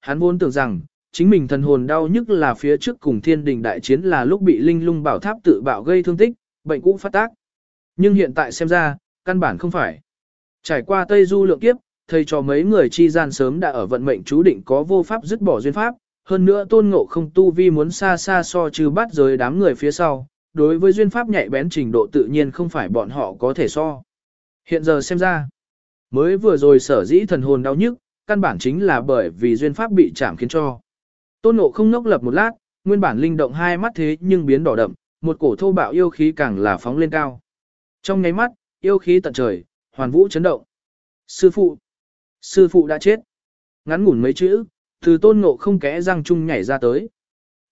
Hắn vốn tưởng rằng, chính mình thần hồn đau nhức là phía trước cùng thiên đình đại chiến là lúc bị linh lung bảo tháp tự bạo gây thương tích, bệnh cũ phát tác. Nhưng hiện tại xem ra, căn bản không phải. Trải qua Tây Du lượng kiếp, thầy cho mấy người chi gian sớm đã ở vận mệnh chú định có vô pháp dứt bỏ duyên pháp, hơn nữa tôn ngộ không tu vi muốn xa xa so trừ bắt giới đám người phía sau, đối với duyên pháp nhạy bén trình độ tự nhiên không phải bọn họ có thể so. Hiện giờ xem ra, mới vừa rồi sở dĩ thần hồn đau nhức, căn bản chính là bởi vì duyên pháp bị chạm khiến cho. Tôn ngộ không ngốc lập một lát, nguyên bản linh động hai mắt thế nhưng biến đỏ đậm, một cổ thô bạo yêu khí càng là phóng lên cao. Trong nháy mắt, yêu khí tận trời, hoàn vũ chấn động. Sư phụ! Sư phụ đã chết! Ngắn ngủn mấy chữ, từ tôn ngộ không kẽ răng chung nhảy ra tới.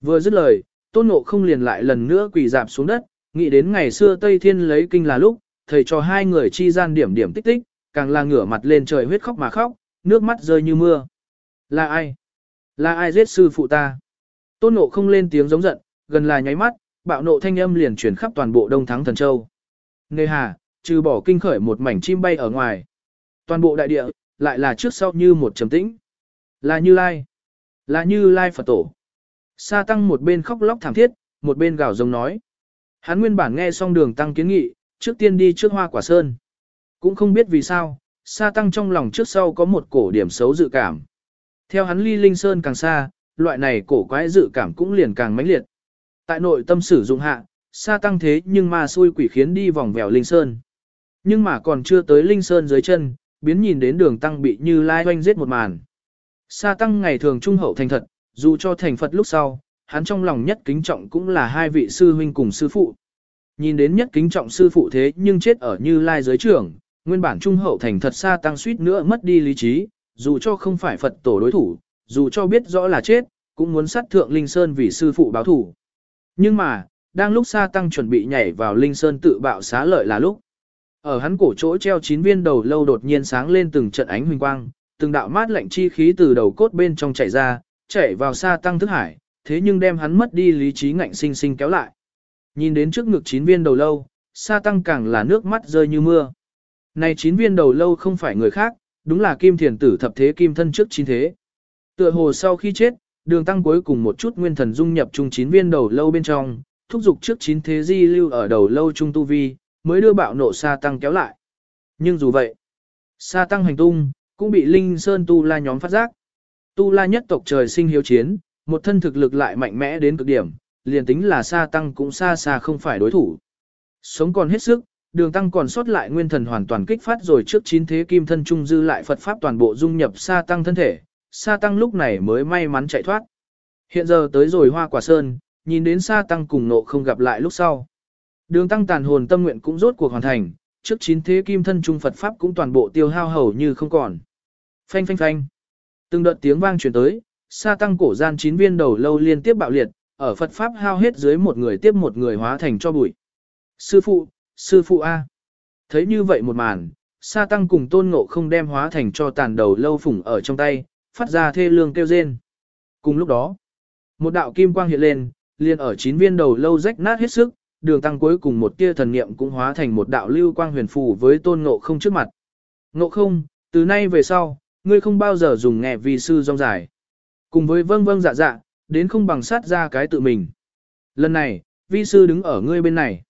Vừa dứt lời, tôn ngộ không liền lại lần nữa quỳ dạp xuống đất, nghĩ đến ngày xưa Tây Thiên lấy kinh là lúc, thầy cho hai người chi gian điểm điểm tích tích, càng là ngửa mặt lên trời huyết khóc mà khóc, nước mắt rơi như mưa. Là ai? Là ai giết sư phụ ta? Tôn ngộ không lên tiếng giống giận, gần là nháy mắt, bạo nộ thanh âm liền truyền khắp toàn bộ Đông Thắng Thần Châu. Nề hà, trừ bỏ kinh khởi một mảnh chim bay ở ngoài. Toàn bộ đại địa, lại là trước sau như một trầm tĩnh. Là Như Lai. Là Như Lai Phật Tổ. Sa Tăng một bên khóc lóc thảm thiết, một bên gào giống nói. Hắn nguyên bản nghe xong đường Tăng kiến nghị, trước tiên đi trước hoa quả sơn. Cũng không biết vì sao, Sa Tăng trong lòng trước sau có một cổ điểm xấu dự cảm. Theo hắn ly linh sơn càng xa, loại này cổ quái dự cảm cũng liền càng mãnh liệt. Tại nội tâm sử dụng hạ, Sa Tăng thế nhưng mà xui quỷ khiến đi vòng vèo linh sơn. Nhưng mà còn chưa tới linh sơn dưới chân, biến nhìn đến đường Tăng bị như lai hoanh giết một màn. Sa tăng ngày thường trung hậu thành thật, dù cho thành Phật lúc sau, hắn trong lòng nhất kính trọng cũng là hai vị sư huynh cùng sư phụ. Nhìn đến nhất kính trọng sư phụ thế nhưng chết ở như lai giới trưởng, nguyên bản trung hậu thành thật xa tăng suýt nữa mất đi lý trí, dù cho không phải Phật tổ đối thủ, dù cho biết rõ là chết, cũng muốn sát thượng Linh Sơn vì sư phụ báo thủ. Nhưng mà, đang lúc sa tăng chuẩn bị nhảy vào Linh Sơn tự bạo xá lợi là lúc. Ở hắn cổ chỗ treo chín viên đầu lâu đột nhiên sáng lên từng trận ánh huỳnh quang, từng đạo mát lạnh chi khí từ đầu cốt bên trong chảy ra, chảy vào xa tăng thức hải, thế nhưng đem hắn mất đi lý trí ngạnh sinh sinh kéo lại. Nhìn đến trước ngực chín viên đầu lâu, sa tăng càng là nước mắt rơi như mưa. Này chín viên đầu lâu không phải người khác, đúng là kim thiền tử thập thế kim thân trước chín thế. Tựa hồ sau khi chết, đường tăng cuối cùng một chút nguyên thần dung nhập chung chín viên đầu lâu bên trong, thúc giục trước chín thế di lưu ở đầu lâu trung tu vi, mới đưa bạo nộ sa tăng kéo lại. Nhưng dù vậy, sa tăng hành tung, cũng bị Linh Sơn Tu La nhóm phát giác. Tu La nhất tộc trời sinh hiếu chiến, một thân thực lực lại mạnh mẽ đến cực điểm, liền tính là sa tăng cũng xa xa không phải đối thủ. Sống còn hết sức, đường tăng còn sót lại nguyên thần hoàn toàn kích phát rồi trước chín thế kim thân trung dư lại Phật Pháp toàn bộ dung nhập Sa tăng thân thể, Sa tăng lúc này mới may mắn chạy thoát. Hiện giờ tới rồi hoa quả sơn, nhìn đến Sa tăng cùng nộ không gặp lại lúc sau. Đường tăng tàn hồn tâm nguyện cũng rốt cuộc hoàn thành, trước chín thế kim thân trung Phật Pháp cũng toàn bộ tiêu hao hầu như không còn. Phanh phanh phanh. Từng đợt tiếng vang truyền tới, sa tăng cổ gian chín viên đầu lâu liên tiếp bạo liệt, ở Phật Pháp hao hết dưới một người tiếp một người hóa thành cho bụi. Sư phụ, sư phụ A. Thấy như vậy một màn, sa tăng cùng tôn ngộ không đem hóa thành cho tàn đầu lâu phủng ở trong tay, phát ra thê lương kêu rên. Cùng lúc đó, một đạo kim quang hiện lên, liền ở chín viên đầu lâu rách nát hết sức, đường tăng cuối cùng một tia thần niệm cũng hóa thành một đạo lưu quang huyền phù với tôn ngộ không trước mặt. Ngộ không, từ nay về sau, ngươi không bao giờ dùng nghe vì sư rong dài. Cùng với vâng vâng dạ dạ, đến không bằng sát ra cái tự mình. Lần này, vi sư đứng ở ngươi bên này.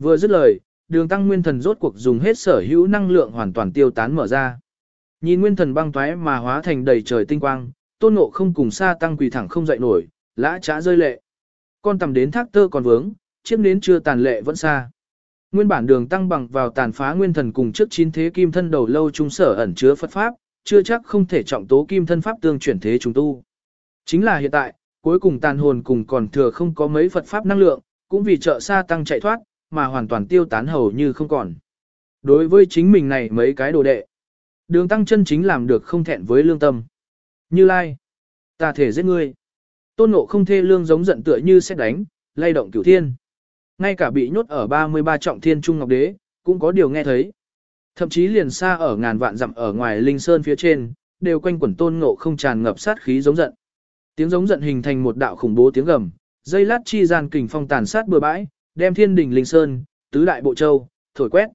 Vừa dứt lời, đường tăng nguyên thần rốt cuộc dùng hết sở hữu năng lượng hoàn toàn tiêu tán mở ra. Nhìn nguyên thần băng toái mà hóa thành đầy trời tinh quang, tôn ngộ không cùng xa tăng quỳ thẳng không dậy nổi, lã trá rơi lệ. Con tầm đến thác tơ còn vướng, chiếc đến chưa tàn lệ vẫn xa. Nguyên bản đường tăng bằng vào tàn phá nguyên thần cùng trước chín thế kim thân đầu lâu trung sở ẩn chứa Phật Pháp, chưa chắc không thể trọng tố kim thân pháp tương chuyển thế chúng tu. Chính là hiện tại, cuối cùng tàn hồn cùng còn thừa không có mấy Phật Pháp năng lượng, cũng vì trợ xa tăng chạy thoát, mà hoàn toàn tiêu tán hầu như không còn. Đối với chính mình này mấy cái đồ đệ, đường tăng chân chính làm được không thẹn với lương tâm. Như Lai, ta thể giết ngươi. Tôn ngộ không thê lương giống giận tựa như xét đánh, lay động cửu thiên. Ngay cả bị nhốt ở 33 trọng thiên trung ngọc đế, cũng có điều nghe thấy. Thậm chí liền xa ở ngàn vạn dặm ở ngoài linh sơn phía trên, đều quanh quẩn tôn ngộ không tràn ngập sát khí giống giận. Tiếng giống giận hình thành một đạo khủng bố tiếng gầm, dây lát chi gian kình phong tàn sát bừa bãi, đem thiên đình linh sơn, tứ đại bộ châu, thổi quét.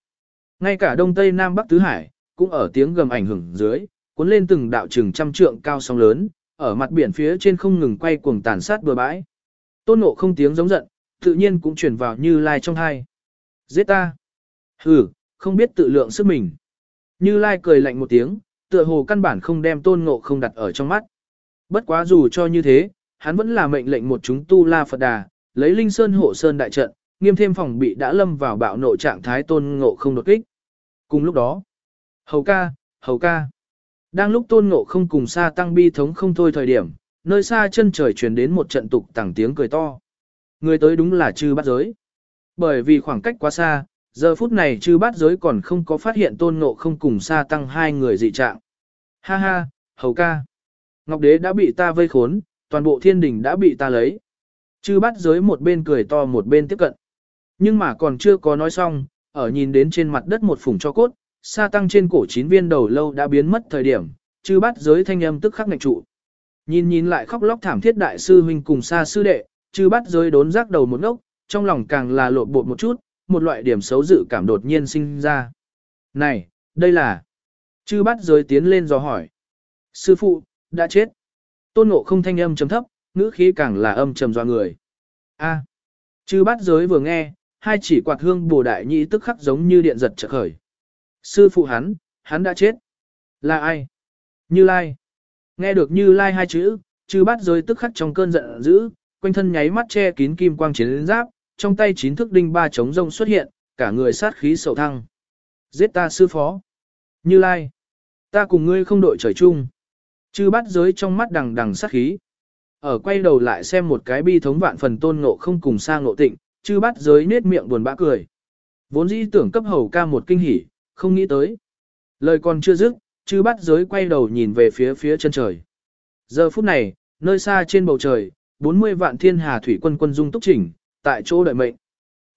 Ngay cả đông tây nam bắc tứ hải, cũng ở tiếng gầm ảnh hưởng dưới, cuốn lên từng đạo trường trăm trượng cao sóng lớn, ở mặt biển phía trên không ngừng quay cuồng tàn sát bừa bãi. Tôn ngộ không tiếng giống giận, tự nhiên cũng truyền vào như lai trong hai. Giết ta! Hừ, không biết tự lượng sức mình. Như lai cười lạnh một tiếng, tựa hồ căn bản không đem tôn ngộ không đặt ở trong mắt. Bất quá dù cho như thế, hắn vẫn là mệnh lệnh một chúng tu la Phật đà, lấy linh sơn hộ sơn đại trận, nghiêm thêm phòng bị đã lâm vào bạo nộ trạng thái tôn ngộ không đột kích. Cùng lúc đó, hầu ca, hầu ca. Đang lúc tôn ngộ không cùng xa tăng bi thống không thôi thời điểm, nơi xa chân trời truyền đến một trận tục tẳng tiếng cười to. Người tới đúng là chư bát giới. Bởi vì khoảng cách quá xa, giờ phút này chư bát giới còn không có phát hiện tôn ngộ không cùng xa tăng hai người dị trạng. Ha ha, hầu ca. Ngọc đế đã bị ta vây khốn, toàn bộ thiên đình đã bị ta lấy. Chư bát giới một bên cười to một bên tiếp cận. Nhưng mà còn chưa có nói xong, ở nhìn đến trên mặt đất một phủng cho cốt, sa tăng trên cổ chín viên đầu lâu đã biến mất thời điểm, chư bát giới thanh âm tức khắc ngạch trụ. Nhìn nhìn lại khóc lóc thảm thiết đại sư huynh cùng sa sư đệ, chư bát giới đốn rác đầu một ngốc, trong lòng càng là lộn bột một chút, một loại điểm xấu dự cảm đột nhiên sinh ra. Này, đây là... Chư bát giới tiến lên dò hỏi. Sư phụ, đã chết. Tôn ngộ không thanh âm trầm thấp, ngữ khí càng là âm trầm doa người. A. Chư bát giới vừa nghe, hai chỉ quạt hương bồ đại nhị tức khắc giống như điện giật trợ khởi. Sư phụ hắn, hắn đã chết. Là ai? Như Lai. Nghe được Như Lai hai chữ, chư bát giới tức khắc trong cơn giận dữ, quanh thân nháy mắt che kín kim quang chiến giáp, trong tay chín thước đinh ba chống rông xuất hiện, cả người sát khí sầu thăng. Giết ta sư phó. Như Lai. Ta cùng ngươi không đội trời chung. Chư bát giới trong mắt đằng đằng sát khí. Ở quay đầu lại xem một cái bi thống vạn phần tôn ngộ không cùng sang ngộ tịnh, chư bát giới nết miệng buồn bã cười. Vốn dĩ tưởng cấp hầu ca một kinh hỉ, không nghĩ tới. Lời còn chưa dứt, chư bát giới quay đầu nhìn về phía phía chân trời. Giờ phút này, nơi xa trên bầu trời, 40 vạn thiên hà thủy quân quân dung túc chỉnh, tại chỗ đợi mệnh.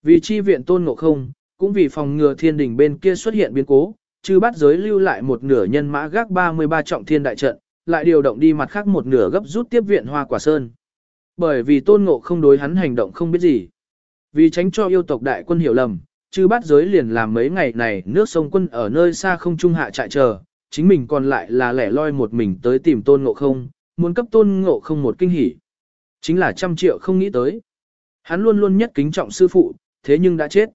Vì chi viện tôn ngộ không, cũng vì phòng ngừa thiên đình bên kia xuất hiện biến cố, chư bát giới lưu lại một nửa nhân mã gác 33 trọng thiên đại trận, lại điều động đi mặt khác một nửa gấp rút tiếp viện hoa quả sơn. Bởi vì tôn ngộ không đối hắn hành động không biết gì. Vì tránh cho yêu tộc đại quân hiểu lầm, chư bát giới liền làm mấy ngày này nước sông quân ở nơi xa không trung hạ trại chờ, chính mình còn lại là lẻ loi một mình tới tìm tôn ngộ không, muốn cấp tôn ngộ không một kinh hỉ. Chính là trăm triệu không nghĩ tới. Hắn luôn luôn nhất kính trọng sư phụ, thế nhưng đã chết.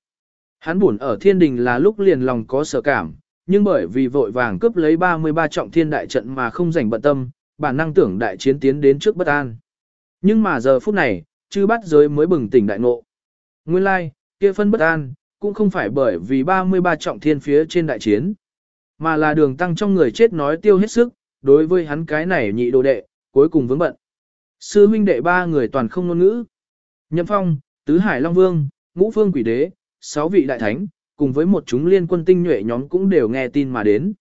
Hắn buồn ở thiên đình là lúc liền lòng có sợ cảm, nhưng bởi vì vội vàng cướp lấy 33 trọng thiên đại trận mà không rảnh bận tâm, bản năng tưởng đại chiến tiến đến trước bất an. Nhưng mà giờ phút này, chư bắt giới mới bừng tỉnh đại ngộ. Nguyên lai, like, kia phân bất an, cũng không phải bởi vì 33 trọng thiên phía trên đại chiến, mà là đường tăng trong người chết nói tiêu hết sức, đối với hắn cái này nhị đồ đệ, cuối cùng vướng bận. Sư huynh đệ ba người toàn không ngôn ngữ. Nhậm Phong, Tứ Hải Long Vương, Ngũ Phương Quỷ Đế, sáu vị đại thánh, cùng với một chúng liên quân tinh nhuệ nhóm cũng đều nghe tin mà đến.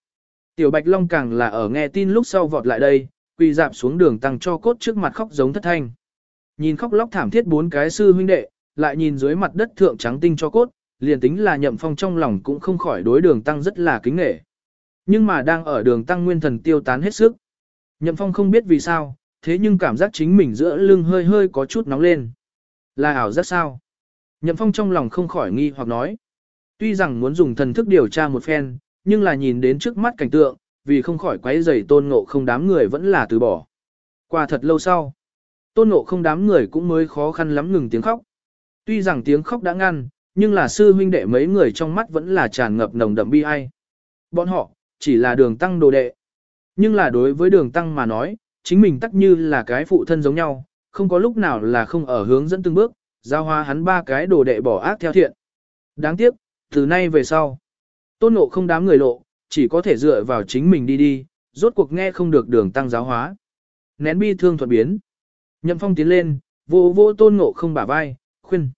Tiểu Bạch Long càng là ở nghe tin lúc sau vọt lại đây, quỳ dạp xuống đường tăng cho cốt trước mặt khóc giống thất thanh. Nhìn khóc lóc thảm thiết bốn cái sư huynh đệ, lại nhìn dưới mặt đất thượng trắng tinh cho cốt, liền tính là nhậm phong trong lòng cũng không khỏi đối đường tăng rất là kính nghệ. Nhưng mà đang ở đường tăng nguyên thần tiêu tán hết sức. Nhậm phong không biết vì sao, thế nhưng cảm giác chính mình giữa lưng hơi hơi có chút nóng lên. Là ảo giác sao? Nhậm phong trong lòng không khỏi nghi hoặc nói. Tuy rằng muốn dùng thần thức điều tra một phen, nhưng là nhìn đến trước mắt cảnh tượng, vì không khỏi quấy rầy tôn ngộ không đám người vẫn là từ bỏ. Qua thật lâu sau, tôn ngộ không đám người cũng mới khó khăn lắm ngừng tiếng khóc. Tuy rằng tiếng khóc đã ngăn, nhưng là sư huynh đệ mấy người trong mắt vẫn là tràn ngập nồng đậm bi ai. Bọn họ, chỉ là đường tăng đồ đệ. Nhưng là đối với đường tăng mà nói, chính mình tắc như là cái phụ thân giống nhau, không có lúc nào là không ở hướng dẫn từng bước, giao hoa hắn ba cái đồ đệ bỏ ác theo thiện. Đáng tiếc, từ nay về sau, tôn ngộ không đám người lộ, chỉ có thể dựa vào chính mình đi đi, rốt cuộc nghe không được đường tăng giáo hóa. Nén bi thương thuận biến. Nhậm phong tiến lên, vô vô tôn ngộ không bả vai, khuyên.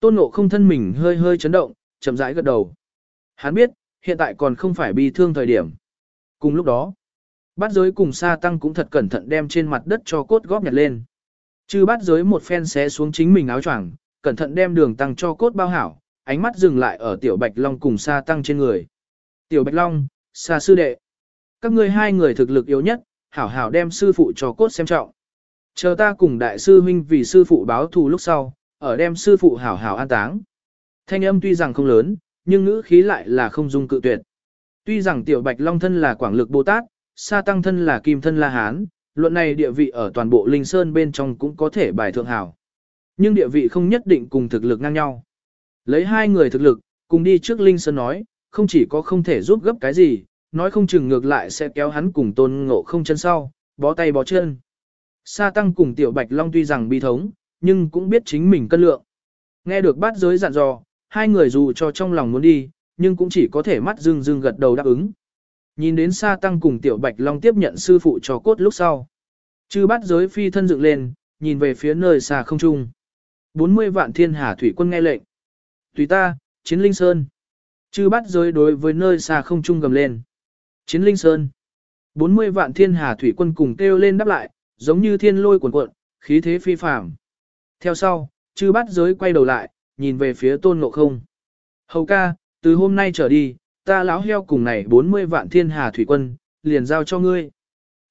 Tôn ngộ không thân mình hơi hơi chấn động, chậm rãi gật đầu. Hắn biết, hiện tại còn không phải bi thương thời điểm. Cùng lúc đó, bát giới cùng sa tăng cũng thật cẩn thận đem trên mặt đất cho cốt góp nhặt lên. Chư bát giới một phen xé xuống chính mình áo choàng, cẩn thận đem đường tăng cho cốt bao hảo, ánh mắt dừng lại ở tiểu bạch long cùng sa tăng trên người. Tiểu bạch long, sa sư đệ. Các ngươi hai người thực lực yếu nhất, hảo hảo đem sư phụ cho cốt xem trọng. Chờ ta cùng đại sư huynh vì sư phụ báo thù lúc sau, ở đem sư phụ hảo hảo an táng. Thanh âm tuy rằng không lớn, nhưng ngữ khí lại là không dung cự tuyệt. Tuy rằng tiểu bạch long thân là quảng lực Bồ Tát, sa tăng thân là kim thân la hán, Luận này địa vị ở toàn bộ Linh Sơn bên trong cũng có thể bài thượng hảo. Nhưng địa vị không nhất định cùng thực lực ngang nhau. Lấy hai người thực lực, cùng đi trước Linh Sơn nói, không chỉ có không thể giúp gấp cái gì, nói không chừng ngược lại sẽ kéo hắn cùng tôn ngộ không chân sau, bó tay bó chân. Sa tăng cùng tiểu bạch long tuy rằng bi thống, nhưng cũng biết chính mình cân lượng. Nghe được bát giới dặn dò, hai người dù cho trong lòng muốn đi, nhưng cũng chỉ có thể mắt dưng dưng gật đầu đáp ứng. Nhìn đến Sa tăng cùng tiểu bạch long tiếp nhận sư phụ cho cốt lúc sau. Chư bát giới phi thân dựng lên, nhìn về phía nơi xa không trung. 40 vạn thiên hà thủy quân nghe lệnh. Tùy ta, chiến linh sơn. Chư bát giới đối với nơi xa không trung gầm lên. Chiến linh sơn. 40 vạn thiên hà thủy quân cùng kêu lên đáp lại, giống như thiên lôi cuồn cuộn, khí thế phi phàm. Theo sau, chư bát giới quay đầu lại, nhìn về phía tôn ngộ không. Hầu ca, từ hôm nay trở đi, ta láo heo cùng này 40 vạn thiên hà thủy quân, liền giao cho ngươi.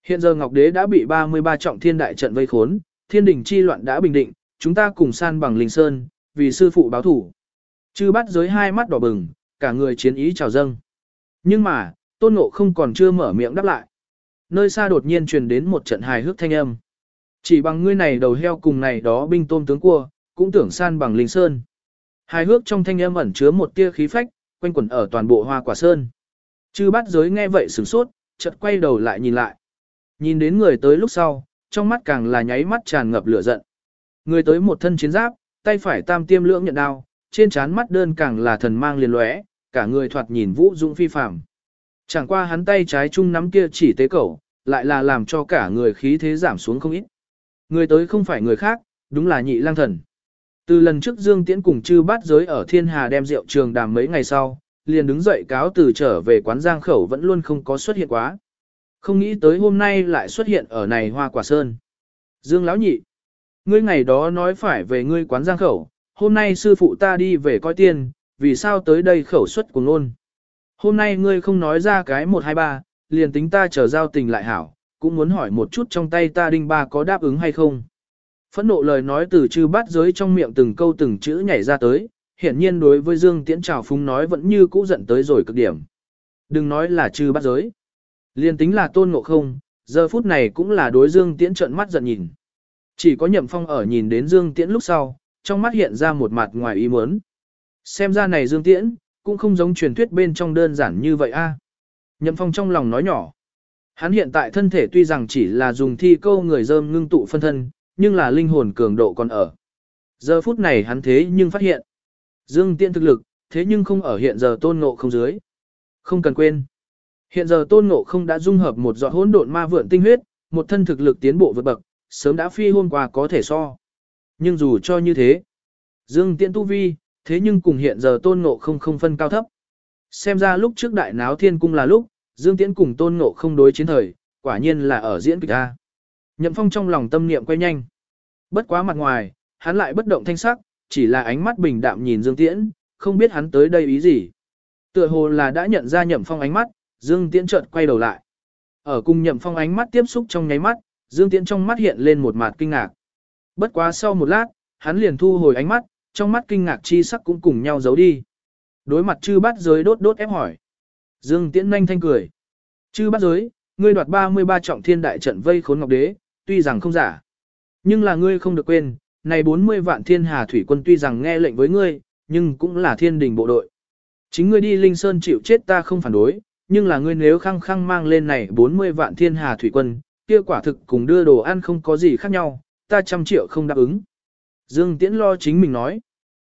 Hiện giờ Ngọc Đế đã bị 33 trọng thiên đại trận vây khốn, thiên đỉnh chi loạn đã bình định, chúng ta cùng san bằng linh sơn, vì sư phụ báo thủ. Chư bắt giới hai mắt đỏ bừng, cả người chiến ý trào dâng. Nhưng mà, tôn ngộ không còn chưa mở miệng đáp lại. Nơi xa đột nhiên truyền đến một trận hài hước thanh âm. Chỉ bằng ngươi này đầu heo cùng này đó binh tôm tướng cua, cũng tưởng san bằng linh sơn. Hài hước trong thanh âm ẩn chứa một tia khí phách, quanh quẩn ở toàn bộ hoa quả sơn. Chư bát giới nghe vậy sửng sốt, chợt quay đầu lại nhìn lại. Nhìn đến người tới lúc sau, trong mắt càng là nháy mắt tràn ngập lửa giận. Người tới một thân chiến giáp, tay phải tam tiêm lưỡng nhận đao, trên trán mắt đơn càng là thần mang liền lóe, cả người thoạt nhìn vũ dũng phi phàm. Chẳng qua hắn tay trái chung nắm kia chỉ tế cẩu, lại là làm cho cả người khí thế giảm xuống không ít. Người tới không phải người khác, đúng là nhị lang thần. Từ lần trước Dương Tiễn cùng chư bát giới ở thiên hà đem rượu trường đàm mấy ngày sau, liền đứng dậy cáo từ trở về quán giang khẩu vẫn luôn không có xuất hiện quá. Không nghĩ tới hôm nay lại xuất hiện ở này hoa quả sơn. Dương lão nhị, ngươi ngày đó nói phải về ngươi quán giang khẩu, hôm nay sư phụ ta đi về coi tiền, vì sao tới đây khẩu xuất của nôn. Hôm nay ngươi không nói ra cái 123, liền tính ta chờ giao tình lại hảo, cũng muốn hỏi một chút trong tay ta đinh ba có đáp ứng hay không. Phẫn nộ lời nói từ chư bát giới trong miệng từng câu từng chữ nhảy ra tới, hiển nhiên đối với Dương Tiễn Trào Phúng nói vẫn như cũ giận tới rồi cực điểm. Đừng nói là chư bát giới. Liên tính là tôn ngộ không, giờ phút này cũng là đối Dương Tiễn trợn mắt giận nhìn. Chỉ có nhậm phong ở nhìn đến Dương Tiễn lúc sau, trong mắt hiện ra một mặt ngoài ý muốn. Xem ra này Dương Tiễn, cũng không giống truyền thuyết bên trong đơn giản như vậy a. Nhậm phong trong lòng nói nhỏ. Hắn hiện tại thân thể tuy rằng chỉ là dùng thi câu người dơm ngưng tụ phân thân, nhưng là linh hồn cường độ còn ở. Giờ phút này hắn thế nhưng phát hiện. Dương Tiễn thực lực, thế nhưng không ở hiện giờ tôn ngộ không dưới. Không cần quên. Hiện giờ tôn ngộ không đã dung hợp một giọt hỗn độn ma vượn tinh huyết, một thân thực lực tiến bộ vượt bậc, sớm đã phi hôm qua có thể so. Nhưng dù cho như thế, Dương Tiễn tu vi, thế nhưng cùng hiện giờ tôn ngộ không không phân cao thấp. Xem ra lúc trước đại náo thiên cung là lúc, Dương Tiễn cùng tôn ngộ không đối chiến thời, quả nhiên là ở diễn kịch A. Nhậm phong trong lòng tâm niệm quay nhanh. Bất quá mặt ngoài, hắn lại bất động thanh sắc, chỉ là ánh mắt bình đạm nhìn Dương Tiễn, không biết hắn tới đây ý gì. Tựa hồ là đã nhận ra nhậm phong ánh mắt, Dương Tiễn chợt quay đầu lại. Ở cùng nhậm phong ánh mắt tiếp xúc trong nháy mắt, Dương Tiễn trong mắt hiện lên một mặt kinh ngạc. Bất quá sau một lát, hắn liền thu hồi ánh mắt, trong mắt kinh ngạc chi sắc cũng cùng nhau giấu đi. Đối mặt chư bát giới đốt đốt ép hỏi. Dương Tiễn nhanh thanh cười. Chư bát giới, ngươi đoạt 33 trọng thiên đại trận vây khốn ngọc đế, tuy rằng không giả. Nhưng là ngươi không được quên, này 40 vạn thiên hà thủy quân tuy rằng nghe lệnh với ngươi, nhưng cũng là thiên đình bộ đội. Chính ngươi đi Linh Sơn chịu chết ta không phản đối, nhưng là ngươi nếu khăng khăng mang lên này 40 vạn thiên hà thủy quân, kia quả thực cùng đưa đồ ăn không có gì khác nhau, ta trăm triệu không đáp ứng. Dương Tiễn lo chính mình nói.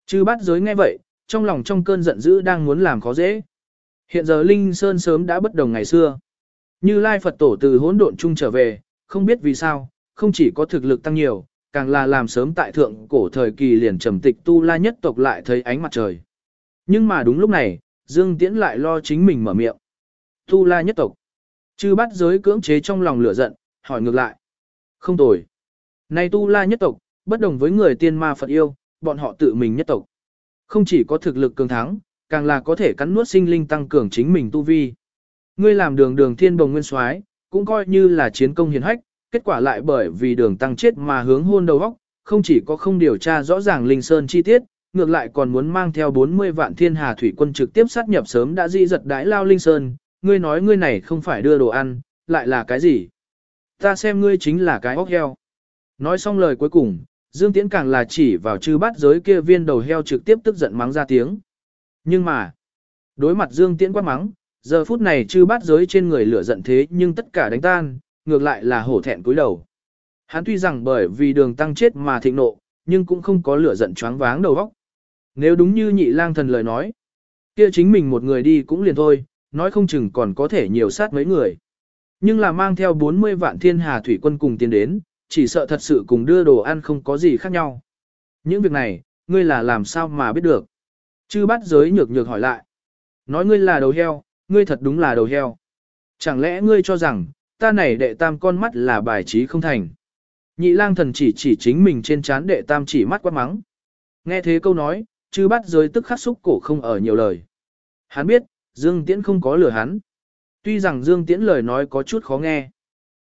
Chư bát giới nghe vậy, trong lòng trong cơn giận dữ đang muốn làm khó dễ. Hiện giờ Linh Sơn sớm đã bất đồng ngày xưa. Như Lai Phật Tổ từ hỗn độn chung trở về, không biết vì sao, không chỉ có thực lực tăng nhiều, càng là làm sớm tại thượng cổ thời kỳ liền trầm tịch tu la nhất tộc lại thấy ánh mặt trời. Nhưng mà đúng lúc này, Dương Tiễn lại lo chính mình mở miệng. Tu la nhất tộc. Chư bắt giới cưỡng chế trong lòng lửa giận, hỏi ngược lại. Không tồi. Này tu la nhất tộc, bất đồng với người tiên ma Phật yêu, bọn họ tự mình nhất tộc. Không chỉ có thực lực cường thắng, càng là có thể cắn nuốt sinh linh tăng cường chính mình tu vi. Ngươi làm đường đường thiên bồng nguyên soái cũng coi như là chiến công hiền hách, kết quả lại bởi vì đường tăng chết mà hướng hôn đầu óc, không chỉ có không điều tra rõ ràng linh sơn chi tiết, ngược lại còn muốn mang theo 40 vạn thiên hà thủy quân trực tiếp sát nhập sớm đã di giật đái lao linh sơn, ngươi nói ngươi này không phải đưa đồ ăn, lại là cái gì? Ta xem ngươi chính là cái óc heo. Nói xong lời cuối cùng, Dương Tiễn càng là chỉ vào chư bát giới kia viên đầu heo trực tiếp tức giận mắng ra tiếng. Nhưng mà, đối mặt Dương Tiễn quát mắng, giờ phút này chư bát giới trên người lửa giận thế nhưng tất cả đánh tan, ngược lại là hổ thẹn cúi đầu. Hắn tuy rằng bởi vì đường tăng chết mà thịnh nộ, nhưng cũng không có lửa giận choáng váng đầu óc. Nếu đúng như nhị lang thần lời nói, kia chính mình một người đi cũng liền thôi, nói không chừng còn có thể nhiều sát mấy người. Nhưng là mang theo 40 vạn thiên hà thủy quân cùng tiến đến, chỉ sợ thật sự cùng đưa đồ ăn không có gì khác nhau. Những việc này, ngươi là làm sao mà biết được? Chư bắt giới nhược nhược hỏi lại. Nói ngươi là đầu heo, ngươi thật đúng là đầu heo. Chẳng lẽ ngươi cho rằng, ta này đệ tam con mắt là bài trí không thành. Nhị lang thần chỉ chỉ chính mình trên chán đệ tam chỉ mắt quát mắng. Nghe thế câu nói, chư bắt giới tức khắc xúc cổ không ở nhiều lời. Hắn biết, Dương Tiễn không có lừa hắn. Tuy rằng Dương Tiễn lời nói có chút khó nghe,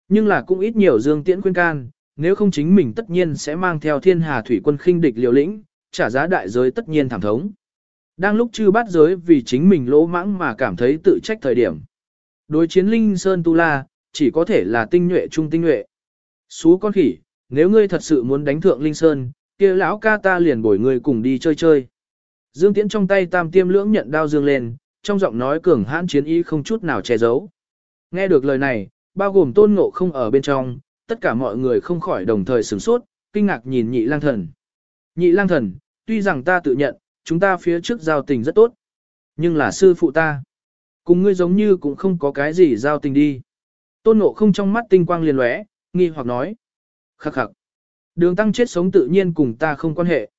nhưng là cũng ít nhiều Dương Tiễn khuyên can, nếu không chính mình tất nhiên sẽ mang theo thiên hà thủy quân khinh địch liều lĩnh, trả giá đại giới tất nhiên thảm thống. Đang lúc chư bát giới vì chính mình lỗ mãng mà cảm thấy tự trách thời điểm. Đối chiến Linh Sơn Tu La, chỉ có thể là tinh nhuệ trung tinh nhuệ. Xú con khỉ, nếu ngươi thật sự muốn đánh thượng Linh Sơn, kia lão ca ta liền bồi ngươi cùng đi chơi chơi. Dương Tiễn trong tay tam tiêm lưỡng nhận đao dương lên, trong giọng nói cường hãn chiến ý không chút nào che giấu. Nghe được lời này, bao gồm tôn ngộ không ở bên trong, tất cả mọi người không khỏi đồng thời sửng sốt, kinh ngạc nhìn nhị lang thần. Nhị lang thần, tuy rằng ta tự nhận, chúng ta phía trước giao tình rất tốt. Nhưng là sư phụ ta. Cùng ngươi giống như cũng không có cái gì giao tình đi. Tôn ngộ không trong mắt tinh quang liền lóe, nghi hoặc nói. Khắc khắc. Đường tăng chết sống tự nhiên cùng ta không quan hệ.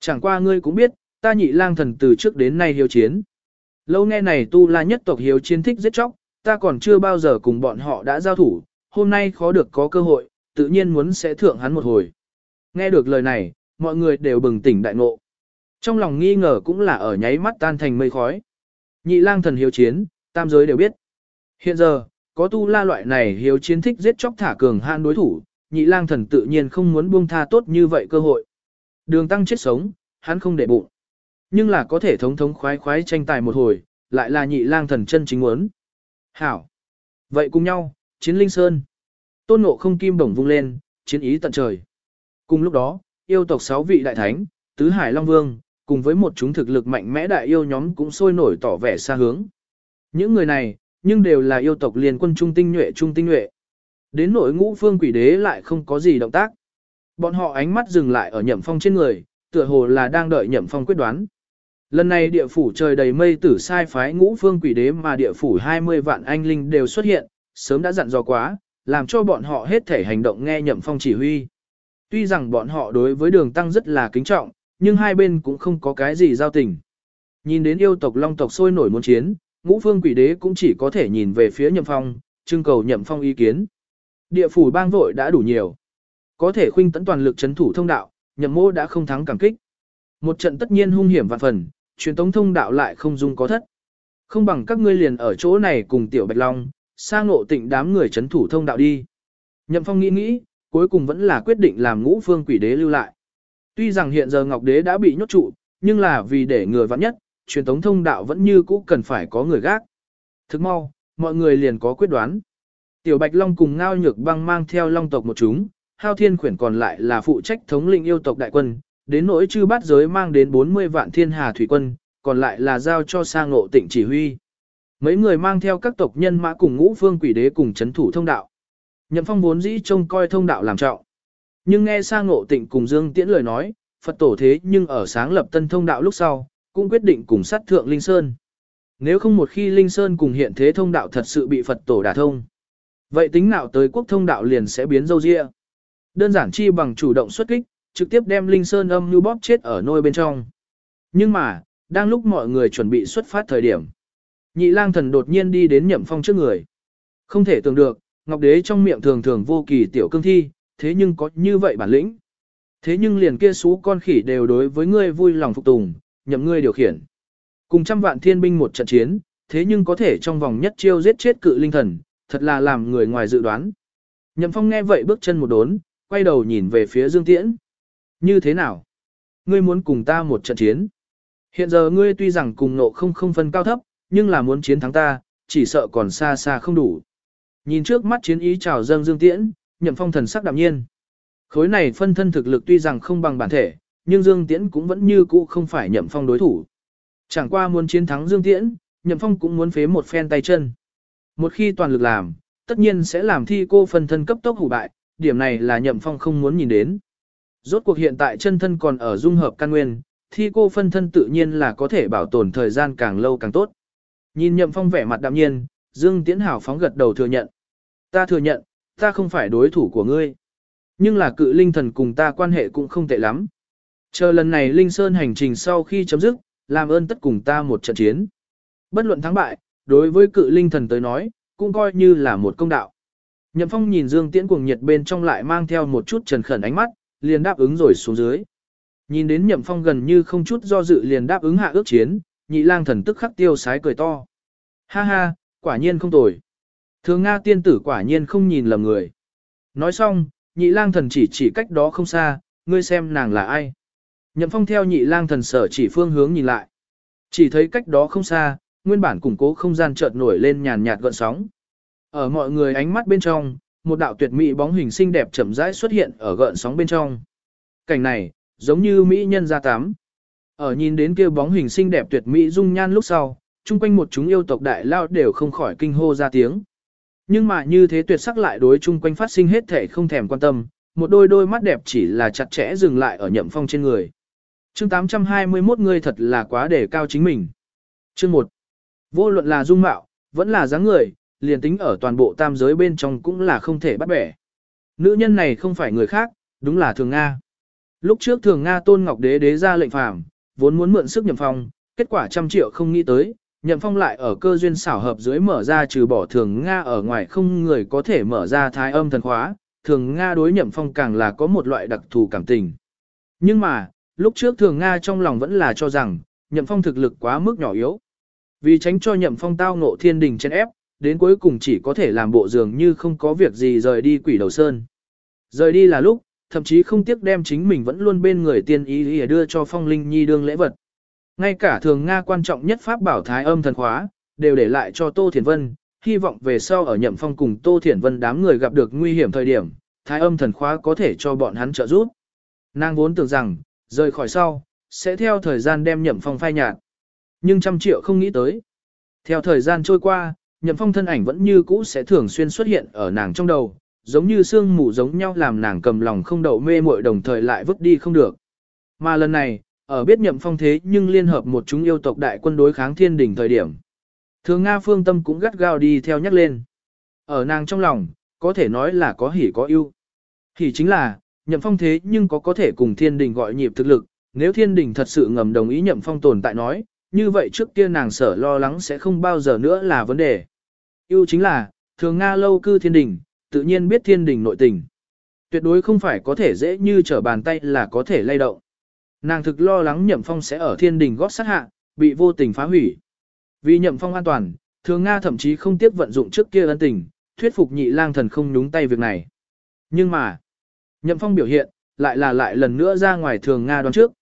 Chẳng qua ngươi cũng biết, ta nhị lang thần từ trước đến nay hiếu chiến. Lâu nghe này tu la nhất tộc hiếu chiến thích giết chóc, ta còn chưa bao giờ cùng bọn họ đã giao thủ, hôm nay khó được có cơ hội, tự nhiên muốn sẽ thượng hắn một hồi. Nghe được lời này, mọi người đều bừng tỉnh đại ngộ. Trong lòng nghi ngờ cũng là ở nháy mắt tan thành mây khói. Nhị lang thần hiếu chiến, tam giới đều biết. Hiện giờ, có tu la loại này hiếu chiến thích giết chóc thả cường hạn đối thủ, nhị lang thần tự nhiên không muốn buông tha tốt như vậy cơ hội. Đường tăng chết sống, hắn không để bụng. Nhưng là có thể thống thống khoái khoái tranh tài một hồi, lại là nhị lang thần chân chính muốn. Hảo. Vậy cùng nhau, chiến linh sơn. Tôn ngộ không kim đồng vung lên, chiến ý tận trời. Cùng lúc đó, yêu tộc sáu vị đại thánh, tứ hải long vương, cùng với một chúng thực lực mạnh mẽ đại yêu nhóm cũng sôi nổi tỏ vẻ xa hướng. Những người này, nhưng đều là yêu tộc liền quân trung tinh nhuệ trung tinh nhuệ. Đến nội ngũ phương quỷ đế lại không có gì động tác. Bọn họ ánh mắt dừng lại ở nhậm phong trên người, tựa hồ là đang đợi nhậm phong quyết đoán. Lần này địa phủ trời đầy mây tử sai phái ngũ phương quỷ đế mà địa phủ 20 vạn anh linh đều xuất hiện, sớm đã dặn dò quá, làm cho bọn họ hết thể hành động nghe nhậm phong chỉ huy. Tuy rằng bọn họ đối với đường tăng rất là kính trọng, nhưng hai bên cũng không có cái gì giao tình. Nhìn đến yêu tộc long tộc sôi nổi muốn chiến, ngũ phương quỷ đế cũng chỉ có thể nhìn về phía nhậm phong, trưng cầu nhậm phong ý kiến. Địa phủ bang vội đã đủ nhiều. Có thể khuynh tấn toàn lực chấn thủ thông đạo, nhậm mô đã không thắng cảm kích. Một trận tất nhiên hung hiểm vạn phần, truyền tống thông đạo lại không dung có thất. Không bằng các ngươi liền ở chỗ này cùng tiểu bạch long, sang ngộ tịnh đám người chấn thủ thông đạo đi. Nhậm phong nghĩ nghĩ, cuối cùng vẫn là quyết định làm ngũ phương quỷ đế lưu lại. Tuy rằng hiện giờ ngọc đế đã bị nhốt trụ, nhưng là vì để người vắng nhất, truyền thống thông đạo vẫn như cũ cần phải có người gác. Thức mau, mọi người liền có quyết đoán. Tiểu Bạch Long cùng Ngao Nhược Băng mang theo Long tộc một chúng, Hao Thiên Khuyển còn lại là phụ trách thống lĩnh yêu tộc đại quân, đến nỗi chư bát giới mang đến 40 vạn thiên hà thủy quân, còn lại là giao cho sang ngộ tịnh chỉ huy. Mấy người mang theo các tộc nhân mã cùng ngũ phương quỷ đế cùng chấn thủ thông đạo. Nhậm phong vốn dĩ trông coi thông đạo làm trọng. Nhưng nghe sang ngộ tịnh cùng Dương Tiễn lời nói, Phật tổ thế nhưng ở sáng lập tân thông đạo lúc sau, cũng quyết định cùng sát thượng Linh Sơn. Nếu không một khi Linh Sơn cùng hiện thế thông đạo thật sự bị Phật tổ đả thông. Vậy tính nào tới quốc thông đạo liền sẽ biến dâu ria. Đơn giản chi bằng chủ động xuất kích, trực tiếp đem Linh Sơn âm như bóp chết ở nôi bên trong. Nhưng mà, đang lúc mọi người chuẩn bị xuất phát thời điểm. Nhị lang thần đột nhiên đi đến nhậm phong trước người. Không thể tưởng được, Ngọc Đế trong miệng thường thường vô kỳ tiểu cương thi, thế nhưng có như vậy bản lĩnh. Thế nhưng liền kia xú con khỉ đều đối với ngươi vui lòng phục tùng, nhậm ngươi điều khiển. Cùng trăm vạn thiên binh một trận chiến, thế nhưng có thể trong vòng nhất chiêu giết chết cự linh thần, thật là làm người ngoài dự đoán. Nhậm phong nghe vậy bước chân một đốn, quay đầu nhìn về phía Dương Tiễn. Như thế nào? Ngươi muốn cùng ta một trận chiến. Hiện giờ ngươi tuy rằng cùng nộ không không phân cao thấp, nhưng là muốn chiến thắng ta, chỉ sợ còn xa xa không đủ. Nhìn trước mắt chiến ý chào dâng dương tiễn, nhậm phong thần sắc đạm nhiên. Khối này phân thân thực lực tuy rằng không bằng bản thể, nhưng dương tiễn cũng vẫn như cũ không phải nhậm phong đối thủ. Chẳng qua muốn chiến thắng dương tiễn, nhậm phong cũng muốn phế một phen tay chân. Một khi toàn lực làm, tất nhiên sẽ làm thi cô phân thân cấp tốc hủ bại, điểm này là nhậm phong không muốn nhìn đến. Rốt cuộc hiện tại chân thân còn ở dung hợp căn nguyên, thi cô phân thân tự nhiên là có thể bảo tồn thời gian càng lâu càng tốt. Nhìn nhậm phong vẻ mặt đạm nhiên, Dương Tiễn Hảo phóng gật đầu thừa nhận. Ta thừa nhận, ta không phải đối thủ của ngươi. Nhưng là cự linh thần cùng ta quan hệ cũng không tệ lắm. Chờ lần này Linh Sơn hành trình sau khi chấm dứt, làm ơn tất cùng ta một trận chiến. Bất luận thắng bại, đối với cự linh thần tới nói, cũng coi như là một công đạo. Nhậm Phong nhìn Dương Tiễn cuồng nhiệt bên trong lại mang theo một chút trần khẩn ánh mắt, liền đáp ứng rồi xuống dưới. Nhìn đến Nhậm Phong gần như không chút do dự liền đáp ứng hạ ước chiến, nhị lang thần tức khắc tiêu sái cười to. Ha ha, quả nhiên không tồi. Thường Nga tiên tử quả nhiên không nhìn lầm người. Nói xong, nhị lang thần chỉ chỉ cách đó không xa, ngươi xem nàng là ai. Nhậm Phong theo nhị lang thần sở chỉ phương hướng nhìn lại. Chỉ thấy cách đó không xa, nguyên bản củng cố không gian chợt nổi lên nhàn nhạt gợn sóng. Ở mọi người ánh mắt bên trong, một đạo tuyệt mỹ bóng hình xinh đẹp chậm rãi xuất hiện ở gợn sóng bên trong. Cảnh này, giống như mỹ nhân ra tắm. Ở nhìn đến kia bóng hình xinh đẹp tuyệt mỹ dung nhan lúc sau, chung quanh một chúng yêu tộc đại lao đều không khỏi kinh hô ra tiếng. Nhưng mà như thế tuyệt sắc lại đối chung quanh phát sinh hết thể không thèm quan tâm, một đôi đôi mắt đẹp chỉ là chặt chẽ dừng lại ở nhậm phong trên người. chương 821 người thật là quá để cao chính mình. Chương 1. Vô luận là dung mạo, vẫn là dáng người, liền tính ở toàn bộ tam giới bên trong cũng là không thể bắt bẻ. Nữ nhân này không phải người khác, đúng là Thường Nga. Lúc trước Thường Nga tôn ngọc đế đế ra lệnh phàm, vốn muốn mượn sức nhậm phong, kết quả trăm triệu không nghĩ tới, nhậm phong lại ở cơ duyên xảo hợp dưới mở ra trừ bỏ Thường Nga ở ngoài không người có thể mở ra thái âm thần khóa, Thường Nga đối nhậm phong càng là có một loại đặc thù cảm tình. Nhưng mà, lúc trước Thường Nga trong lòng vẫn là cho rằng, nhậm phong thực lực quá mức nhỏ yếu. Vì tránh cho nhậm phong tao ngộ thiên đình trên ép, đến cuối cùng chỉ có thể làm bộ dường như không có việc gì rời đi quỷ đầu sơn. Rời đi là lúc, thậm chí không tiếc đem chính mình vẫn luôn bên người tiên ý để đưa cho phong linh nhi đương lễ vật. Ngay cả thường Nga quan trọng nhất pháp bảo thái âm thần khóa, đều để lại cho Tô Thiển Vân, hy vọng về sau ở nhậm phong cùng Tô Thiển Vân đám người gặp được nguy hiểm thời điểm, thái âm thần khóa có thể cho bọn hắn trợ giúp. Nàng vốn tưởng rằng, rời khỏi sau, sẽ theo thời gian đem nhậm phong phai nhạt. Nhưng trăm triệu không nghĩ tới. Theo thời gian trôi qua, nhậm phong thân ảnh vẫn như cũ sẽ thường xuyên xuất hiện ở nàng trong đầu, giống như sương mù giống nhau làm nàng cầm lòng không đậu mê muội đồng thời lại vứt đi không được. Mà lần này, ở biết nhậm phong thế nhưng liên hợp một chúng yêu tộc đại quân đối kháng thiên đỉnh thời điểm. Thường Nga phương tâm cũng gắt gao đi theo nhắc lên. Ở nàng trong lòng, có thể nói là có hỉ có ưu. Hỉ chính là, nhậm phong thế nhưng có có thể cùng thiên đình gọi nhịp thực lực, nếu thiên đình thật sự ngầm đồng ý nhậm phong tồn tại nói, như vậy trước kia nàng sở lo lắng sẽ không bao giờ nữa là vấn đề. Ưu chính là, thường Nga lâu cư thiên đình, tự nhiên biết thiên đình nội tình. Tuyệt đối không phải có thể dễ như trở bàn tay là có thể lay động. Nàng thực lo lắng nhậm phong sẽ ở thiên đình gót sát hạ, bị vô tình phá hủy. Vì nhậm phong an toàn, thường Nga thậm chí không tiếc vận dụng trước kia ân tình, thuyết phục nhị lang thần không nhúng tay việc này. Nhưng mà, nhậm phong biểu hiện, lại là lại lần nữa ra ngoài thường Nga đoán trước.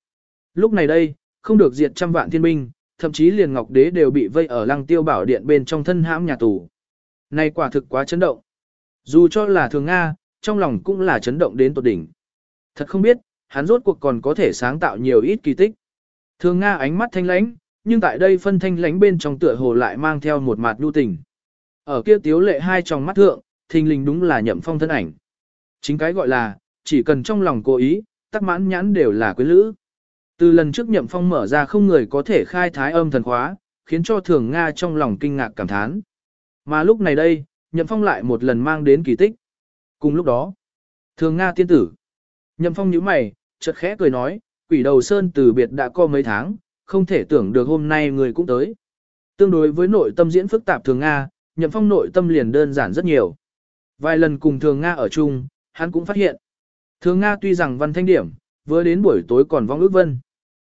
Lúc này đây, không được diệt trăm vạn thiên binh, thậm chí liền Ngọc Đế đều bị vây ở lăng tiêu bảo điện bên trong thân hãm nhà tù. Này quả thực quá chấn động. Dù cho là thường Nga, trong lòng cũng là chấn động đến tột đỉnh. Thật không biết, hắn rốt cuộc còn có thể sáng tạo nhiều ít kỳ tích. Thường Nga ánh mắt thanh lãnh, nhưng tại đây phân thanh lãnh bên trong tựa hồ lại mang theo một mặt nhu tình. Ở kia tiếu lệ hai trong mắt thượng, thình lình đúng là nhậm phong thân ảnh. Chính cái gọi là, chỉ cần trong lòng cố ý, tắc mãn nhãn đều là quyến lữ. Từ lần trước nhậm phong mở ra không người có thể khai thái âm thần khóa, khiến cho thường Nga trong lòng kinh ngạc cảm thán. Mà lúc này đây, nhậm phong lại một lần mang đến kỳ tích. Cùng lúc đó, thường Nga tiên tử. Nhậm phong nhíu mày, chợt khẽ cười nói, quỷ đầu sơn từ biệt đã có mấy tháng, không thể tưởng được hôm nay người cũng tới. Tương đối với nội tâm diễn phức tạp thường Nga, nhậm phong nội tâm liền đơn giản rất nhiều. Vài lần cùng thường Nga ở chung, hắn cũng phát hiện. Thường Nga tuy rằng văn thanh điểm, vừa đến buổi tối còn vong ước vân.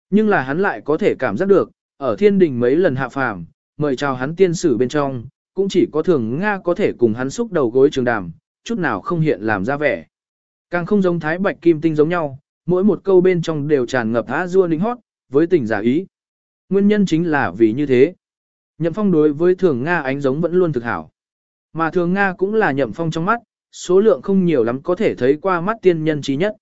Nhưng là hắn lại có thể cảm giác được, ở thiên đình mấy lần hạ phàm, mời chào hắn tiên sử bên trong, cũng chỉ có thường Nga có thể cùng hắn xúc đầu gối trường đàm, chút nào không hiện làm ra vẻ. Càng không giống thái bạch kim tinh giống nhau, mỗi một câu bên trong đều tràn ngập á dua nính hót, với tình giả ý. Nguyên nhân chính là vì như thế. Nhậm phong đối với thường Nga ánh giống vẫn luôn thực hảo. mà thường Nga cũng là nhậm phong trong mắt, số lượng không nhiều lắm có thể thấy qua mắt tiên nhân trí nhất.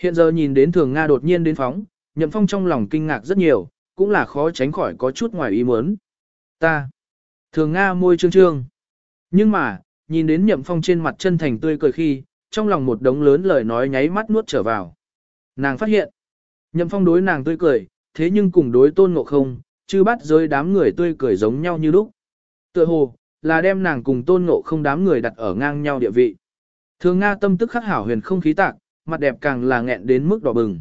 Hiện giờ nhìn đến thường Nga đột nhiên đến phóng, nhậm phong trong lòng kinh ngạc rất nhiều, cũng là khó tránh khỏi có chút ngoài ý muốn. Ta, thường Nga môi trương trương. Nhưng mà, nhìn đến nhậm phong trên mặt chân thành tươi cười khi, trong lòng một đống lớn lời nói nháy mắt nuốt trở vào. Nàng phát hiện, nhậm phong đối nàng tươi cười, thế nhưng cùng đối tôn ngộ không, chứ bắt giới đám người tươi cười giống nhau như lúc. Tựa hồ, là đem nàng cùng tôn ngộ không đám người đặt ở ngang nhau địa vị. Thường Nga tâm tức khắc hảo huyền không khí tạc, mặt đẹp càng là nghẹn đến mức đỏ bừng.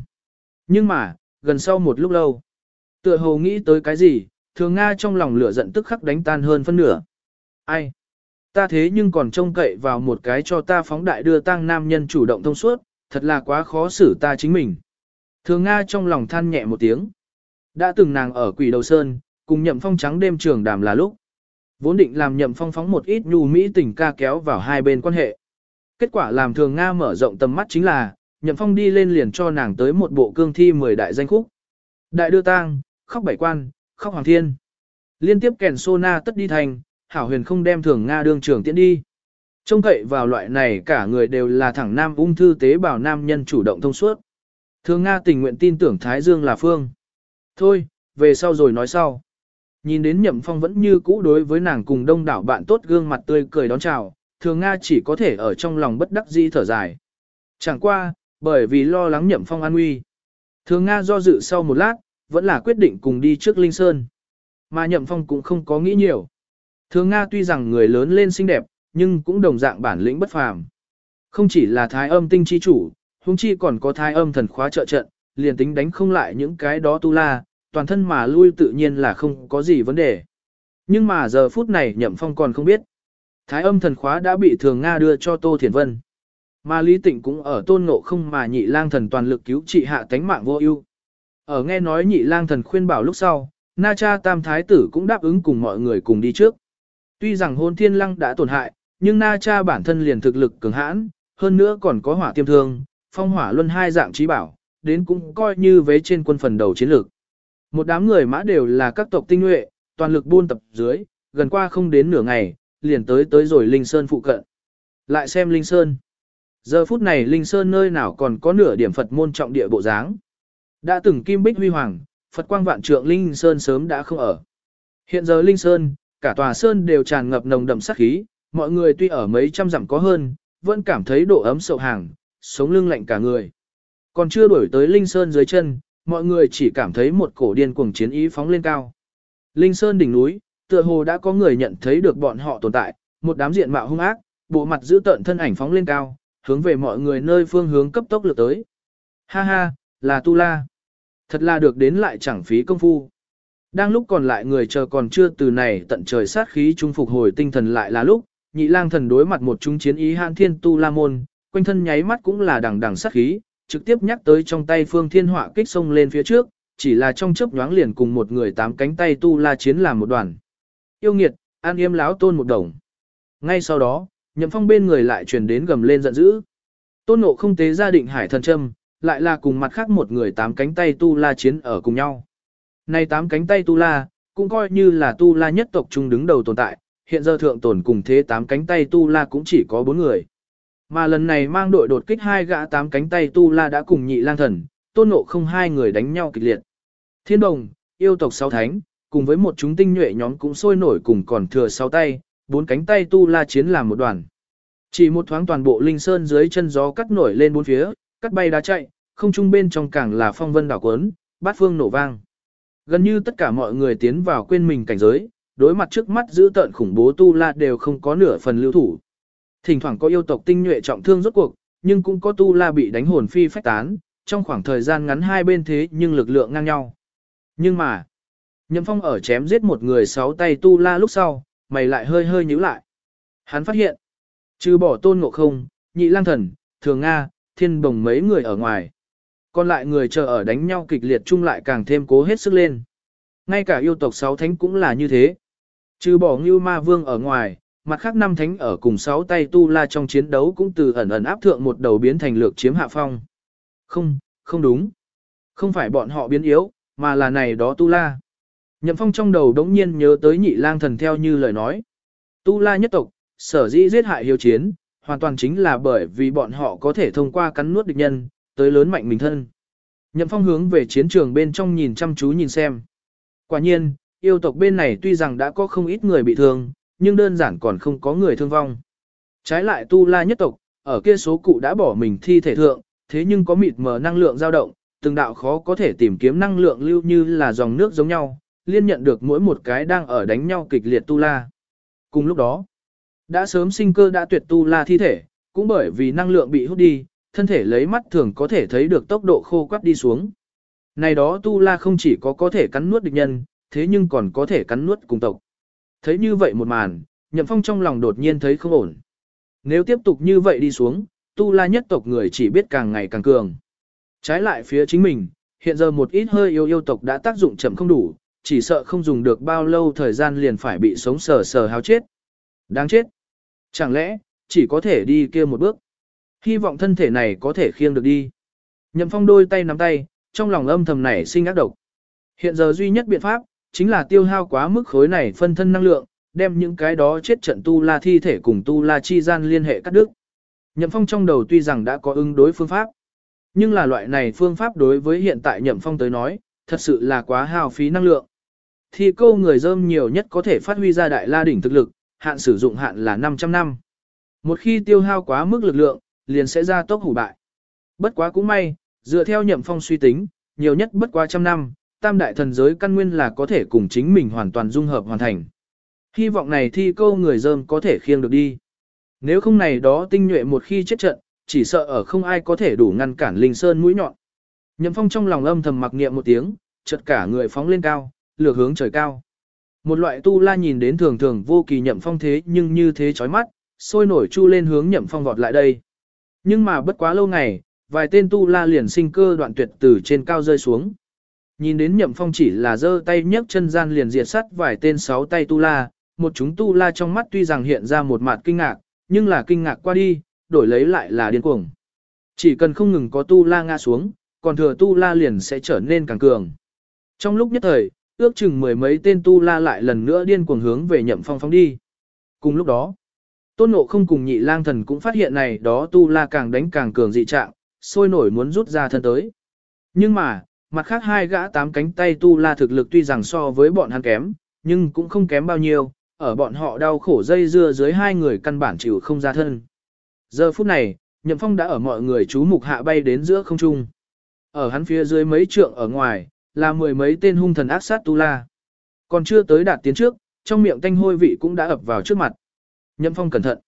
Nhưng mà, gần sau một lúc lâu, tựa hồ nghĩ tới cái gì, thường Nga trong lòng lửa giận tức khắc đánh tan hơn phân nửa. Ai? Ta thế nhưng còn trông cậy vào một cái cho ta phóng đại đưa tang nam nhân chủ động thông suốt, thật là quá khó xử ta chính mình. Thường Nga trong lòng than nhẹ một tiếng. Đã từng nàng ở quỷ đầu sơn, cùng nhậm phong trắng đêm trường đàm là lúc. Vốn định làm nhậm phong phóng một ít nhu mỹ tình ca kéo vào hai bên quan hệ. Kết quả làm thường Nga mở rộng tầm mắt chính là, nhậm phong đi lên liền cho nàng tới một bộ cương thi mười đại danh khúc. Đại đưa tang, khóc bảy quan, khóc hoàng thiên. Liên tiếp kèn sô na tất đi thành, hảo huyền không đem thường Nga đương trường tiễn đi. Trông cậy vào loại này cả người đều là thẳng nam ung thư tế bào nam nhân chủ động thông suốt. Thường Nga tình nguyện tin tưởng Thái Dương là phương. Thôi, về sau rồi nói sau. Nhìn đến Nhậm Phong vẫn như cũ đối với nàng cùng đông đảo bạn tốt gương mặt tươi cười đón chào, thường Nga chỉ có thể ở trong lòng bất đắc dĩ thở dài. Chẳng qua, bởi vì lo lắng Nhậm Phong an nguy. Thường Nga do dự sau một lát, vẫn là quyết định cùng đi trước Linh Sơn. Mà Nhậm Phong cũng không có nghĩ nhiều. Thường Nga tuy rằng người lớn lên xinh đẹp, nhưng cũng đồng dạng bản lĩnh bất phàm. Không chỉ là thái âm tinh chi chủ, huống chi còn có thái âm thần khóa trợ trận, liền tính đánh không lại những cái đó tu la, toàn thân mà lui tự nhiên là không có gì vấn đề. Nhưng mà giờ phút này Nhậm Phong còn không biết. Thái âm thần khóa đã bị Thường Nga đưa cho Tô Thiền Vân. Mà Lý Tịnh cũng ở tôn ngộ không mà nhị lang thần toàn lực cứu trị hạ tánh mạng vô ưu. Ở nghe nói nhị lang thần khuyên bảo lúc sau, Na Cha Tam Thái tử cũng đáp ứng cùng mọi người cùng đi trước. Tuy rằng hôn thiên lăng đã tổn hại, nhưng Na Cha bản thân liền thực lực cường hãn, hơn nữa còn có hỏa tiêm thương, phong hỏa luân hai dạng trí bảo, đến cũng coi như vế trên quân phần đầu chiến lược. Một đám người mã đều là các tộc tinh nhuệ, toàn lực buôn tập dưới, gần qua không đến nửa ngày, liền tới tới rồi Linh Sơn phụ cận. Lại xem Linh Sơn. Giờ phút này Linh Sơn nơi nào còn có nửa điểm Phật môn trọng địa bộ dáng. Đã từng kim bích huy hoàng, Phật quang vạn trượng Linh Sơn sớm đã không ở. Hiện giờ Linh Sơn, cả tòa Sơn đều tràn ngập nồng đậm sát khí, mọi người tuy ở mấy trăm dặm có hơn, vẫn cảm thấy độ ấm sậu hàng, sống lưng lạnh cả người. Còn chưa đuổi tới Linh Sơn dưới chân, mọi người chỉ cảm thấy một cổ điên cuồng chiến ý phóng lên cao. Linh Sơn đỉnh núi, tựa hồ đã có người nhận thấy được bọn họ tồn tại, một đám diện mạo hung ác, bộ mặt giữ tợn thân ảnh phóng lên cao, hướng về mọi người nơi phương hướng cấp tốc lượt tới. Ha ha, là Tu La. Thật là được đến lại chẳng phí công phu. Đang lúc còn lại người chờ còn chưa từ này tận trời sát khí trung phục hồi tinh thần lại là lúc, nhị lang thần đối mặt một chúng chiến ý hãn thiên Tu La môn, quanh thân nháy mắt cũng là đằng đằng sát khí, trực tiếp nhắc tới trong tay phương thiên họa kích sông lên phía trước, chỉ là trong chớp nhoáng liền cùng một người tám cánh tay tu la chiến làm một đoàn. Yêu nghiệt, an yêm láo tôn một đồng. Ngay sau đó, nhậm phong bên người lại truyền đến gầm lên giận dữ. Tôn nộ không tế gia định hải thần châm, lại là cùng mặt khác một người tám cánh tay tu la chiến ở cùng nhau. Này tám cánh tay tu la, cũng coi như là tu la nhất tộc trung đứng đầu tồn tại, hiện giờ thượng tồn cùng thế tám cánh tay tu la cũng chỉ có bốn người. Mà lần này mang đội đột kích hai gã tám cánh tay tu la đã cùng nhị lang thần, tôn nộ không hai người đánh nhau kịch liệt. Thiên đồng, yêu tộc sáu thánh, cùng với một chúng tinh nhuệ nhóm cũng sôi nổi cùng còn thừa sáu tay, bốn cánh tay tu la chiến làm một đoàn. Chỉ một thoáng toàn bộ linh sơn dưới chân gió cắt nổi lên bốn phía, cắt bay đá chạy, không trung bên trong càng là phong vân đảo quấn, bát phương nổ vang. Gần như tất cả mọi người tiến vào quên mình cảnh giới, đối mặt trước mắt giữ tợn khủng bố tu la đều không có nửa phần lưu thủ. Thỉnh thoảng có yêu tộc tinh nhuệ trọng thương rốt cuộc, nhưng cũng có tu la bị đánh hồn phi phách tán, trong khoảng thời gian ngắn hai bên thế nhưng lực lượng ngang nhau. Nhưng mà, Nhậm Phong ở chém giết một người sáu tay tu la lúc sau, mày lại hơi hơi nhíu lại. Hắn phát hiện, trừ bỏ tôn ngộ không, nhị lang thần, thường Nga, thiên bồng mấy người ở ngoài. Còn lại người chờ ở đánh nhau kịch liệt chung lại càng thêm cố hết sức lên. Ngay cả yêu tộc sáu thánh cũng là như thế. Trừ bỏ Ngưu Ma Vương ở ngoài, mặt khác năm thánh ở cùng sáu tay tu la trong chiến đấu cũng từ ẩn ẩn áp thượng một đầu biến thành lược chiếm hạ phong. Không, không đúng. Không phải bọn họ biến yếu, mà là này đó tu la. Nhậm phong trong đầu đống nhiên nhớ tới nhị lang thần theo như lời nói. Tu la nhất tộc, sở dĩ giết hại hiếu chiến, hoàn toàn chính là bởi vì bọn họ có thể thông qua cắn nuốt địch nhân, tới lớn mạnh mình thân. Nhậm phong hướng về chiến trường bên trong nhìn chăm chú nhìn xem. Quả nhiên, yêu tộc bên này tuy rằng đã có không ít người bị thương, nhưng đơn giản còn không có người thương vong. Trái lại tu la nhất tộc, ở kia số cụ đã bỏ mình thi thể thượng, thế nhưng có mịt mờ năng lượng dao động, từng đạo khó có thể tìm kiếm năng lượng lưu như là dòng nước giống nhau, liên nhận được mỗi một cái đang ở đánh nhau kịch liệt tu la. Cùng lúc đó, đã sớm sinh cơ đã tuyệt tu la thi thể, cũng bởi vì năng lượng bị hút đi, thân thể lấy mắt thường có thể thấy được tốc độ khô quắt đi xuống. Này đó tu la không chỉ có có thể cắn nuốt địch nhân, thế nhưng còn có thể cắn nuốt cùng tộc. Thấy như vậy một màn, Nhậm Phong trong lòng đột nhiên thấy không ổn. Nếu tiếp tục như vậy đi xuống, tu la nhất tộc người chỉ biết càng ngày càng cường. Trái lại phía chính mình, hiện giờ một ít hơi yêu yêu tộc đã tác dụng chậm không đủ, chỉ sợ không dùng được bao lâu thời gian liền phải bị sống sờ sờ háo chết. Đáng chết. Chẳng lẽ, chỉ có thể đi kia một bước. Hy vọng thân thể này có thể khiêng được đi. Nhậm phong đôi tay nắm tay, trong lòng âm thầm này sinh ác độc. Hiện giờ duy nhất biện pháp, chính là tiêu hao quá mức khối này phân thân năng lượng, đem những cái đó chết trận tu la thi thể cùng tu la chi gian liên hệ cắt đứt. Nhậm phong trong đầu tuy rằng đã có ứng đối phương pháp, nhưng là loại này phương pháp đối với hiện tại nhậm phong tới nói, thật sự là quá hao phí năng lượng. thì câu người dơm nhiều nhất có thể phát huy ra đại la đỉnh thực lực, hạn sử dụng hạn là 500 năm. Một khi tiêu hao quá mức lực lượng, liền sẽ ra tốc hủ bại. Bất quá cũng may, dựa theo nhậm phong suy tính, nhiều nhất bất quá trăm năm, tam đại thần giới căn nguyên là có thể cùng chính mình hoàn toàn dung hợp hoàn thành. Hy vọng này thi câu người dơm có thể khiêng được đi. Nếu không này đó tinh nhuệ một khi chết trận, chỉ sợ ở không ai có thể đủ ngăn cản Linh Sơn mũi nhọn. Nhậm Phong trong lòng âm thầm mặc niệm một tiếng, chợt cả người phóng lên cao, lược hướng trời cao. Một loại tu la nhìn đến thường thường vô kỳ Nhậm Phong thế nhưng như thế chói mắt, sôi nổi chu lên hướng Nhậm Phong vọt lại đây. Nhưng mà bất quá lâu ngày, vài tên tu la liền sinh cơ đoạn tuyệt từ trên cao rơi xuống. Nhìn đến Nhậm Phong chỉ là giơ tay nhấc chân gian liền diệt sát vài tên sáu tay tu la, một chúng tu la trong mắt tuy rằng hiện ra một mặt kinh ngạc, nhưng là kinh ngạc qua đi, đổi lấy lại là điên cuồng. Chỉ cần không ngừng có tu la ngã xuống, còn thừa tu la liền sẽ trở nên càng cường. Trong lúc nhất thời, ước chừng mười mấy tên tu la lại lần nữa điên cuồng hướng về nhậm phong phóng đi. Cùng lúc đó, tôn nộ không cùng nhị lang thần cũng phát hiện này đó tu la càng đánh càng cường dị trạng, sôi nổi muốn rút ra thân tới. Nhưng mà, mặt khác hai gã tám cánh tay tu la thực lực tuy rằng so với bọn hắn kém, nhưng cũng không kém bao nhiêu, ở bọn họ đau khổ dây dưa dưới hai người căn bản chịu không ra thân. Giờ phút này, Nhậm Phong đã ở mọi người chú mục hạ bay đến giữa không trung. Ở hắn phía dưới mấy trượng ở ngoài, là mười mấy tên hung thần ác sát tu la. Còn chưa tới đạt tiến trước, trong miệng tanh hôi vị cũng đã ập vào trước mặt. Nhậm Phong cẩn thận.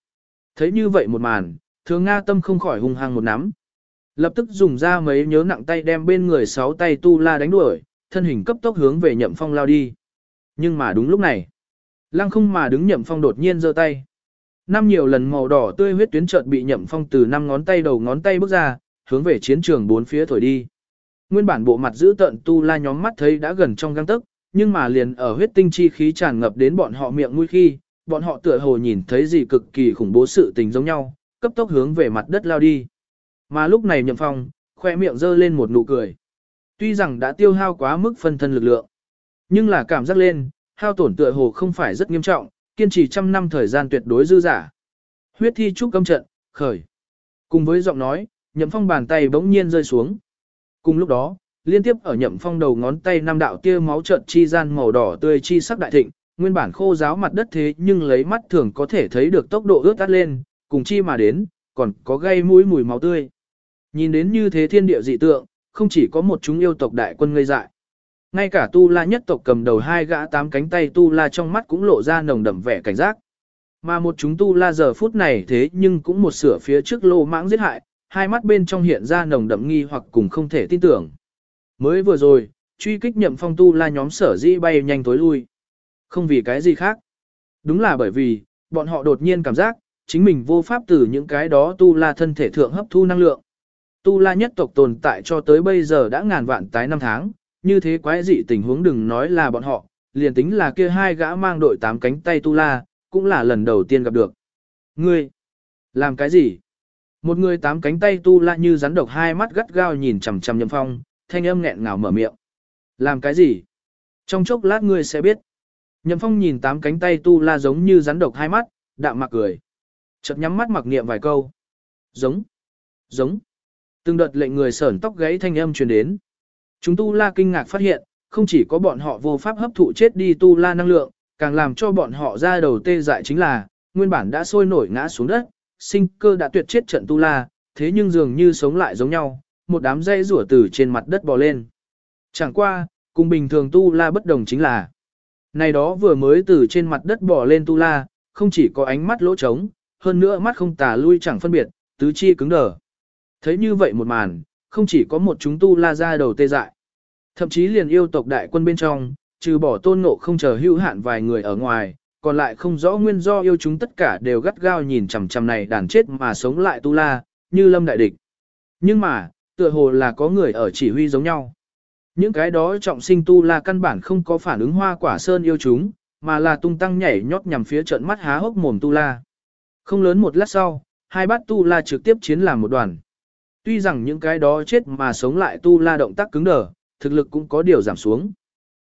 Thấy như vậy một màn, thường Nga tâm không khỏi hung hăng một nắm. Lập tức dùng ra mấy nhớ nặng tay đem bên người sáu tay tu la đánh đuổi, thân hình cấp tốc hướng về Nhậm Phong lao đi. Nhưng mà đúng lúc này, lăng không mà đứng Nhậm Phong đột nhiên giơ tay. Năm nhiều lần màu đỏ tươi huyết tuyến chợt bị nhậm phong từ năm ngón tay đầu ngón tay bước ra, hướng về chiến trường bốn phía thổi đi. Nguyên bản bộ mặt giữ tận tu la nhóm mắt thấy đã gần trong găng tức, nhưng mà liền ở huyết tinh chi khí tràn ngập đến bọn họ miệng mũi khi, bọn họ tựa hồ nhìn thấy gì cực kỳ khủng bố sự tình giống nhau, cấp tốc hướng về mặt đất lao đi. Mà lúc này nhậm phong, khoe miệng giơ lên một nụ cười. Tuy rằng đã tiêu hao quá mức phân thân lực lượng, nhưng là cảm giác lên, hao tổn tựa hồ không phải rất nghiêm trọng, kiên trì trăm năm thời gian tuyệt đối dư giả. Huyết thi trúc âm trận, khởi. Cùng với giọng nói, nhậm phong bàn tay bỗng nhiên rơi xuống. Cùng lúc đó, liên tiếp ở nhậm phong đầu ngón tay năm đạo tia máu trận chi gian màu đỏ tươi chi sắc đại thịnh, nguyên bản khô giáo mặt đất thế nhưng lấy mắt thường có thể thấy được tốc độ ướt tắt lên, cùng chi mà đến, còn có gây mũi mùi máu tươi. Nhìn đến như thế thiên địa dị tượng, không chỉ có một chúng yêu tộc đại quân ngây dại. Ngay cả tu la nhất tộc cầm đầu hai gã tám cánh tay tu la trong mắt cũng lộ ra nồng đậm vẻ cảnh giác. Mà một chúng tu la giờ phút này thế nhưng cũng một sửa phía trước lô mãng giết hại, hai mắt bên trong hiện ra nồng đậm nghi hoặc cùng không thể tin tưởng. Mới vừa rồi, truy kích nhậm phong tu la nhóm sở dĩ bay nhanh tối lui. Không vì cái gì khác. Đúng là bởi vì, bọn họ đột nhiên cảm giác, chính mình vô pháp từ những cái đó tu la thân thể thượng hấp thu năng lượng. Tu la nhất tộc tồn tại cho tới bây giờ đã ngàn vạn tái năm tháng, như thế quái dị tình huống đừng nói là bọn họ, liền tính là kia hai gã mang đội tám cánh tay tu la, cũng là lần đầu tiên gặp được. Ngươi, làm cái gì? Một người tám cánh tay tu la như rắn độc hai mắt gắt gao nhìn chằm chằm nhậm phong, thanh âm nghẹn ngào mở miệng. Làm cái gì? Trong chốc lát ngươi sẽ biết. Nhậm phong nhìn tám cánh tay tu la giống như rắn độc hai mắt, đạm mặc cười. Chợt nhắm mắt mặc niệm vài câu. Giống, giống. Từng đợt lệnh người sởn tóc gáy thanh âm truyền đến. Chúng tu la kinh ngạc phát hiện, không chỉ có bọn họ vô pháp hấp thụ chết đi tu la năng lượng, càng làm cho bọn họ ra đầu tê dại chính là, nguyên bản đã sôi nổi ngã xuống đất, sinh cơ đã tuyệt chết trận tu la, thế nhưng dường như sống lại giống nhau, một đám dây rủa từ trên mặt đất bò lên. Chẳng qua, cùng bình thường tu la bất đồng chính là, này đó vừa mới từ trên mặt đất bò lên tu la, không chỉ có ánh mắt lỗ trống, hơn nữa mắt không tà lui chẳng phân biệt, tứ chi cứng đờ. Thấy như vậy một màn, không chỉ có một chúng tu la ra đầu tê dại. Thậm chí liền yêu tộc đại quân bên trong, trừ bỏ tôn ngộ không chờ hữu hạn vài người ở ngoài, còn lại không rõ nguyên do yêu chúng tất cả đều gắt gao nhìn chằm chằm này đàn chết mà sống lại tu la, như lâm đại địch. Nhưng mà, tựa hồ là có người ở chỉ huy giống nhau. Những cái đó trọng sinh tu la căn bản không có phản ứng hoa quả sơn yêu chúng, mà là tung tăng nhảy nhót nhằm phía trận mắt há hốc mồm tu la. Không lớn một lát sau, hai bát tu la trực tiếp chiến làm một đoàn. Tuy rằng những cái đó chết mà sống lại tu la động tác cứng đờ, thực lực cũng có điều giảm xuống.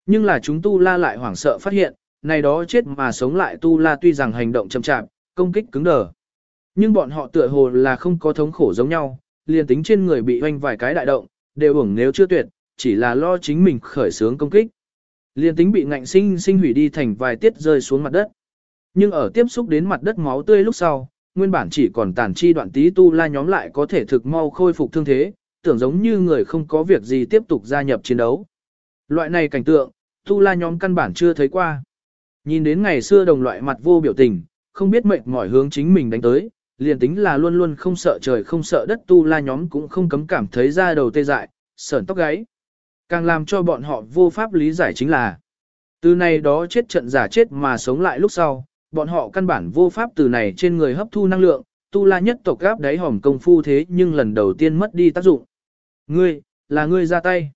Nhưng là chúng tu la lại hoảng sợ phát hiện, này đó chết mà sống lại tu la tuy rằng hành động chậm chạp, công kích cứng đờ. Nhưng bọn họ tựa hồ là không có thống khổ giống nhau, liền tính trên người bị hoanh vài cái đại động, đều ủng nếu chưa tuyệt, chỉ là lo chính mình khởi sướng công kích. Liền tính bị ngạnh sinh sinh hủy đi thành vài tiết rơi xuống mặt đất. Nhưng ở tiếp xúc đến mặt đất máu tươi lúc sau, nguyên bản chỉ còn tàn chi đoạn tí tu la nhóm lại có thể thực mau khôi phục thương thế, tưởng giống như người không có việc gì tiếp tục gia nhập chiến đấu. Loại này cảnh tượng, tu la nhóm căn bản chưa thấy qua. Nhìn đến ngày xưa đồng loại mặt vô biểu tình, không biết mệnh mỏi hướng chính mình đánh tới, liền tính là luôn luôn không sợ trời không sợ đất tu la nhóm cũng không cấm cảm thấy ra đầu tê dại, sởn tóc gáy. Càng làm cho bọn họ vô pháp lý giải chính là, từ này đó chết trận giả chết mà sống lại lúc sau, bọn họ căn bản vô pháp từ này trên người hấp thu năng lượng, tu la nhất tộc gáp đáy hỏng công phu thế nhưng lần đầu tiên mất đi tác dụng. Ngươi, là ngươi ra tay.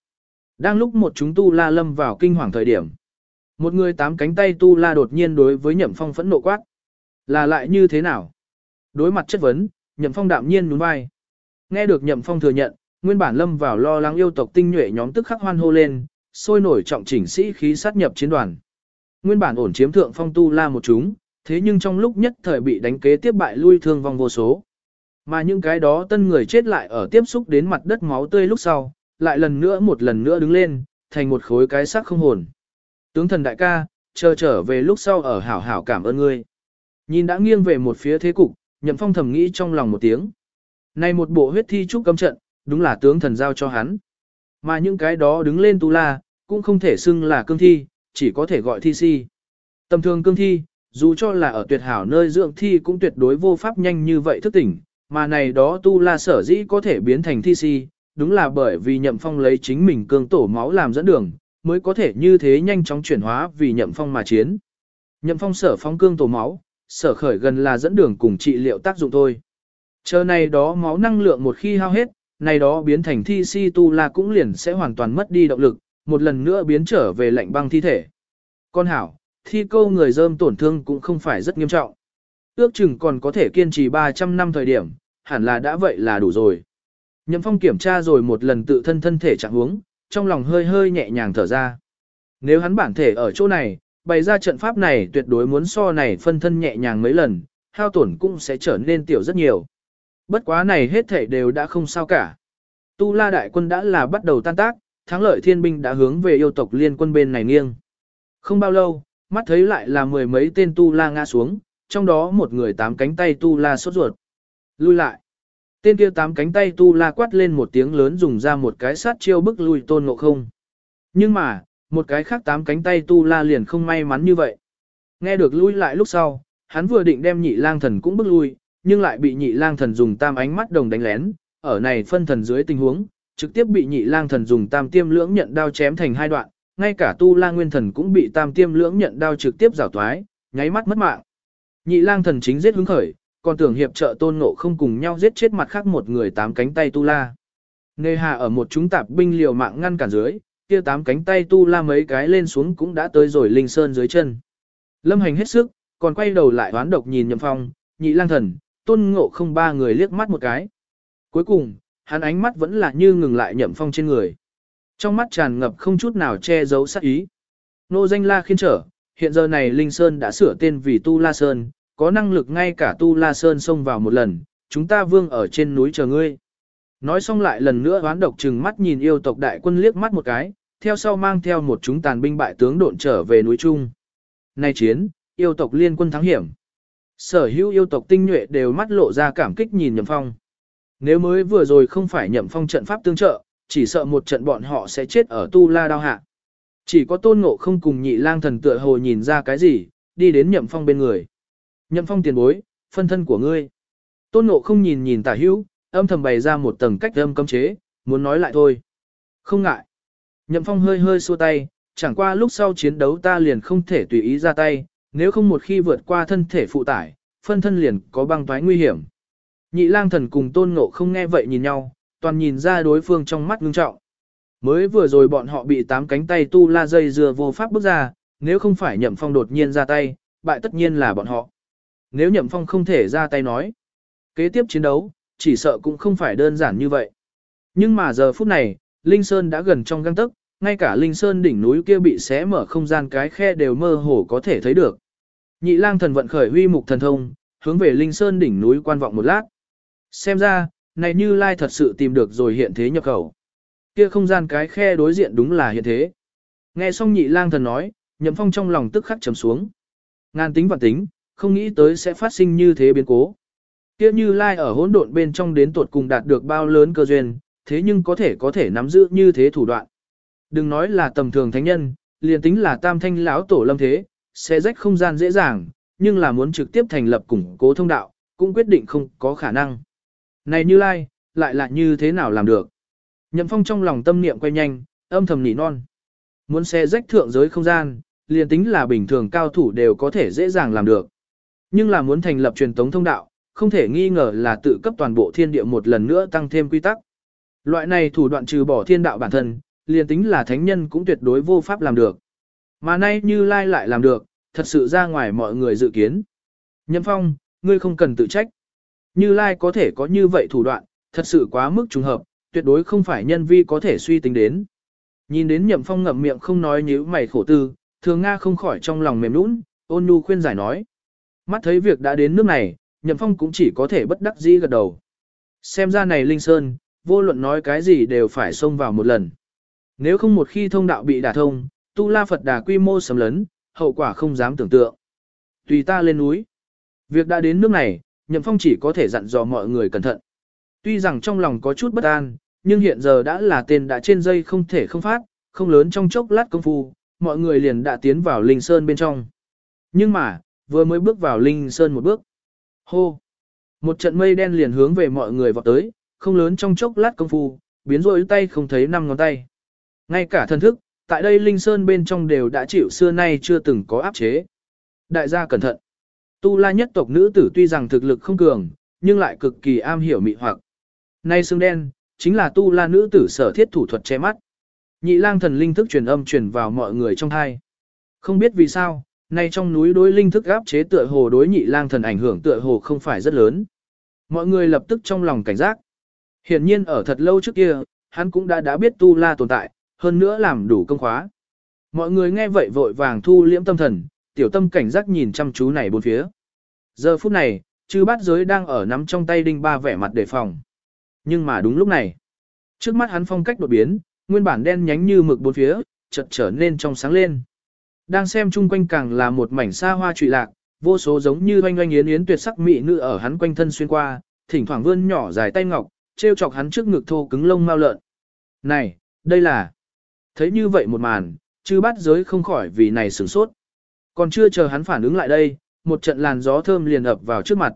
Đang lúc một chúng tu la lâm vào kinh hoàng thời điểm. Một người tám cánh tay tu la đột nhiên đối với nhậm phong phẫn nộ quát. Là lại như thế nào? Đối mặt chất vấn, nhậm phong đạm nhiên nhún vai. Nghe được nhậm phong thừa nhận, nguyên bản lâm vào lo lắng yêu tộc tinh nhuệ nhóm tức khắc hoan hô lên, sôi nổi trọng chỉnh sĩ khí sát nhập chiến đoàn. Nguyên bản ổn chiếm thượng phong tu la một chúng, thế nhưng trong lúc nhất thời bị đánh kế tiếp bại lui thương vong vô số. Mà những cái đó tân người chết lại ở tiếp xúc đến mặt đất máu tươi lúc sau, lại lần nữa một lần nữa đứng lên, thành một khối cái xác không hồn. Tướng thần đại ca, chờ trở về lúc sau ở hảo hảo cảm ơn ngươi. Nhìn đã nghiêng về một phía thế cục, nhậm phong thầm nghĩ trong lòng một tiếng. Này một bộ huyết thi trúc cấm trận, đúng là tướng thần giao cho hắn. Mà những cái đó đứng lên tu la, cũng không thể xưng là cương thi, chỉ có thể gọi thi si. Tầm thường cương thi, dù cho là ở tuyệt hảo nơi dưỡng thi cũng tuyệt đối vô pháp nhanh như vậy thức tỉnh, mà này đó tu la sở dĩ có thể biến thành thi si, đúng là bởi vì nhậm phong lấy chính mình cương tổ máu làm dẫn đường, mới có thể như thế nhanh chóng chuyển hóa vì nhậm phong mà chiến. Nhậm phong sở phong cương tổ máu, sở khởi gần là dẫn đường cùng trị liệu tác dụng thôi. Chờ này đó máu năng lượng một khi hao hết, này đó biến thành thi si tu la cũng liền sẽ hoàn toàn mất đi động lực, một lần nữa biến trở về lạnh băng thi thể. Con hảo, thi câu người dơm tổn thương cũng không phải rất nghiêm trọng. Ước chừng còn có thể kiên trì 300 năm thời điểm, hẳn là đã vậy là đủ rồi. Nhậm phong kiểm tra rồi một lần tự thân thân thể trạng huống, trong lòng hơi hơi nhẹ nhàng thở ra. Nếu hắn bản thể ở chỗ này, bày ra trận pháp này tuyệt đối muốn so này phân thân nhẹ nhàng mấy lần, hao tổn cũng sẽ trở nên tiểu rất nhiều. Bất quá này hết thể đều đã không sao cả. Tu La đại quân đã là bắt đầu tan tác, thắng lợi thiên binh đã hướng về yêu tộc liên quân bên này nghiêng. Không bao lâu, mắt thấy lại là mười mấy tên Tu La ngã xuống, trong đó một người tám cánh tay Tu La sốt ruột. Lui lại. Tên kia tám cánh tay tu la quát lên một tiếng lớn dùng ra một cái sát chiêu bức lui tôn ngộ không. Nhưng mà, một cái khác tám cánh tay tu la liền không may mắn như vậy. Nghe được lui lại lúc sau, hắn vừa định đem nhị lang thần cũng bức lui, nhưng lại bị nhị lang thần dùng tam ánh mắt đồng đánh lén, ở này phân thần dưới tình huống, trực tiếp bị nhị lang thần dùng tam tiêm lưỡng nhận đao chém thành hai đoạn, ngay cả tu la nguyên thần cũng bị tam tiêm lưỡng nhận đao trực tiếp rào toái, nháy mắt mất mạng. Nhị lang thần chính giết hứng khởi, còn tưởng hiệp trợ tôn ngộ không cùng nhau giết chết mặt khác một người tám cánh tay tu la. Nề hà ở một chúng tạp binh liều mạng ngăn cản dưới, kia tám cánh tay tu la mấy cái lên xuống cũng đã tới rồi linh sơn dưới chân. Lâm hành hết sức, còn quay đầu lại đoán độc nhìn nhậm phong, nhị lang thần, tôn ngộ không ba người liếc mắt một cái. Cuối cùng, hắn ánh mắt vẫn là như ngừng lại nhậm phong trên người. Trong mắt tràn ngập không chút nào che giấu sát ý. Nô danh la khiên trở, hiện giờ này Linh Sơn đã sửa tên vì Tu La Sơn, có năng lực ngay cả Tu La Sơn xông vào một lần, chúng ta vương ở trên núi chờ ngươi. Nói xong lại lần nữa hoán độc trừng mắt nhìn yêu tộc đại quân liếc mắt một cái, theo sau mang theo một chúng tàn binh bại tướng độn trở về núi Trung. Nay chiến, yêu tộc liên quân thắng hiểm. Sở hữu yêu tộc tinh nhuệ đều mắt lộ ra cảm kích nhìn Nhậm Phong. Nếu mới vừa rồi không phải Nhậm Phong trận pháp tương trợ, chỉ sợ một trận bọn họ sẽ chết ở tu la đao hạ. Chỉ có tôn ngộ không cùng nhị lang thần tựa hồ nhìn ra cái gì, đi đến Nhậm Phong bên người. Nhậm Phong tiền bối, phân thân của ngươi. Tôn ngộ không nhìn nhìn tả hữu, âm thầm bày ra một tầng cách âm cấm chế, muốn nói lại thôi. Không ngại. Nhậm Phong hơi hơi xua tay, chẳng qua lúc sau chiến đấu ta liền không thể tùy ý ra tay, nếu không một khi vượt qua thân thể phụ tải, phân thân liền có băng toái nguy hiểm. Nhị lang thần cùng tôn ngộ không nghe vậy nhìn nhau, toàn nhìn ra đối phương trong mắt ngưng trọng. Mới vừa rồi bọn họ bị tám cánh tay tu la dây dừa vô pháp bước ra, nếu không phải nhậm phong đột nhiên ra tay, bại tất nhiên là bọn họ. Nếu nhậm phong không thể ra tay nói, kế tiếp chiến đấu, chỉ sợ cũng không phải đơn giản như vậy. Nhưng mà giờ phút này, Linh Sơn đã gần trong găng tức, ngay cả Linh Sơn đỉnh núi kia bị xé mở không gian cái khe đều mơ hồ có thể thấy được. Nhị lang thần vận khởi huy mục thần thông, hướng về Linh Sơn đỉnh núi quan vọng một lát. Xem ra, này như lai thật sự tìm được rồi hiện thế nhập khẩu. Kia không gian cái khe đối diện đúng là hiện thế. Nghe xong nhị lang thần nói, nhậm phong trong lòng tức khắc trầm xuống. Ngàn tính và tính, không nghĩ tới sẽ phát sinh như thế biến cố. Kia như lai ở hỗn độn bên trong đến tuột cùng đạt được bao lớn cơ duyên, thế nhưng có thể có thể nắm giữ như thế thủ đoạn. Đừng nói là tầm thường thánh nhân, liền tính là tam thanh lão tổ lâm thế, sẽ rách không gian dễ dàng, nhưng là muốn trực tiếp thành lập củng cố thông đạo, cũng quyết định không có khả năng. Này như lai, lại là như thế nào làm được? Nhậm phong trong lòng tâm niệm quay nhanh, âm thầm nỉ non. Muốn xe rách thượng giới không gian, liền tính là bình thường cao thủ đều có thể dễ dàng làm được. Nhưng là muốn thành lập truyền tống thông đạo, không thể nghi ngờ là tự cấp toàn bộ thiên địa một lần nữa tăng thêm quy tắc. Loại này thủ đoạn trừ bỏ thiên đạo bản thân, liền tính là thánh nhân cũng tuyệt đối vô pháp làm được. Mà nay như lai lại làm được, thật sự ra ngoài mọi người dự kiến. Nhậm phong, ngươi không cần tự trách. Như lai có thể có như vậy thủ đoạn, thật sự quá mức trùng hợp, tuyệt đối không phải nhân vi có thể suy tính đến. Nhìn đến nhậm phong ngậm miệng không nói nhíu mày khổ tư, thường Nga không khỏi trong lòng mềm nũng, ôn nhu khuyên giải nói. Mắt thấy việc đã đến nước này, nhậm phong cũng chỉ có thể bất đắc dĩ gật đầu. Xem ra này Linh Sơn, vô luận nói cái gì đều phải xông vào một lần. Nếu không một khi thông đạo bị đả thông, tu la Phật đà quy mô sầm lớn, hậu quả không dám tưởng tượng. Tùy ta lên núi. Việc đã đến nước này, Nhậm Phong chỉ có thể dặn dò mọi người cẩn thận. Tuy rằng trong lòng có chút bất an, nhưng hiện giờ đã là tên đã trên dây không thể không phát, không lớn trong chốc lát công phu, mọi người liền đã tiến vào Linh Sơn bên trong. Nhưng mà, vừa mới bước vào Linh Sơn một bước. Hô! Một trận mây đen liền hướng về mọi người vọt tới, không lớn trong chốc lát công phu, biến rối tay không thấy năm ngón tay. Ngay cả thân thức, tại đây Linh Sơn bên trong đều đã chịu xưa nay chưa từng có áp chế. Đại gia cẩn thận. Tu la nhất tộc nữ tử tuy rằng thực lực không cường, nhưng lại cực kỳ am hiểu mị hoặc. Nay xương đen, chính là tu la nữ tử sở thiết thủ thuật che mắt. Nhị lang thần linh thức truyền âm truyền vào mọi người trong thai. Không biết vì sao, nay trong núi đối linh thức áp chế tựa hồ đối nhị lang thần ảnh hưởng tựa hồ không phải rất lớn. Mọi người lập tức trong lòng cảnh giác. Hiển nhiên ở thật lâu trước kia, hắn cũng đã đã biết tu la tồn tại, hơn nữa làm đủ công khóa. Mọi người nghe vậy vội vàng thu liễm tâm thần, tiểu tâm cảnh giác nhìn chăm chú này bốn phía. Giờ phút này, chư bát giới đang ở nắm trong tay đinh ba vẻ mặt đề phòng. Nhưng mà đúng lúc này, trước mắt hắn phong cách đột biến, nguyên bản đen nhánh như mực bốn phía, chợt trở nên trong sáng lên. Đang xem chung quanh càng là một mảnh xa hoa trụy lạc, vô số giống như oanh oanh yến yến tuyệt sắc mỹ nữ ở hắn quanh thân xuyên qua, thỉnh thoảng vươn nhỏ dài tay ngọc, treo chọc hắn trước ngực thô cứng lông mao lợn. Này, đây là... Thấy như vậy một màn, chư bát giới không khỏi vì này sửng sốt. Còn chưa chờ hắn phản ứng lại đây, một trận làn gió thơm liền ập vào trước mặt.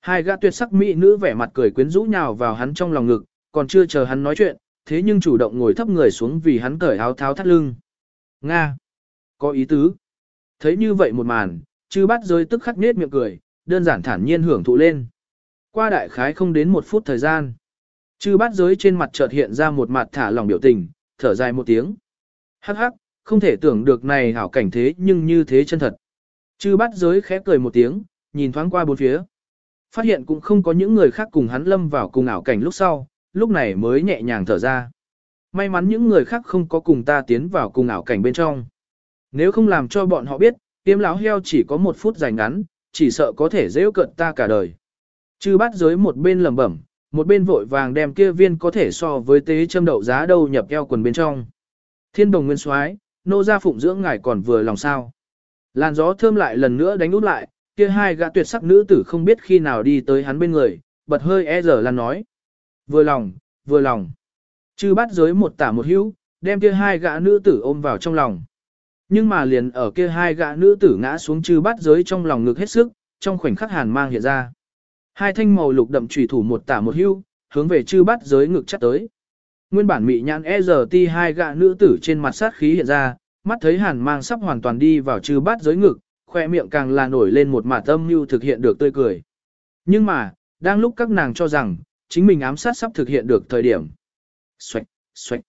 Hai gã tuyệt sắc mỹ nữ vẻ mặt cười quyến rũ nhào vào hắn trong lòng ngực, còn chưa chờ hắn nói chuyện, thế nhưng chủ động ngồi thấp người xuống vì hắn cởi áo tháo thắt lưng. Nga! Có ý tứ. Thấy như vậy một màn, chư bát giới tức khắc nết miệng cười, đơn giản thản nhiên hưởng thụ lên. Qua đại khái không đến một phút thời gian. Chư bát giới trên mặt chợt hiện ra một mặt thả lòng biểu tình, thở dài một tiếng. Hắc hắc, không thể tưởng được này hảo cảnh thế nhưng như thế chân thật. Chư bắt giới khẽ cười một tiếng, nhìn thoáng qua bốn phía. Phát hiện cũng không có những người khác cùng hắn lâm vào cùng ảo cảnh lúc sau, lúc này mới nhẹ nhàng thở ra. May mắn những người khác không có cùng ta tiến vào cùng ảo cảnh bên trong. Nếu không làm cho bọn họ biết, tiêm láo heo chỉ có một phút dài ngắn, chỉ sợ có thể dễ cận ta cả đời. Chư bát giới một bên lẩm bẩm, một bên vội vàng đem kia viên có thể so với tế châm đậu giá đâu nhập eo quần bên trong. Thiên đồng nguyên soái, nô gia phụng dưỡng ngài còn vừa lòng sao. Làn gió thơm lại lần nữa đánh út lại, kia hai gã tuyệt sắc nữ tử không biết khi nào đi tới hắn bên người, bật hơi e dở lan nói. Vừa lòng, vừa lòng. Chư bắt giới một tả một hữu, đem kia hai gã nữ tử ôm vào trong lòng. Nhưng mà liền ở kia hai gã nữ tử ngã xuống chư bắt giới trong lòng ngực hết sức, trong khoảnh khắc hàn mang hiện ra. Hai thanh màu lục đậm trùy thủ một tả một hữu, hướng về chư bắt giới ngực chắc tới. Nguyên bản mị nhãn e giờ ti hai gã nữ tử trên mặt sát khí hiện ra, mắt thấy hàn mang sắp hoàn toàn đi vào chư bát giới ngực, khoe miệng càng là nổi lên một mả tâm như thực hiện được tươi cười. Nhưng mà, đang lúc các nàng cho rằng, chính mình ám sát sắp thực hiện được thời điểm. Xoạch, xoạch.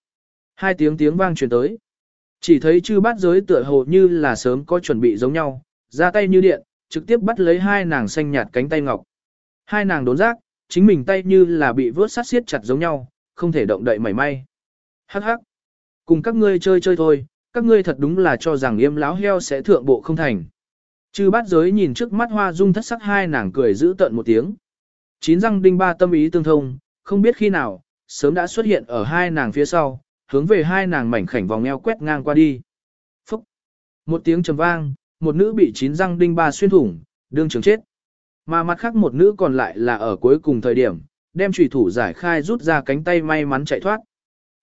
Hai tiếng tiếng vang truyền tới. Chỉ thấy chư bát giới tựa hồ như là sớm có chuẩn bị giống nhau, ra tay như điện, trực tiếp bắt lấy hai nàng xanh nhạt cánh tay ngọc. Hai nàng đốn giác, chính mình tay như là bị vớt sát siết chặt giống nhau, không thể động đậy mảy may. Hắc hắc. Cùng các ngươi chơi chơi thôi, các ngươi thật đúng là cho rằng yêm láo heo sẽ thượng bộ không thành. Chư bát giới nhìn trước mắt hoa dung thất sắc hai nàng cười giữ tận một tiếng. Chín răng đinh ba tâm ý tương thông, không biết khi nào, sớm đã xuất hiện ở hai nàng phía sau, hướng về hai nàng mảnh khảnh vòng eo quét ngang qua đi. Phúc! Một tiếng trầm vang, một nữ bị chín răng đinh ba xuyên thủng, đương trường chết. Mà mặt khác một nữ còn lại là ở cuối cùng thời điểm, đem trùy thủ giải khai rút ra cánh tay may mắn chạy thoát.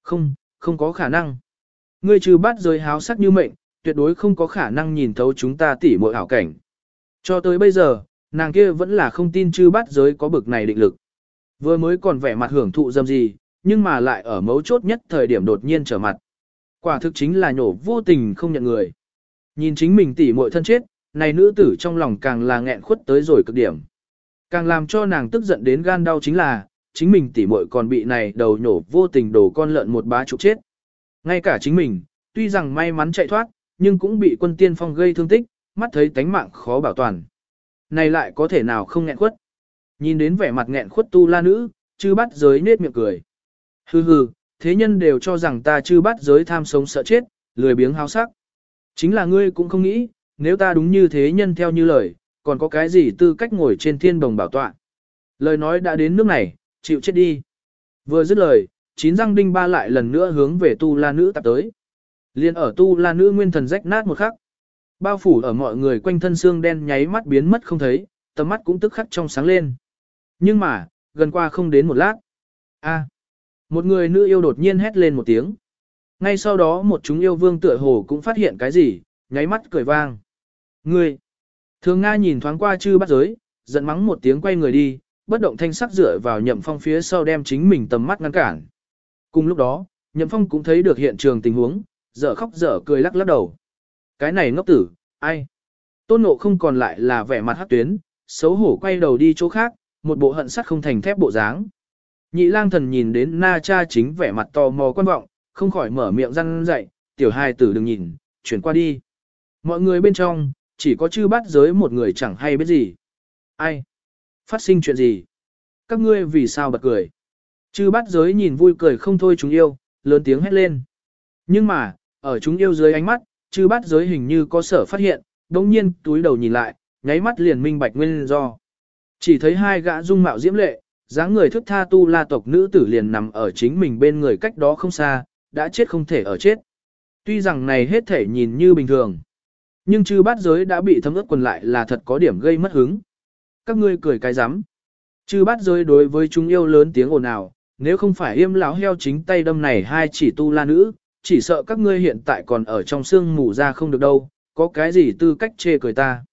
Không, không có khả năng. Ngươi trừ bắt rơi háo sắc như mệnh, tuyệt đối không có khả năng nhìn thấu chúng ta tỉ muội ảo cảnh. Cho tới bây giờ, nàng kia vẫn là không tin chư bắt giới có bực này định lực. Vừa mới còn vẻ mặt hưởng thụ dâm gì, nhưng mà lại ở mấu chốt nhất thời điểm đột nhiên trở mặt. Quả thực chính là nhổ vô tình không nhận người. Nhìn chính mình tỉ muội thân chết, này nữ tử trong lòng càng là nghẹn khuất tới rồi cực điểm. Càng làm cho nàng tức giận đến gan đau chính là, chính mình tỉ muội còn bị này đầu nhổ vô tình đổ con lợn một bá trục chết. Ngay cả chính mình, tuy rằng may mắn chạy thoát, nhưng cũng bị quân tiên phong gây thương tích, mắt thấy tánh mạng khó bảo toàn. Này lại có thể nào không nghẹn khuất. Nhìn đến vẻ mặt nghẹn khuất tu la nữ, chư bắt giới nết miệng cười. Hừ hừ, thế nhân đều cho rằng ta chư bắt giới tham sống sợ chết, lười biếng háo sắc. Chính là ngươi cũng không nghĩ, nếu ta đúng như thế nhân theo như lời, còn có cái gì tư cách ngồi trên thiên đồng bảo tọa. Lời nói đã đến nước này, chịu chết đi. Vừa dứt lời, chín răng đinh ba lại lần nữa hướng về tu la nữ tập tới. Liên ở tu la nữ nguyên thần rách nát một khắc. Bao phủ ở mọi người quanh thân xương đen nháy mắt biến mất không thấy, tầm mắt cũng tức khắc trong sáng lên. Nhưng mà, gần qua không đến một lát. a một người nữ yêu đột nhiên hét lên một tiếng. Ngay sau đó một chúng yêu vương tựa hồ cũng phát hiện cái gì, nháy mắt cười vang. Ngươi! Thường Nga nhìn thoáng qua chư bắt giới, giận mắng một tiếng quay người đi, bất động thanh sắc dựa vào nhậm phong phía sau đem chính mình tầm mắt ngăn cản. Cùng lúc đó, nhậm phong cũng thấy được hiện trường tình huống, dở khóc dở cười lắc lắc đầu. Cái này ngốc tử, ai? Tôn nộ không còn lại là vẻ mặt hát tuyến, xấu hổ quay đầu đi chỗ khác, một bộ hận sắt không thành thép bộ dáng. Nhị lang thần nhìn đến na cha chính vẻ mặt tò mò quan vọng, không khỏi mở miệng răn dậy, tiểu hài tử đừng nhìn, chuyển qua đi. Mọi người bên trong, chỉ có chư bát giới một người chẳng hay biết gì. Ai? Phát sinh chuyện gì? Các ngươi vì sao bật cười? Chư bát giới nhìn vui cười không thôi chúng yêu, lớn tiếng hét lên. Nhưng mà, ở chúng yêu dưới ánh mắt, chư bát giới hình như có sở phát hiện, đồng nhiên túi đầu nhìn lại, nháy mắt liền minh bạch nguyên do. Chỉ thấy hai gã dung mạo diễm lệ, dáng người thức tha tu la tộc nữ tử liền nằm ở chính mình bên người cách đó không xa, đã chết không thể ở chết. Tuy rằng này hết thể nhìn như bình thường, nhưng chư bát giới đã bị thấm ướt quần lại là thật có điểm gây mất hứng. Các ngươi cười cái rắm Chư bát giới đối với chúng yêu lớn tiếng ồn ào, nếu không phải yêm lão heo chính tay đâm này hai chỉ tu la nữ, chỉ sợ các ngươi hiện tại còn ở trong xương mù ra không được đâu, có cái gì tư cách chê cười ta.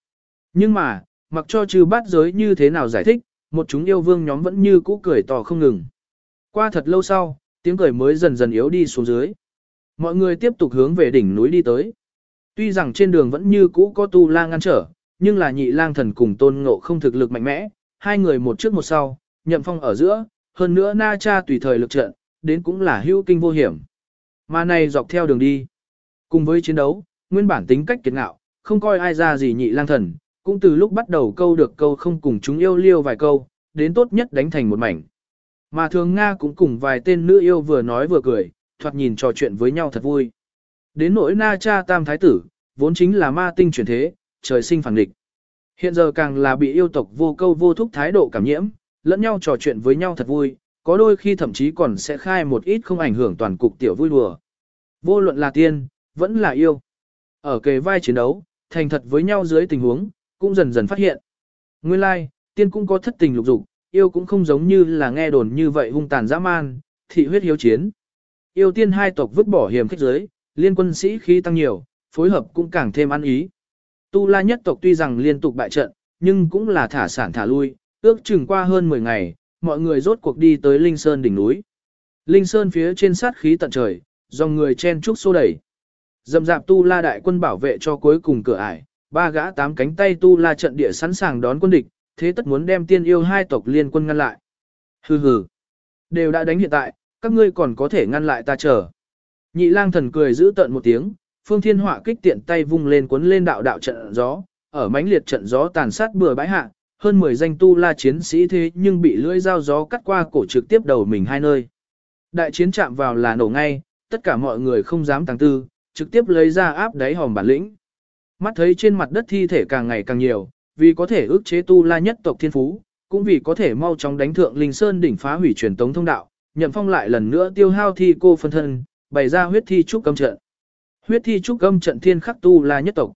Nhưng mà, mặc cho chư bát giới như thế nào giải thích, một chúng yêu vương nhóm vẫn như cũ cười to không ngừng. Qua thật lâu sau, tiếng cười mới dần dần yếu đi xuống dưới. Mọi người tiếp tục hướng về đỉnh núi đi tới. Tuy rằng trên đường vẫn như cũ có tu la ngăn trở, nhưng là nhị lang thần cùng tôn ngộ không thực lực mạnh mẽ, hai người một trước một sau, nhậm phong ở giữa, hơn nữa na cha tùy thời lực trận, đến cũng là hữu kinh vô hiểm. Mà này dọc theo đường đi. Cùng với chiến đấu, nguyên bản tính cách kiệt ngạo, không coi ai ra gì nhị lang thần, cũng từ lúc bắt đầu câu được câu không cùng chúng yêu liêu vài câu, đến tốt nhất đánh thành một mảnh. Mà thường Nga cũng cùng vài tên nữ yêu vừa nói vừa cười, thoạt nhìn trò chuyện với nhau thật vui. Đến nỗi na cha tam thái tử, vốn chính là ma tinh chuyển thế, trời sinh phản địch. Hiện giờ càng là bị yêu tộc vô câu vô thúc thái độ cảm nhiễm, lẫn nhau trò chuyện với nhau thật vui, có đôi khi thậm chí còn sẽ khai một ít không ảnh hưởng toàn cục tiểu vui đùa. Vô luận là tiên, vẫn là yêu. Ở kề vai chiến đấu, thành thật với nhau dưới tình huống, cũng dần dần phát hiện. Nguyên lai, like, tiên cũng có thất tình lục dục, yêu cũng không giống như là nghe đồn như vậy hung tàn dã man, thị huyết hiếu chiến. Yêu tiên hai tộc vứt bỏ hiểm khích giới, liên quân sĩ khí tăng nhiều, phối hợp cũng càng thêm ăn ý. Tu La nhất tộc tuy rằng liên tục bại trận, nhưng cũng là thả sản thả lui, ước chừng qua hơn 10 ngày, mọi người rốt cuộc đi tới Linh Sơn đỉnh núi. Linh Sơn phía trên sát khí tận trời, dòng người chen trúc xô đẩy. Dầm dạp Tu La đại quân bảo vệ cho cuối cùng cửa ải, ba gã tám cánh tay Tu La trận địa sẵn sàng đón quân địch, thế tất muốn đem tiên yêu hai tộc liên quân ngăn lại. Hừ hừ, đều đã đánh hiện tại, các ngươi còn có thể ngăn lại ta chờ. Nhị lang thần cười giữ tận một tiếng, phương thiên họa kích tiện tay vung lên cuốn lên đạo đạo trận gió, ở mãnh liệt trận gió tàn sát bừa bãi hạ, hơn 10 danh tu la chiến sĩ thế nhưng bị lưỡi dao gió cắt qua cổ trực tiếp đầu mình hai nơi. Đại chiến chạm vào là nổ ngay, tất cả mọi người không dám tăng tư, trực tiếp lấy ra áp đáy hòm bản lĩnh. Mắt thấy trên mặt đất thi thể càng ngày càng nhiều, vì có thể ước chế tu la nhất tộc thiên phú, cũng vì có thể mau chóng đánh thượng linh sơn đỉnh phá hủy truyền tống thông đạo, nhậm phong lại lần nữa tiêu hao thi cô phân thân, bày ra huyết thi trúc âm trận. Huyết thi trúc âm trận thiên khắc tu la nhất tộc.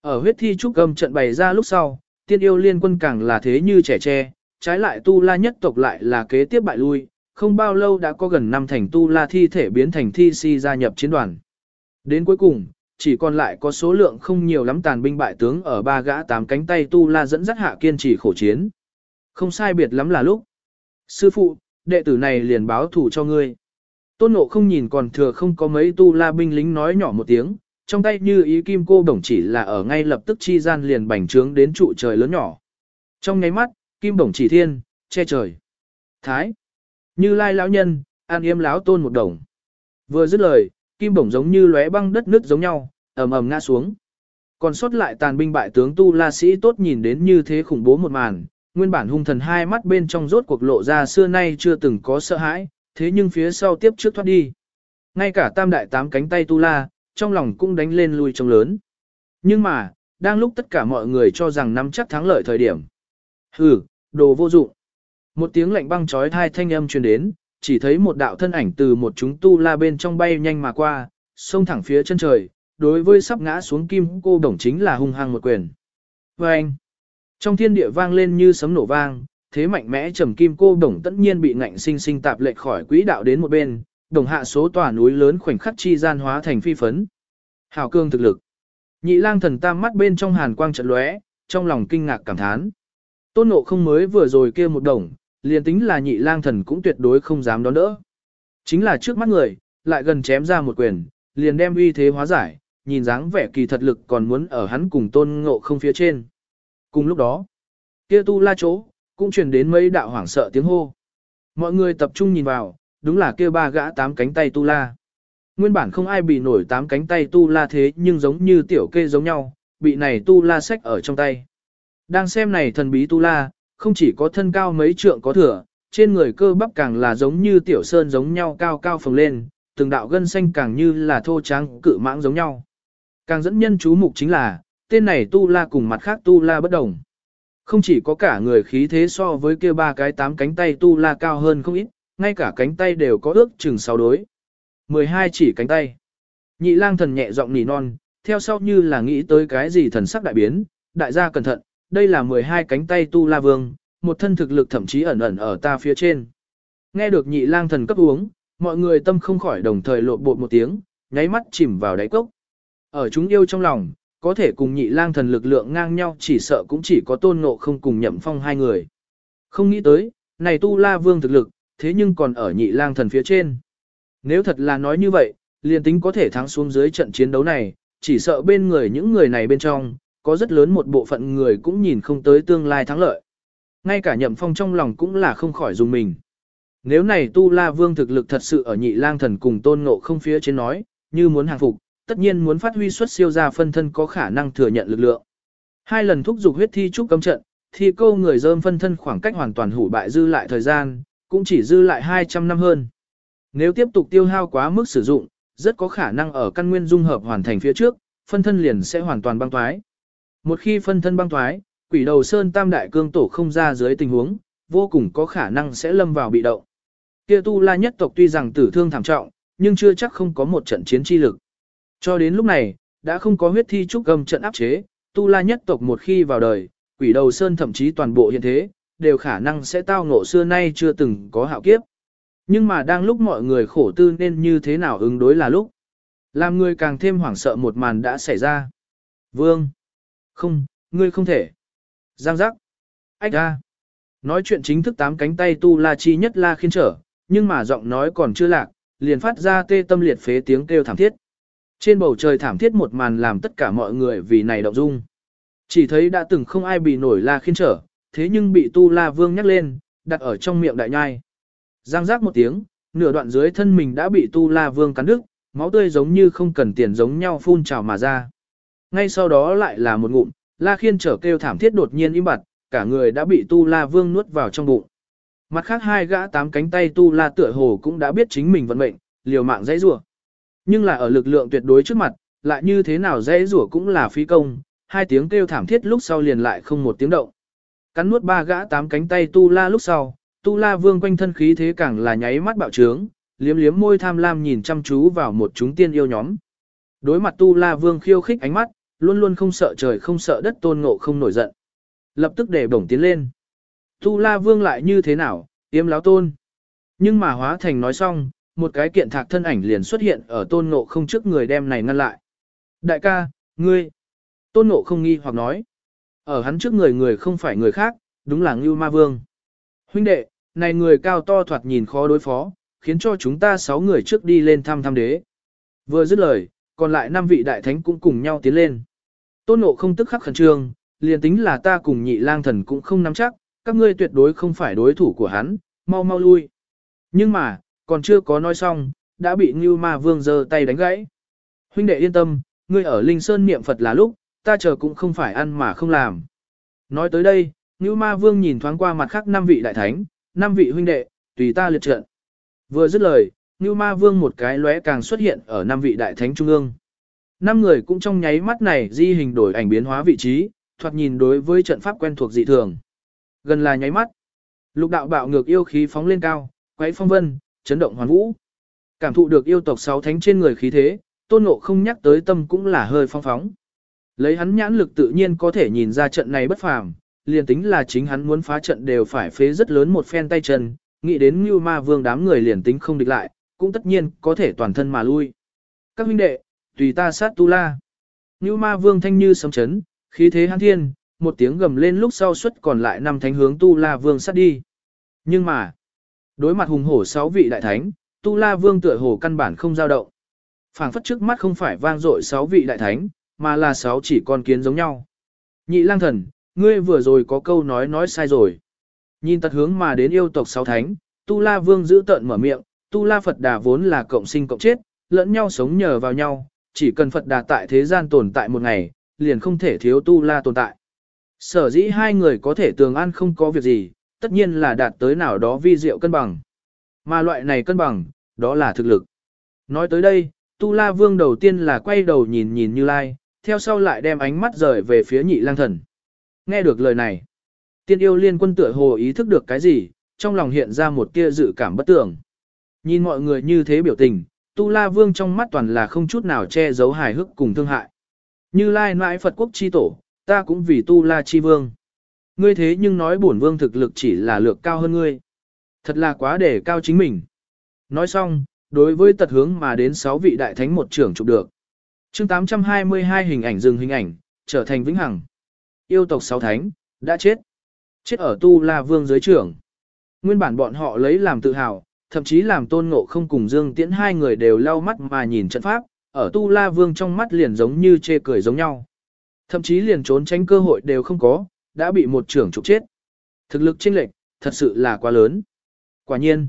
Ở huyết thi trúc âm trận bày ra lúc sau, tiên yêu liên quân càng là thế như trẻ tre, trái lại tu la nhất tộc lại là kế tiếp bại lui, không bao lâu đã có gần năm thành tu la thi thể biến thành thi si gia nhập chiến đoàn. Đến cuối cùng, chỉ còn lại có số lượng không nhiều lắm tàn binh bại tướng ở ba gã tám cánh tay tu la dẫn dắt hạ kiên trì khổ chiến. Không sai biệt lắm là lúc. Sư phụ, đệ tử này liền báo thủ cho ngươi. Tôn nộ không nhìn còn thừa không có mấy tu la binh lính nói nhỏ một tiếng, trong tay như ý kim cô đồng chỉ là ở ngay lập tức chi gian liền bành trướng đến trụ trời lớn nhỏ. Trong nháy mắt, kim đồng chỉ thiên, che trời. Thái. Như lai lão nhân, an yêm lão tôn một đồng. Vừa dứt lời, kim bổng giống như lóe băng đất nước giống nhau, ầm ầm ngã xuống. Còn sót lại tàn binh bại tướng tu la sĩ tốt nhìn đến như thế khủng bố một màn, nguyên bản hung thần hai mắt bên trong rốt cuộc lộ ra xưa nay chưa từng có sợ hãi, thế nhưng phía sau tiếp trước thoát đi. Ngay cả tam đại tám cánh tay tu la, trong lòng cũng đánh lên lui trông lớn. Nhưng mà, đang lúc tất cả mọi người cho rằng nắm chắc thắng lợi thời điểm. Hừ, đồ vô dụng. Một tiếng lạnh băng trói thai thanh âm truyền đến, chỉ thấy một đạo thân ảnh từ một chúng tu la bên trong bay nhanh mà qua, xông thẳng phía chân trời, đối với sắp ngã xuống kim cô đồng chính là hung hăng một quyền. Và anh, trong thiên địa vang lên như sấm nổ vang, thế mạnh mẽ trầm kim cô đồng tất nhiên bị ngạnh sinh sinh tạp lệch khỏi quỹ đạo đến một bên, đồng hạ số tòa núi lớn khoảnh khắc chi gian hóa thành phi phấn. Hào cương thực lực. Nhị lang thần tam mắt bên trong hàn quang trận lóe, trong lòng kinh ngạc cảm thán. Tôn nộ không mới vừa rồi kia một đồng, liền tính là nhị lang thần cũng tuyệt đối không dám đón đỡ. Chính là trước mắt người, lại gần chém ra một quyền, liền đem uy thế hóa giải, nhìn dáng vẻ kỳ thật lực còn muốn ở hắn cùng tôn ngộ không phía trên. Cùng lúc đó, kia tu la chỗ, cũng truyền đến mấy đạo hoảng sợ tiếng hô. Mọi người tập trung nhìn vào, đúng là kia ba gã tám cánh tay tu la. Nguyên bản không ai bị nổi tám cánh tay tu la thế nhưng giống như tiểu kê giống nhau, bị này tu la sách ở trong tay. Đang xem này thần bí tu la, không chỉ có thân cao mấy trượng có thừa, trên người cơ bắp càng là giống như tiểu sơn giống nhau cao cao phồng lên, từng đạo gân xanh càng như là thô trắng cự mãng giống nhau. Càng dẫn nhân chú mục chính là, tên này tu la cùng mặt khác tu la bất đồng. Không chỉ có cả người khí thế so với kia ba cái tám cánh tay tu la cao hơn không ít, ngay cả cánh tay đều có ước chừng sáu đối. 12 chỉ cánh tay. Nhị lang thần nhẹ giọng nỉ non, theo sau như là nghĩ tới cái gì thần sắc đại biến, đại gia cẩn thận, đây là 12 cánh tay tu la vương, một thân thực lực thậm chí ẩn ẩn ở ta phía trên. Nghe được nhị lang thần cấp uống, mọi người tâm không khỏi đồng thời lộ bột một tiếng, nháy mắt chìm vào đáy cốc. Ở chúng yêu trong lòng, có thể cùng nhị lang thần lực lượng ngang nhau chỉ sợ cũng chỉ có tôn ngộ không cùng nhậm phong hai người. Không nghĩ tới, này tu la vương thực lực, thế nhưng còn ở nhị lang thần phía trên. Nếu thật là nói như vậy, liền tính có thể thắng xuống dưới trận chiến đấu này, chỉ sợ bên người những người này bên trong, có rất lớn một bộ phận người cũng nhìn không tới tương lai thắng lợi. Ngay cả nhậm phong trong lòng cũng là không khỏi dùng mình. Nếu này tu la vương thực lực thật sự ở nhị lang thần cùng tôn ngộ không phía trên nói, như muốn hàng phục, tất nhiên muốn phát huy xuất siêu ra phân thân có khả năng thừa nhận lực lượng. Hai lần thúc giục huyết thi trúc cấm trận, thì câu người dơm phân thân khoảng cách hoàn toàn hủ bại dư lại thời gian, cũng chỉ dư lại 200 năm hơn. Nếu tiếp tục tiêu hao quá mức sử dụng, rất có khả năng ở căn nguyên dung hợp hoàn thành phía trước, phân thân liền sẽ hoàn toàn băng thoái. Một khi phân thân băng thoái, quỷ đầu sơn tam đại cương tổ không ra dưới tình huống, vô cùng có khả năng sẽ lâm vào bị động. Kia tu la nhất tộc tuy rằng tử thương thảm trọng, nhưng chưa chắc không có một trận chiến chi lực. Cho đến lúc này, đã không có huyết thi trúc gầm trận áp chế, tu la nhất tộc một khi vào đời, quỷ đầu sơn thậm chí toàn bộ hiện thế, đều khả năng sẽ tao ngộ xưa nay chưa từng có hạo kiếp. Nhưng mà đang lúc mọi người khổ tư nên như thế nào ứng đối là lúc. Làm người càng thêm hoảng sợ một màn đã xảy ra. Vương! Không, ngươi không thể. Giang giác! Ách ra! Nói chuyện chính thức tám cánh tay tu la chi nhất la khiên trở, nhưng mà giọng nói còn chưa lạc, liền phát ra tê tâm liệt phế tiếng kêu thảm thiết. Trên bầu trời thảm thiết một màn làm tất cả mọi người vì này động dung. Chỉ thấy đã từng không ai bị nổi la khiên trở, thế nhưng bị tu la vương nhắc lên, đặt ở trong miệng đại nhai. Giang giác một tiếng, nửa đoạn dưới thân mình đã bị tu la vương cắn đứt, máu tươi giống như không cần tiền giống nhau phun trào mà ra. Ngay sau đó lại là một ngụm, la khiên trở kêu thảm thiết đột nhiên im bặt, cả người đã bị tu la vương nuốt vào trong bụng. Mặt khác hai gã tám cánh tay tu la tựa hồ cũng đã biết chính mình vận mệnh, liều mạng dãy rủa. Nhưng là ở lực lượng tuyệt đối trước mặt, lại như thế nào dễ rủa cũng là phí công, hai tiếng kêu thảm thiết lúc sau liền lại không một tiếng động. Cắn nuốt ba gã tám cánh tay tu la lúc sau, tu la vương quanh thân khí thế càng là nháy mắt bạo trướng, liếm liếm môi tham lam nhìn chăm chú vào một chúng tiên yêu nhóm. Đối mặt tu la vương khiêu khích ánh mắt, luôn luôn không sợ trời không sợ đất tôn ngộ không nổi giận. Lập tức để bổng tiến lên. Tu la vương lại như thế nào, tiêm láo tôn. Nhưng mà hóa thành nói xong, một cái kiện thạc thân ảnh liền xuất hiện ở tôn ngộ không trước người đem này ngăn lại. Đại ca, ngươi. Tôn ngộ không nghi hoặc nói. Ở hắn trước người người không phải người khác, đúng là Ngưu Ma Vương. Huynh đệ, này người cao to thoạt nhìn khó đối phó, khiến cho chúng ta sáu người trước đi lên thăm thăm đế. Vừa dứt lời, còn lại năm vị đại thánh cũng cùng nhau tiến lên. Tôn ngộ không tức khắc khẩn trương, liền tính là ta cùng nhị lang thần cũng không nắm chắc, các ngươi tuyệt đối không phải đối thủ của hắn, mau mau lui. Nhưng mà, còn chưa có nói xong, đã bị Ngưu Ma Vương giơ tay đánh gãy. Huynh đệ yên tâm, ngươi ở Linh Sơn niệm Phật là lúc, ta chờ cũng không phải ăn mà không làm. Nói tới đây, Ngưu Ma Vương nhìn thoáng qua mặt khác năm vị đại thánh, năm vị huynh đệ, tùy ta liệt trận. Vừa dứt lời, Ngưu Ma Vương một cái lóe càng xuất hiện ở năm vị đại thánh trung ương. Năm người cũng trong nháy mắt này di hình đổi ảnh biến hóa vị trí, thoạt nhìn đối với trận pháp quen thuộc dị thường. Gần là nháy mắt. Lục đạo bạo ngược yêu khí phóng lên cao, quấy phong vân, chấn động hoàn vũ. Cảm thụ được yêu tộc sáu thánh trên người khí thế, tôn ngộ không nhắc tới tâm cũng là hơi phong phóng. Lấy hắn nhãn lực tự nhiên có thể nhìn ra trận này bất phàm, liền tính là chính hắn muốn phá trận đều phải phế rất lớn một phen tay chân, nghĩ đến như ma vương đám người liền tính không địch lại, cũng tất nhiên có thể toàn thân mà lui. Các huynh đệ, tùy ta sát tu la. Như ma vương thanh như sấm chấn, khí thế hắn thiên, một tiếng gầm lên lúc sau xuất còn lại năm thánh hướng tu la vương sát đi. Nhưng mà, đối mặt hùng hổ sáu vị đại thánh, tu la vương tựa hồ căn bản không dao động. phảng phất trước mắt không phải vang dội sáu vị đại thánh, mà là sáu chỉ con kiến giống nhau. Nhị lang thần, ngươi vừa rồi có câu nói nói sai rồi. Nhìn tật hướng mà đến yêu tộc sáu thánh, Tu La Vương giữ tợn mở miệng, Tu La Phật Đà vốn là cộng sinh cộng chết, lẫn nhau sống nhờ vào nhau, chỉ cần Phật Đà tại thế gian tồn tại một ngày, liền không thể thiếu Tu La tồn tại. Sở dĩ hai người có thể tường an không có việc gì, tất nhiên là đạt tới nào đó vi diệu cân bằng. Mà loại này cân bằng, đó là thực lực. Nói tới đây, Tu La Vương đầu tiên là quay đầu nhìn nhìn Như Lai, theo sau lại đem ánh mắt rời về phía nhị lang thần. Nghe được lời này, tiên yêu liên quân tựa hồ ý thức được cái gì, trong lòng hiện ra một tia dự cảm bất tưởng. Nhìn mọi người như thế biểu tình, Tu La Vương trong mắt toàn là không chút nào che giấu hài hước cùng thương hại. Như Lai nãi Phật quốc chi tổ, ta cũng vì Tu La chi vương. Ngươi thế nhưng nói bổn vương thực lực chỉ là lược cao hơn ngươi. Thật là quá để cao chính mình. Nói xong, đối với tật hướng mà đến 6 vị đại thánh một trưởng chụp được. chương 822 hình ảnh dừng hình ảnh, trở thành vĩnh hằng. Yêu tộc 6 thánh, đã chết. Chết ở Tu La Vương dưới trưởng. Nguyên bản bọn họ lấy làm tự hào, thậm chí làm tôn ngộ không cùng Dương Tiễn hai người đều lau mắt mà nhìn trận pháp, ở Tu La Vương trong mắt liền giống như chê cười giống nhau. Thậm chí liền trốn tránh cơ hội đều không có, đã bị một trưởng trục chết. Thực lực chênh lệch, thật sự là quá lớn. Quả nhiên,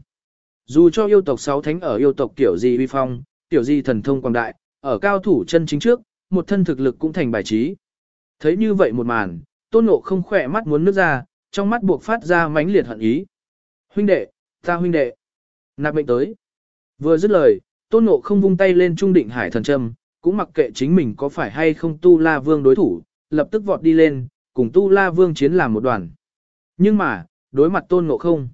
dù cho yêu tộc sáu thánh ở yêu tộc kiểu gì vi phong, tiểu gì thần thông quang đại, ở cao thủ chân chính trước, một thân thực lực cũng thành bài trí. Thấy như vậy một màn, tôn ngộ không khỏe mắt muốn nước ra, trong mắt buộc phát ra mãnh liệt hận ý. Huynh đệ, ta huynh đệ, nạp bệnh tới. Vừa dứt lời, tôn ngộ không vung tay lên trung định hải thần châm, cũng mặc kệ chính mình có phải hay không tu la vương đối thủ, lập tức vọt đi lên, cùng Tu La Vương chiến làm một đoàn. Nhưng mà, đối mặt tôn ngộ không.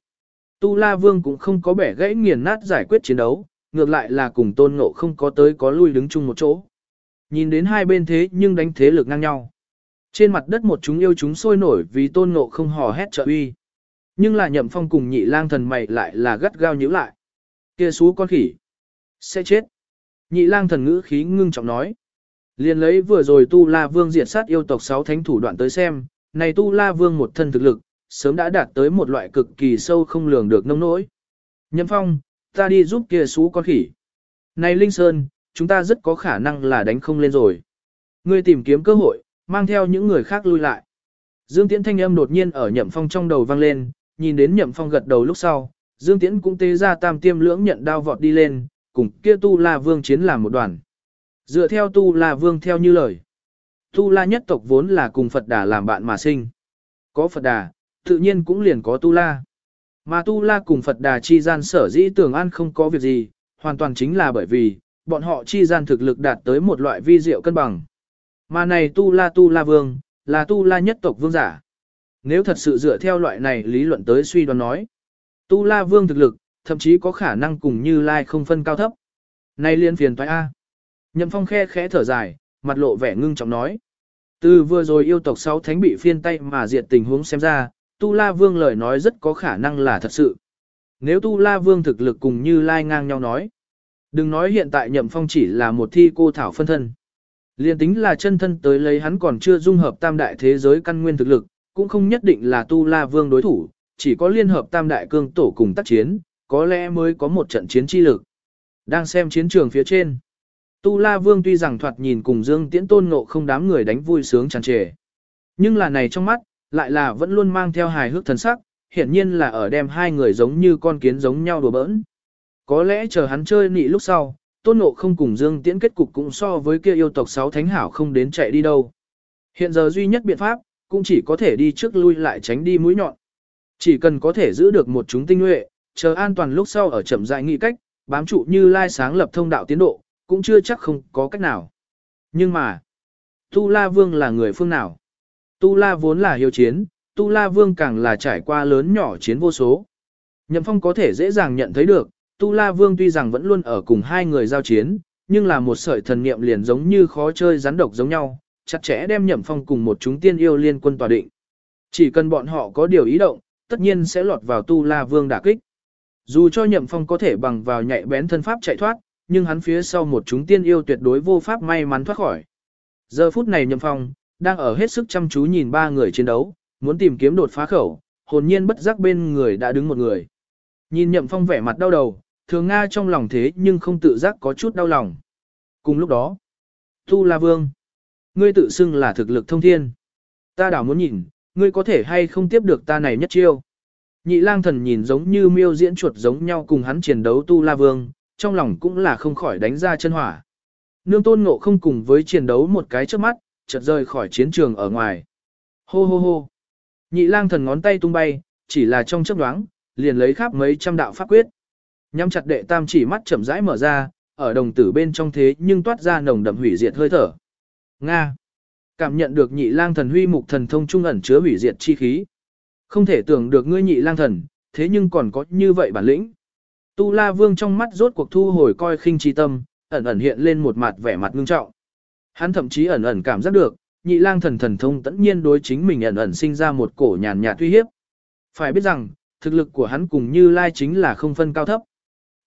Tu La Vương cũng không có bẻ gãy nghiền nát giải quyết chiến đấu, ngược lại là cùng tôn ngộ không có tới có lui đứng chung một chỗ. Nhìn đến hai bên thế nhưng đánh thế lực ngang nhau. Trên mặt đất một chúng yêu chúng sôi nổi vì tôn ngộ không hò hét trợ uy. Nhưng là nhậm phong cùng nhị lang thần mày lại là gắt gao nhíu lại. Kia xú con khỉ. Sẽ chết. Nhị lang thần ngữ khí ngưng trọng nói liên lấy vừa rồi Tu La Vương diệt sát yêu tộc sáu thánh thủ đoạn tới xem, này Tu La Vương một thân thực lực, sớm đã đạt tới một loại cực kỳ sâu không lường được nông nỗi. Nhậm Phong, ta đi giúp kia xú con khỉ. Này Linh Sơn, chúng ta rất có khả năng là đánh không lên rồi. Ngươi tìm kiếm cơ hội, mang theo những người khác lui lại. Dương Tiễn thanh âm đột nhiên ở Nhậm Phong trong đầu vang lên, nhìn đến Nhậm Phong gật đầu lúc sau, Dương Tiễn cũng tế ra tam tiêm lưỡng nhận đao vọt đi lên, cùng kia Tu La Vương chiến làm một đoàn. Dựa theo Tu La Vương theo như lời. Tu La nhất tộc vốn là cùng Phật Đà làm bạn mà sinh. Có Phật Đà, tự nhiên cũng liền có Tu La. Mà Tu La cùng Phật Đà chi gian sở dĩ tưởng an không có việc gì, hoàn toàn chính là bởi vì, bọn họ chi gian thực lực đạt tới một loại vi diệu cân bằng. Mà này Tu La Tu La Vương, là Tu La nhất tộc vương giả. Nếu thật sự dựa theo loại này lý luận tới suy đoán nói, Tu La Vương thực lực, thậm chí có khả năng cùng Như Lai không phân cao thấp. Này liên phiền toái A. Nhậm Phong khe khẽ thở dài, mặt lộ vẻ ngưng trọng nói. Từ vừa rồi yêu tộc sáu thánh bị phiên tay mà diệt tình huống xem ra, Tu La Vương lời nói rất có khả năng là thật sự. Nếu Tu La Vương thực lực cùng Như Lai ngang nhau nói. Đừng nói hiện tại Nhậm Phong chỉ là một thi cô thảo phân thân. Liên tính là chân thân tới lấy hắn còn chưa dung hợp tam đại thế giới căn nguyên thực lực, cũng không nhất định là Tu La Vương đối thủ, chỉ có liên hợp tam đại cương tổ cùng tác chiến, có lẽ mới có một trận chiến chi lực. Đang xem chiến trường phía trên. Tu La Vương tuy rằng thoạt nhìn cùng Dương Tiễn Tôn Ngộ không đám người đánh vui sướng tràn trề. Nhưng là này trong mắt, lại là vẫn luôn mang theo hài hước thần sắc, hiển nhiên là ở đem hai người giống như con kiến giống nhau đùa bỡn. Có lẽ chờ hắn chơi nị lúc sau, Tôn Ngộ không cùng Dương Tiễn kết cục cũng so với kia yêu tộc sáu thánh hảo không đến chạy đi đâu. Hiện giờ duy nhất biện pháp, cũng chỉ có thể đi trước lui lại tránh đi mũi nhọn. Chỉ cần có thể giữ được một chúng tinh nhuệ, chờ an toàn lúc sau ở chậm rãi nghị cách, bám trụ như lai sáng lập thông đạo tiến độ, cũng chưa chắc không có cách nào. Nhưng mà, Tu La Vương là người phương nào? Tu La vốn là hiếu chiến, Tu La Vương càng là trải qua lớn nhỏ chiến vô số. Nhậm Phong có thể dễ dàng nhận thấy được, Tu La Vương tuy rằng vẫn luôn ở cùng hai người giao chiến, nhưng là một sợi thần niệm liền giống như khó chơi rắn độc giống nhau, chặt chẽ đem Nhậm Phong cùng một chúng tiên yêu liên quân tòa định. Chỉ cần bọn họ có điều ý động, tất nhiên sẽ lọt vào Tu La Vương đả kích. Dù cho Nhậm Phong có thể bằng vào nhạy bén thân pháp chạy thoát, nhưng hắn phía sau một chúng tiên yêu tuyệt đối vô pháp may mắn thoát khỏi. Giờ phút này Nhậm Phong, đang ở hết sức chăm chú nhìn ba người chiến đấu, muốn tìm kiếm đột phá khẩu, hồn nhiên bất giác bên người đã đứng một người. Nhìn Nhậm Phong vẻ mặt đau đầu, thường Nga trong lòng thế nhưng không tự giác có chút đau lòng. Cùng lúc đó, Tu La Vương, ngươi tự xưng là thực lực thông thiên. Ta đảo muốn nhìn, ngươi có thể hay không tiếp được ta này nhất chiêu. Nhị lang thần nhìn giống như miêu diễn chuột giống nhau cùng hắn chiến đấu Tu La Vương, trong lòng cũng là không khỏi đánh ra chân hỏa. Nương tôn ngộ không cùng với chiến đấu một cái trước mắt, chợt rời khỏi chiến trường ở ngoài. Hô hô hô. Nhị lang thần ngón tay tung bay, chỉ là trong chớp nhoáng, liền lấy khắp mấy trăm đạo pháp quyết. Nhắm chặt đệ tam chỉ mắt chậm rãi mở ra, ở đồng tử bên trong thế nhưng toát ra nồng đậm hủy diệt hơi thở. Nga. Cảm nhận được nhị lang thần huy mục thần thông trung ẩn chứa hủy diệt chi khí. Không thể tưởng được ngươi nhị lang thần, thế nhưng còn có như vậy bản lĩnh. Tu La Vương trong mắt rốt cuộc thu hồi coi khinh chi tâm, ẩn ẩn hiện lên một mặt vẻ mặt ngưng trọng. Hắn thậm chí ẩn ẩn cảm giác được, nhị lang thần thần thông tất nhiên đối chính mình ẩn ẩn sinh ra một cổ nhàn nhạt uy hiếp. Phải biết rằng, thực lực của hắn cùng như lai chính là không phân cao thấp.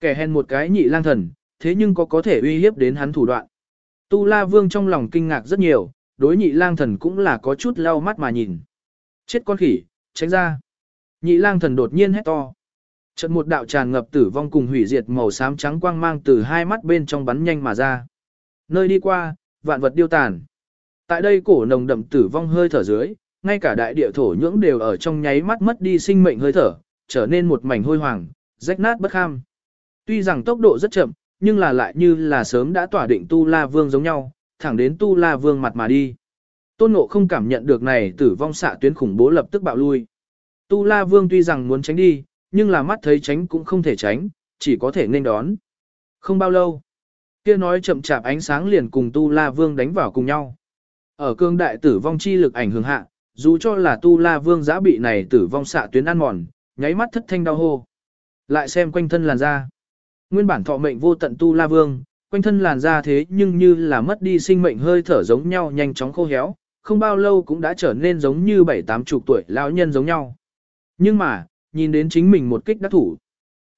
Kẻ hèn một cái nhị lang thần, thế nhưng có có thể uy hiếp đến hắn thủ đoạn. Tu La Vương trong lòng kinh ngạc rất nhiều, đối nhị lang thần cũng là có chút lau mắt mà nhìn. Chết con khỉ, tránh ra. Nhị lang thần đột nhiên hét to. Trận một đạo tràn ngập tử vong cùng hủy diệt màu xám trắng quang mang từ hai mắt bên trong bắn nhanh mà ra. Nơi đi qua, vạn vật điêu tàn. Tại đây cổ nồng đậm tử vong hơi thở dưới, ngay cả đại địa thổ nhưỡng đều ở trong nháy mắt mất đi sinh mệnh hơi thở, trở nên một mảnh hôi hoàng, rách nát bất kham. Tuy rằng tốc độ rất chậm, nhưng là lại như là sớm đã tỏa định Tu La Vương giống nhau, thẳng đến Tu La Vương mặt mà đi. Tôn Ngộ không cảm nhận được này tử vong xạ tuyến khủng bố lập tức bạo lui. Tu La Vương tuy rằng muốn tránh đi, nhưng là mắt thấy tránh cũng không thể tránh, chỉ có thể nên đón. Không bao lâu, kia nói chậm chạp ánh sáng liền cùng Tu La Vương đánh vào cùng nhau. Ở cương đại tử vong chi lực ảnh hưởng hạ, Dù cho là tu la vương giã bị này tử vong xạ tuyến ăn mòn, nháy mắt thất thanh đau hô. Lại xem quanh thân làn da. Nguyên bản thọ mệnh vô tận tu la vương, quanh thân làn da thế nhưng như là mất đi sinh mệnh hơi thở giống nhau nhanh chóng khô héo, không bao lâu cũng đã trở nên giống như bảy tám chục tuổi lão nhân giống nhau. Nhưng mà, nhìn đến chính mình một kích đắc thủ.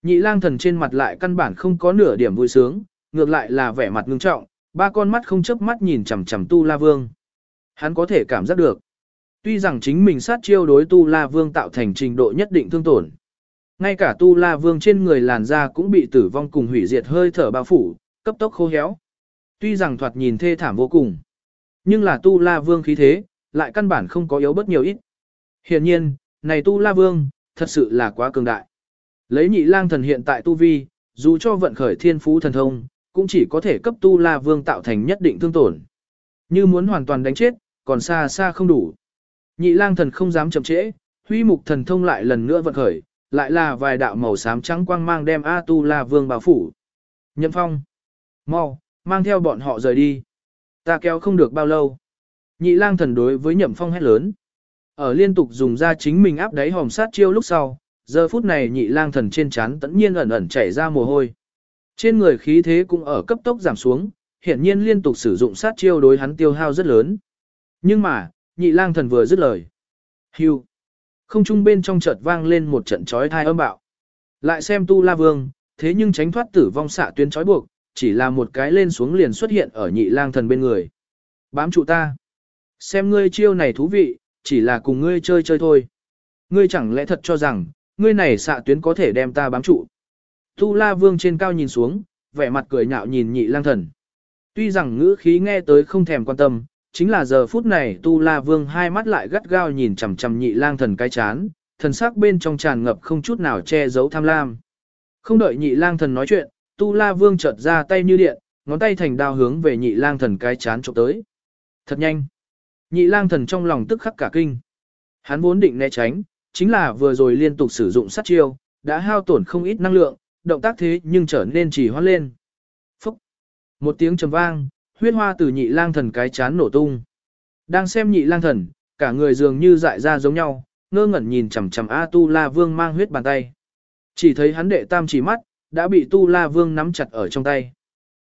Nhị lang thần trên mặt lại căn bản không có nửa điểm vui sướng, ngược lại là vẻ mặt ngưng trọng, ba con mắt không chớp mắt nhìn chằm chằm tu la vương. Hắn có thể cảm giác được. Tuy rằng chính mình sát chiêu đối tu la vương tạo thành trình độ nhất định thương tổn. Ngay cả tu la vương trên người làn da cũng bị tử vong cùng hủy diệt hơi thở bao phủ, cấp tốc khô héo. Tuy rằng thoạt nhìn thê thảm vô cùng, nhưng là tu la vương khí thế, lại căn bản không có yếu bất nhiều ít. Hiện nhiên, này tu la vương, thật sự là quá cường đại. Lấy nhị lang thần hiện tại tu vi, dù cho vận khởi thiên phú thần thông, cũng chỉ có thể cấp tu la vương tạo thành nhất định thương tổn. Như muốn hoàn toàn đánh chết, còn xa xa không đủ. Nhị lang thần không dám chậm trễ, huy mục thần thông lại lần nữa vận khởi, lại là vài đạo màu xám trắng quang mang đem A tu la vương bao phủ. Nhậm phong, mau, mang theo bọn họ rời đi. Ta kéo không được bao lâu. Nhị lang thần đối với nhậm phong hét lớn. Ở liên tục dùng ra chính mình áp đáy hòm sát chiêu lúc sau, giờ phút này nhị lang thần trên chán tẫn nhiên ẩn ẩn chảy ra mồ hôi. Trên người khí thế cũng ở cấp tốc giảm xuống, hiển nhiên liên tục sử dụng sát chiêu đối hắn tiêu hao rất lớn. Nhưng mà, nhị lang thần vừa dứt lời. Hưu. Không trung bên trong chợt vang lên một trận chói thai âm bạo. Lại xem tu la vương, thế nhưng tránh thoát tử vong xạ tuyến chói buộc, chỉ là một cái lên xuống liền xuất hiện ở nhị lang thần bên người. Bám trụ ta. Xem ngươi chiêu này thú vị, chỉ là cùng ngươi chơi chơi thôi. Ngươi chẳng lẽ thật cho rằng, ngươi này xạ tuyến có thể đem ta bám trụ. Tu la vương trên cao nhìn xuống, vẻ mặt cười nhạo nhìn nhị lang thần. Tuy rằng ngữ khí nghe tới không thèm quan tâm, chính là giờ phút này Tu La Vương hai mắt lại gắt gao nhìn chằm chằm nhị lang thần cái chán, thần sắc bên trong tràn ngập không chút nào che giấu tham lam. Không đợi nhị lang thần nói chuyện, Tu La Vương chợt ra tay như điện, ngón tay thành đao hướng về nhị lang thần cái chán chụp tới. Thật nhanh. Nhị lang thần trong lòng tức khắc cả kinh. Hắn vốn định né tránh, chính là vừa rồi liên tục sử dụng sát chiêu, đã hao tổn không ít năng lượng, động tác thế nhưng trở nên chỉ hoan lên. Phúc! Một tiếng trầm vang, huyết hoa từ nhị lang thần cái chán nổ tung. Đang xem nhị lang thần, cả người dường như dại ra giống nhau, ngơ ngẩn nhìn chằm chằm A Tu La Vương mang huyết bàn tay. Chỉ thấy hắn đệ tam chỉ mắt, đã bị Tu La Vương nắm chặt ở trong tay.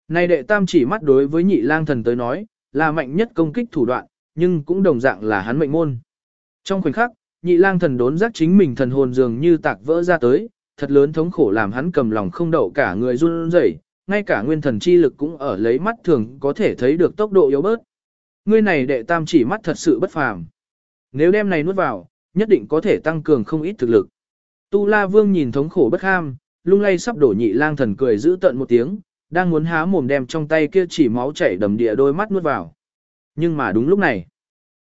Này đệ tam chỉ mắt đối với nhị lang thần tới nói, là mạnh nhất công kích thủ đoạn, nhưng cũng đồng dạng là hắn mệnh môn. Trong khoảnh khắc, nhị lang thần đốn giác chính mình thần hồn dường như tạc vỡ ra tới, thật lớn thống khổ làm hắn cầm lòng không đậu cả người run rẩy, ngay cả nguyên thần chi lực cũng ở lấy mắt thường có thể thấy được tốc độ yếu bớt. Ngươi này đệ tam chỉ mắt thật sự bất phàm. Nếu đem này nuốt vào, nhất định có thể tăng cường không ít thực lực. Tu La Vương nhìn thống khổ bất ham, lung lay sắp đổ nhị lang thần cười giữ tận một tiếng, đang muốn há mồm đem trong tay kia chỉ máu chảy đầm địa đôi mắt nuốt vào. Nhưng mà đúng lúc này,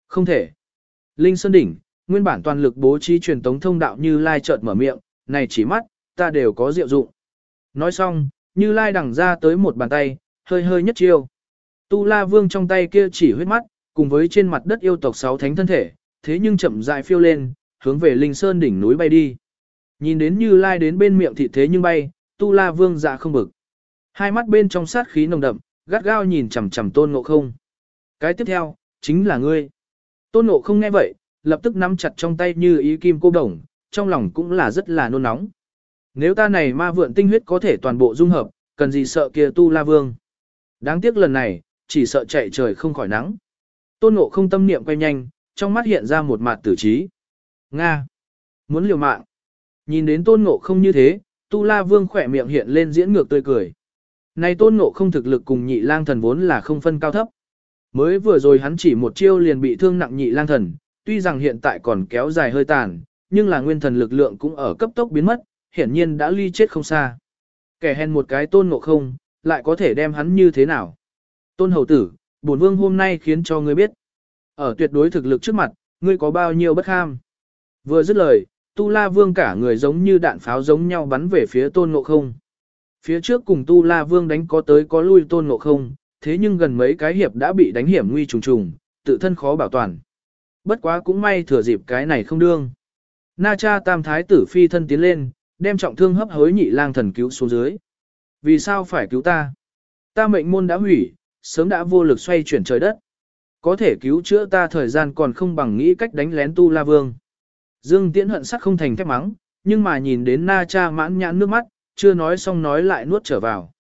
không thể. Linh Sơn Đỉnh, nguyên bản toàn lực bố trí truyền tống thông đạo như lai chợt mở miệng, này chỉ mắt, ta đều có diệu dụng. Nói xong, như lai đằng ra tới một bàn tay, hơi hơi nhất chiêu. Tu la vương trong tay kia chỉ huyết mắt, cùng với trên mặt đất yêu tộc sáu thánh thân thể, thế nhưng chậm rãi phiêu lên, hướng về linh sơn đỉnh núi bay đi. Nhìn đến như lai đến bên miệng thị thế nhưng bay, tu la vương dạ không bực. Hai mắt bên trong sát khí nồng đậm, gắt gao nhìn chằm chằm tôn ngộ không. Cái tiếp theo, chính là ngươi. Tôn ngộ không nghe vậy, lập tức nắm chặt trong tay như ý kim cô đồng, trong lòng cũng là rất là nôn nóng. Nếu ta này ma vượn tinh huyết có thể toàn bộ dung hợp, cần gì sợ kia tu la vương. Đáng tiếc lần này, chỉ sợ chạy trời không khỏi nắng. Tôn ngộ không tâm niệm quay nhanh, trong mắt hiện ra một mặt tử trí. Nga! Muốn liều mạng. Nhìn đến tôn ngộ không như thế, tu la vương khỏe miệng hiện lên diễn ngược tươi cười. Này tôn ngộ không thực lực cùng nhị lang thần vốn là không phân cao thấp. Mới vừa rồi hắn chỉ một chiêu liền bị thương nặng nhị lang thần, tuy rằng hiện tại còn kéo dài hơi tàn, nhưng là nguyên thần lực lượng cũng ở cấp tốc biến mất, hiển nhiên đã ly chết không xa. Kẻ hèn một cái tôn ngộ không, lại có thể đem hắn như thế nào? Tôn hầu tử, bổn vương hôm nay khiến cho ngươi biết. Ở tuyệt đối thực lực trước mặt, ngươi có bao nhiêu bất ham. Vừa dứt lời, tu la vương cả người giống như đạn pháo giống nhau bắn về phía tôn ngộ không. Phía trước cùng tu la vương đánh có tới có lui tôn ngộ không, thế nhưng gần mấy cái hiệp đã bị đánh hiểm nguy trùng trùng, tự thân khó bảo toàn. Bất quá cũng may thừa dịp cái này không đương. Na cha tam thái tử phi thân tiến lên, đem trọng thương hấp hối nhị lang thần cứu xuống dưới. Vì sao phải cứu ta? Ta mệnh môn đã hủy, sớm đã vô lực xoay chuyển trời đất. Có thể cứu chữa ta thời gian còn không bằng nghĩ cách đánh lén tu la vương. Dương Tiễn hận sắc không thành thép mắng, nhưng mà nhìn đến na cha mãn nhãn nước mắt, chưa nói xong nói lại nuốt trở vào.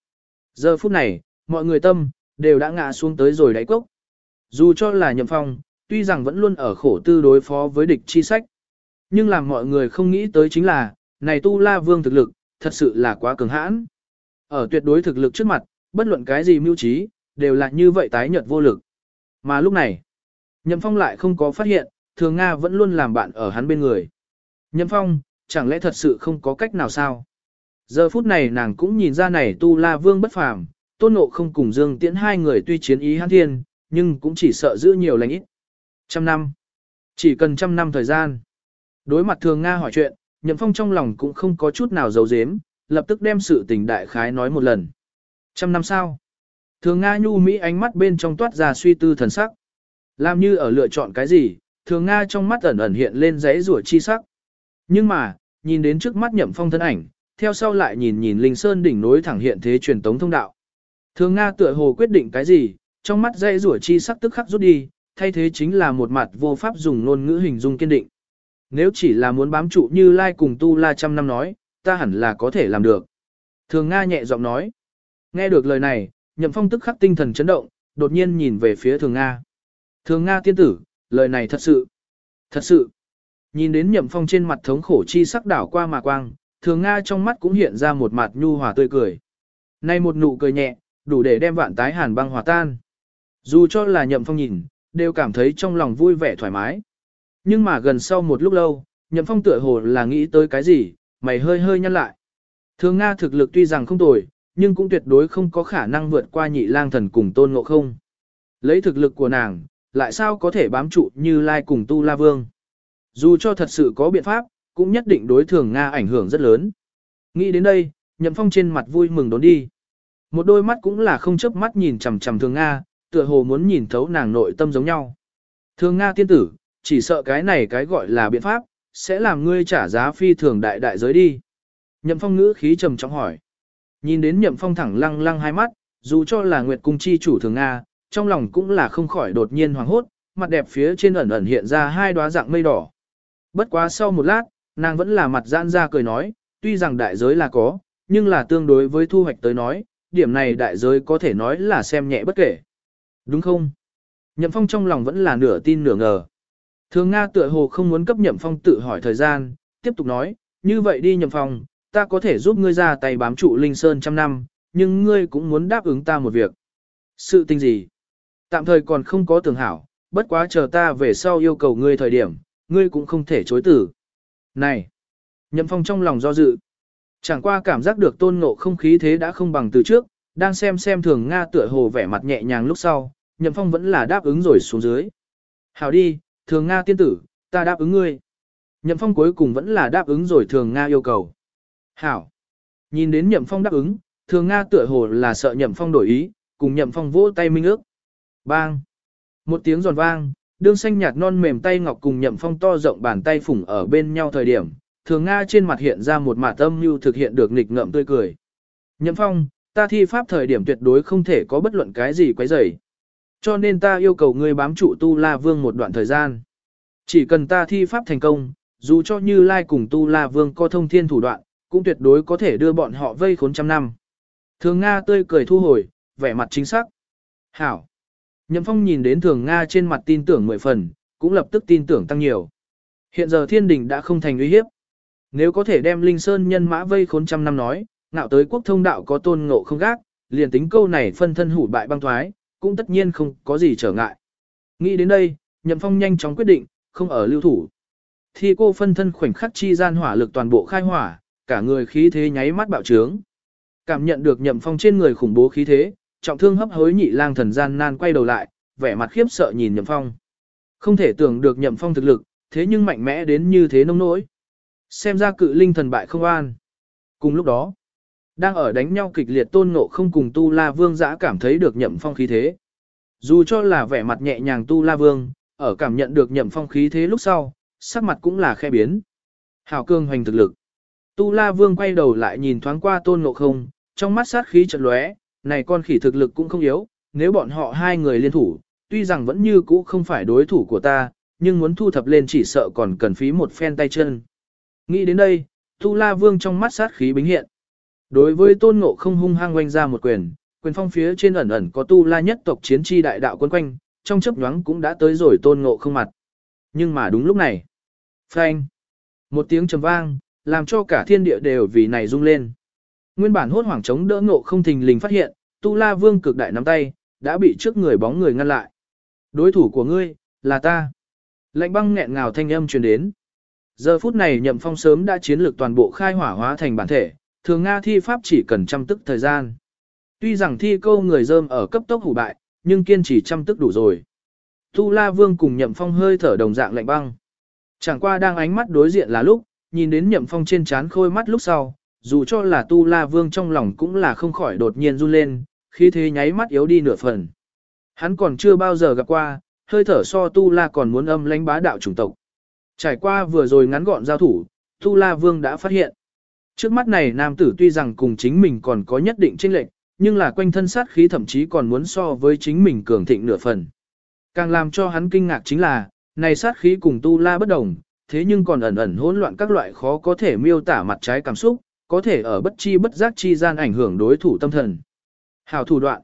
Giờ phút này, mọi người tâm, đều đã ngã xuống tới rồi đáy cốc. Dù cho là nhậm phong, tuy rằng vẫn luôn ở khổ tư đối phó với địch chi sách. Nhưng làm mọi người không nghĩ tới chính là, này tu la vương thực lực, thật sự là quá cường hãn. Ở tuyệt đối thực lực trước mặt, bất luận cái gì mưu trí, đều là như vậy tái nhợt vô lực. Mà lúc này, Nhậm Phong lại không có phát hiện, Thường Nga vẫn luôn làm bạn ở hắn bên người. Nhậm Phong, chẳng lẽ thật sự không có cách nào sao? Giờ phút này nàng cũng nhìn ra này tu la vương bất phàm, tôn nộ không cùng Dương Tiễn hai người tuy chiến ý hãn thiên, nhưng cũng chỉ sợ giữ nhiều lành ít. Trăm năm. Chỉ cần trăm năm thời gian. Đối mặt thường Nga hỏi chuyện, Nhậm Phong trong lòng cũng không có chút nào giấu giếm, lập tức đem sự tình đại khái nói một lần. Trăm năm sau. Thường Nga nhu Mỹ ánh mắt bên trong toát ra suy tư thần sắc. Làm như ở lựa chọn cái gì, thường Nga trong mắt ẩn ẩn hiện lên giấy rủa chi sắc. Nhưng mà, nhìn đến trước mắt Nhậm Phong thân ảnh, theo sau lại nhìn nhìn Linh Sơn đỉnh núi thẳng hiện thế truyền tống thông đạo. Thường Nga tựa hồ quyết định cái gì, trong mắt dây rủa chi sắc tức khắc rút đi, thay thế chính là một mặt vô pháp dùng ngôn ngữ hình dung kiên định. Nếu chỉ là muốn bám trụ như lai cùng tu la trăm năm nói, ta hẳn là có thể làm được. Thường Nga nhẹ giọng nói. Nghe được lời này, Nhậm Phong tức khắc tinh thần chấn động, đột nhiên nhìn về phía Thường Nga. Thường Nga tiên tử, lời này thật sự, thật sự. Nhìn đến Nhậm Phong trên mặt thống khổ chi sắc đảo qua mà quang, Thường Nga trong mắt cũng hiện ra một mặt nhu hòa tươi cười. Nay một nụ cười nhẹ, đủ để đem vạn tái hàn băng hòa tan. Dù cho là Nhậm Phong nhìn, đều cảm thấy trong lòng vui vẻ thoải mái. Nhưng mà gần sau một lúc lâu, Nhậm Phong tựa hồ là nghĩ tới cái gì, mày hơi hơi nhăn lại. Thường Nga thực lực tuy rằng không tồi, nhưng cũng tuyệt đối không có khả năng vượt qua nhị lang thần cùng tôn ngộ không. Lấy thực lực của nàng, lại sao có thể bám trụ như lai cùng tu la vương. Dù cho thật sự có biện pháp, cũng nhất định đối thường Nga ảnh hưởng rất lớn. Nghĩ đến đây, Nhậm Phong trên mặt vui mừng đốn đi. Một đôi mắt cũng là không chớp mắt nhìn chằm chằm thường Nga, tựa hồ muốn nhìn thấu nàng nội tâm giống nhau. Thường Nga tiên tử, chỉ sợ cái này cái gọi là biện pháp, sẽ làm ngươi trả giá phi thường đại đại giới đi. Nhậm Phong ngữ khí trầm trọng hỏi. Nhìn đến Nhậm Phong thẳng lăng lăng hai mắt, dù cho là Nguyệt Cung chi chủ thường Nga, trong lòng cũng là không khỏi đột nhiên hoảng hốt, mặt đẹp phía trên ẩn ẩn hiện ra hai đóa dạng mây đỏ. Bất quá sau một lát, nàng vẫn là mặt giãn ra cười nói, tuy rằng đại giới là có, nhưng là tương đối với thu hoạch tới nói, điểm này đại giới có thể nói là xem nhẹ bất kể. Đúng không? Nhậm Phong trong lòng vẫn là nửa tin nửa ngờ. Thường Nga tựa hồ không muốn cấp Nhậm Phong tự hỏi thời gian, tiếp tục nói, như vậy đi Nhậm Phong, ta có thể giúp ngươi ra tay bám trụ Linh Sơn trăm năm, nhưng ngươi cũng muốn đáp ứng ta một việc. Sự tình gì? Tạm thời còn không có tưởng hảo, bất quá chờ ta về sau yêu cầu ngươi thời điểm, ngươi cũng không thể chối tử. Này! Nhậm Phong trong lòng do dự. Chẳng qua cảm giác được tôn ngộ không khí thế đã không bằng từ trước, đang xem xem thường Nga tựa hồ vẻ mặt nhẹ nhàng lúc sau, Nhậm Phong vẫn là đáp ứng rồi xuống dưới. Hảo đi, thường Nga tiên tử, ta đáp ứng ngươi. Nhậm Phong cuối cùng vẫn là đáp ứng rồi thường Nga yêu cầu. Hảo. Nhìn đến Nhậm Phong đáp ứng, thường Nga tựa hồ là sợ Nhậm Phong đổi ý, cùng Nhậm Phong vỗ tay minh ước. Bang. Một tiếng giòn vang, đương xanh nhạt non mềm tay ngọc cùng Nhậm Phong to rộng bàn tay phủng ở bên nhau thời điểm, thường Nga trên mặt hiện ra một mạt âm như thực hiện được nghịch ngợm tươi cười. Nhậm Phong, ta thi pháp thời điểm tuyệt đối không thể có bất luận cái gì quấy rầy. Cho nên ta yêu cầu ngươi bám trụ Tu La Vương một đoạn thời gian. Chỉ cần ta thi pháp thành công, dù cho Như Lai cùng Tu La Vương có thông thiên thủ đoạn, cũng tuyệt đối có thể đưa bọn họ vây khốn trăm năm. Thường Nga tươi cười thu hồi, vẻ mặt chính xác. Hảo. Nhậm Phong nhìn đến Thường Nga trên mặt tin tưởng mười phần, cũng lập tức tin tưởng tăng nhiều. Hiện giờ thiên đình đã không thành uy hiếp. Nếu có thể đem Linh Sơn nhân mã vây khốn trăm năm nói, ngạo tới quốc thông đạo có tôn ngộ không gác, liền tính câu này phân thân hủ bại băng thoái, cũng tất nhiên không có gì trở ngại. Nghĩ đến đây, Nhậm Phong nhanh chóng quyết định, không ở lưu thủ. Thi cô phân thân khoảnh khắc chi gian hỏa lực toàn bộ khai hỏa, cả người khí thế nháy mắt bạo trướng. Cảm nhận được Nhậm Phong trên người khủng bố khí thế, trọng thương hấp hối nhị lang thần gian nan quay đầu lại, vẻ mặt khiếp sợ nhìn Nhậm Phong. Không thể tưởng được Nhậm Phong thực lực, thế nhưng mạnh mẽ đến như thế nông nỗi. Xem ra cự linh thần bại không an. Cùng lúc đó, đang ở đánh nhau kịch liệt tôn ngộ không cùng tu la vương giã cảm thấy được nhậm phong khí thế. Dù cho là vẻ mặt nhẹ nhàng tu la vương, ở cảm nhận được nhậm phong khí thế lúc sau, sắc mặt cũng là khe biến. Hảo cương hoành thực lực. Tu la vương quay đầu lại nhìn thoáng qua tôn ngộ không, trong mắt sát khí chợt lóe, này con khỉ thực lực cũng không yếu, nếu bọn họ hai người liên thủ, tuy rằng vẫn như cũ không phải đối thủ của ta, nhưng muốn thu thập lên chỉ sợ còn cần phí một phen tay chân. Nghĩ đến đây, Tu La Vương trong mắt sát khí bính hiện. Đối với tôn ngộ không hung hăng quanh ra một quyền, quyền phong phía trên ẩn ẩn có Tu La nhất tộc chiến chi đại đạo quân quanh, trong chấp nhoáng cũng đã tới rồi tôn ngộ không mặt. Nhưng mà đúng lúc này, phanh, một tiếng trầm vang, làm cho cả thiên địa đều vì này rung lên. Nguyên bản hốt hoảng chống đỡ ngộ không thình lình phát hiện, Tu La Vương cực đại nắm tay, đã bị trước người bóng người ngăn lại. Đối thủ của ngươi, là ta. Lạnh băng nghẹn ngào thanh âm truyền đến. Giờ phút này nhậm phong sớm đã chiến lược toàn bộ khai hỏa hóa thành bản thể, thường Nga thi pháp chỉ cần trăm tức thời gian. Tuy rằng thi câu người dơm ở cấp tốc hủ bại, nhưng kiên trì trăm tức đủ rồi. Tu La Vương cùng nhậm phong hơi thở đồng dạng lạnh băng. Chẳng qua đang ánh mắt đối diện là lúc, nhìn đến nhậm phong trên trán khôi mắt lúc sau, dù cho là Tu La Vương trong lòng cũng là không khỏi đột nhiên run lên, khi thế nháy mắt yếu đi nửa phần. Hắn còn chưa bao giờ gặp qua, hơi thở so Tu La còn muốn âm lãnh bá đạo chủng tộc. Trải qua vừa rồi ngắn gọn giao thủ, Tu La Vương đã phát hiện. Trước mắt này nam tử tuy rằng cùng chính mình còn có nhất định chênh lệch, nhưng là quanh thân sát khí thậm chí còn muốn so với chính mình cường thịnh nửa phần. Càng làm cho hắn kinh ngạc chính là, này sát khí cùng Tu La bất đồng, thế nhưng còn ẩn ẩn hỗn loạn các loại khó có thể miêu tả mặt trái cảm xúc, có thể ở bất chi bất giác chi gian ảnh hưởng đối thủ tâm thần. Hảo thủ đoạn.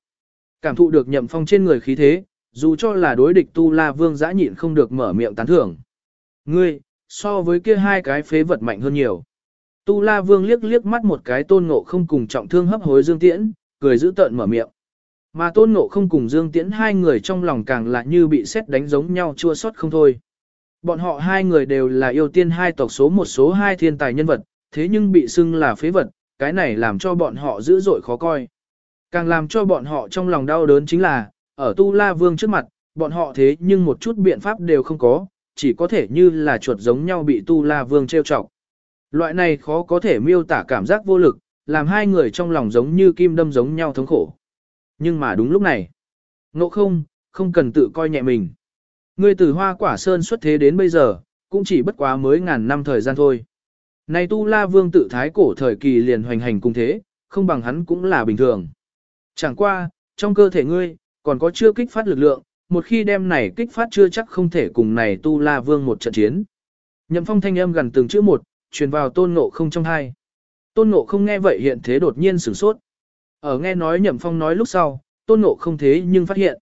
Cảm thụ được nhậm phong trên người khí thế, dù cho là đối địch tu la vương dã nhịn không được mở miệng tán thưởng. Ngươi, so với kia hai cái phế vật mạnh hơn nhiều. Tu la vương liếc liếc mắt một cái tôn ngộ không cùng trọng thương hấp hối dương tiễn, cười giữ tợn mở miệng. Mà tôn ngộ không cùng dương tiễn hai người trong lòng càng là như bị xét đánh giống nhau chua xót không thôi. Bọn họ hai người đều là yêu tiên hai tộc số một số hai thiên tài nhân vật, thế nhưng bị xưng là phế vật, cái này làm cho bọn họ dữ dội khó coi. Càng làm cho bọn họ trong lòng đau đớn chính là, ở Tu La Vương trước mặt, bọn họ thế nhưng một chút biện pháp đều không có, chỉ có thể như là chuột giống nhau bị Tu La Vương trêu chọc. Loại này khó có thể miêu tả cảm giác vô lực, làm hai người trong lòng giống như kim đâm giống nhau thống khổ. Nhưng mà đúng lúc này, ngộ không, không cần tự coi nhẹ mình. Ngươi từ hoa quả sơn xuất thế đến bây giờ, cũng chỉ bất quá mới ngàn năm thời gian thôi. Này Tu La Vương tự thái cổ thời kỳ liền hoành hành cùng thế, không bằng hắn cũng là bình thường. Chẳng qua, trong cơ thể ngươi, còn có chưa kích phát lực lượng, một khi đem này kích phát chưa chắc không thể cùng này tu la vương một trận chiến. Nhậm phong thanh âm gần từng chữ một, truyền vào tôn ngộ không trong hai. Tôn ngộ không nghe vậy hiện thế đột nhiên sửng sốt. Ở nghe nói nhậm phong nói lúc sau, tôn ngộ không thế nhưng phát hiện.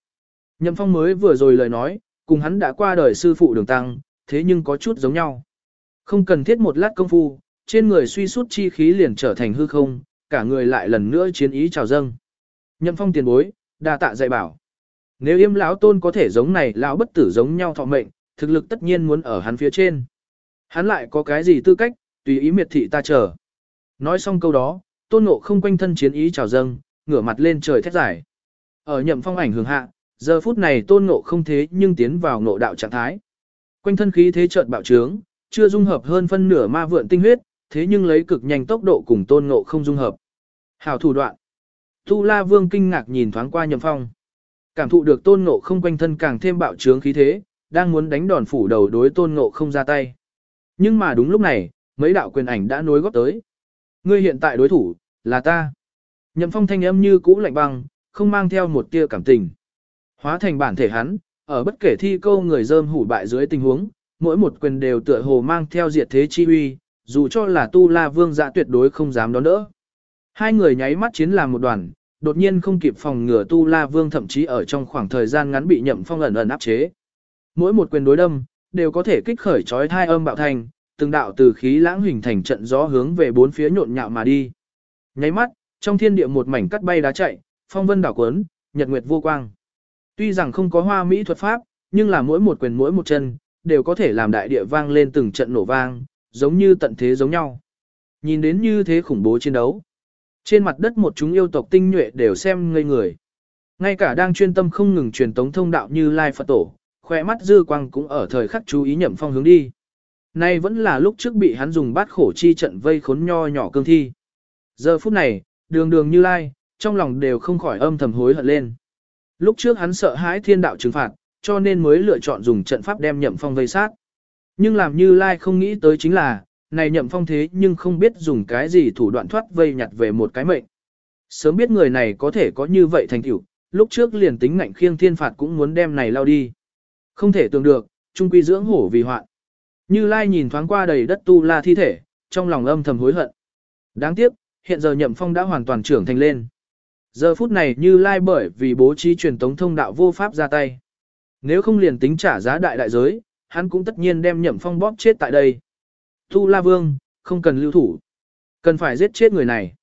Nhậm phong mới vừa rồi lời nói, cùng hắn đã qua đời sư phụ đường tăng, thế nhưng có chút giống nhau. Không cần thiết một lát công phu, trên người suy sút chi khí liền trở thành hư không, cả người lại lần nữa chiến ý trào dâng. Nhậm phong tiền bối, đa tạ dạy bảo. Nếu yêm lão tôn có thể giống này lão bất tử giống nhau thọ mệnh, thực lực tất nhiên muốn ở hắn phía trên. Hắn lại có cái gì tư cách, tùy ý miệt thị ta chờ. Nói xong câu đó, tôn ngộ không quanh thân chiến ý trào dâng, ngửa mặt lên trời thét giải. Ở nhậm phong ảnh hưởng hạ, giờ phút này tôn ngộ không thế nhưng tiến vào ngộ đạo trạng thái. Quanh thân khí thế chợt bạo trướng, chưa dung hợp hơn phân nửa ma vượn tinh huyết, thế nhưng lấy cực nhanh tốc độ cùng tôn ngộ không dung hợp. Hảo thủ đoạn. Tu La Vương kinh ngạc nhìn thoáng qua Nhậm Phong. Cảm thụ được Tôn Ngộ không quanh thân càng thêm bạo trướng khí thế, đang muốn đánh đòn phủ đầu đối Tôn Ngộ không ra tay. Nhưng mà đúng lúc này, mấy đạo quyền ảnh đã nối góp tới. Ngươi hiện tại đối thủ, là ta. Nhậm Phong thanh âm như cũ lạnh băng, không mang theo một tia cảm tình. Hóa thành bản thể hắn, ở bất kể thi câu người dơm hủ bại dưới tình huống, mỗi một quyền đều tựa hồ mang theo diệt thế chi uy, dù cho là Tu La Vương dạ tuyệt đối không dám đón đỡ. Hai người nháy mắt chiến làm một đoàn, đột nhiên không kịp phòng ngừa Tu La Vương thậm chí ở trong khoảng thời gian ngắn bị Nhậm Phong ẩn ẩn áp chế. Mỗi một quyền đối đâm đều có thể kích khởi chói thai âm bạo thành, từng đạo từ khí lãng hình thành trận gió hướng về bốn phía nhộn nhạo mà đi. Nháy mắt, trong thiên địa một mảnh cắt bay đá chạy, phong vân đảo cuốn, nhật nguyệt vô quang. Tuy rằng không có hoa mỹ thuật pháp, nhưng là mỗi một quyền mỗi một chân đều có thể làm đại địa vang lên từng trận nổ vang, giống như tận thế giống nhau. Nhìn đến như thế khủng bố chiến đấu. Trên mặt đất một chúng yêu tộc tinh nhuệ đều xem ngây người. Ngay cả đang chuyên tâm không ngừng truyền tống thông đạo như Lai Phật Tổ, khỏe mắt dư quang cũng ở thời khắc chú ý nhậm phong hướng đi. Nay vẫn là lúc trước bị hắn dùng bát khổ chi trận vây khốn nho nhỏ cương thi. Giờ phút này, đường đường như Lai, trong lòng đều không khỏi âm thầm hối hận lên. Lúc trước hắn sợ hãi thiên đạo trừng phạt, cho nên mới lựa chọn dùng trận pháp đem nhậm phong vây sát. Nhưng làm như Lai không nghĩ tới chính là, này nhậm phong thế nhưng không biết dùng cái gì thủ đoạn thoát vây nhặt về một cái mệnh. Sớm biết người này có thể có như vậy thành tựu, lúc trước liền tính ngạnh khiêng thiên phạt cũng muốn đem này lao đi. Không thể tưởng được, trung quy dưỡng hổ vì hoạn. Như Lai nhìn thoáng qua đầy đất tu la thi thể, trong lòng âm thầm hối hận. Đáng tiếc, hiện giờ Nhậm Phong đã hoàn toàn trưởng thành lên. Giờ phút này Như Lai bởi vì bố trí truyền tống thông đạo vô pháp ra tay. Nếu không liền tính trả giá đại đại giới, hắn cũng tất nhiên đem Nhậm Phong bóp chết tại đây. Tu La Vương, không cần lưu thủ. Cần phải giết chết người này.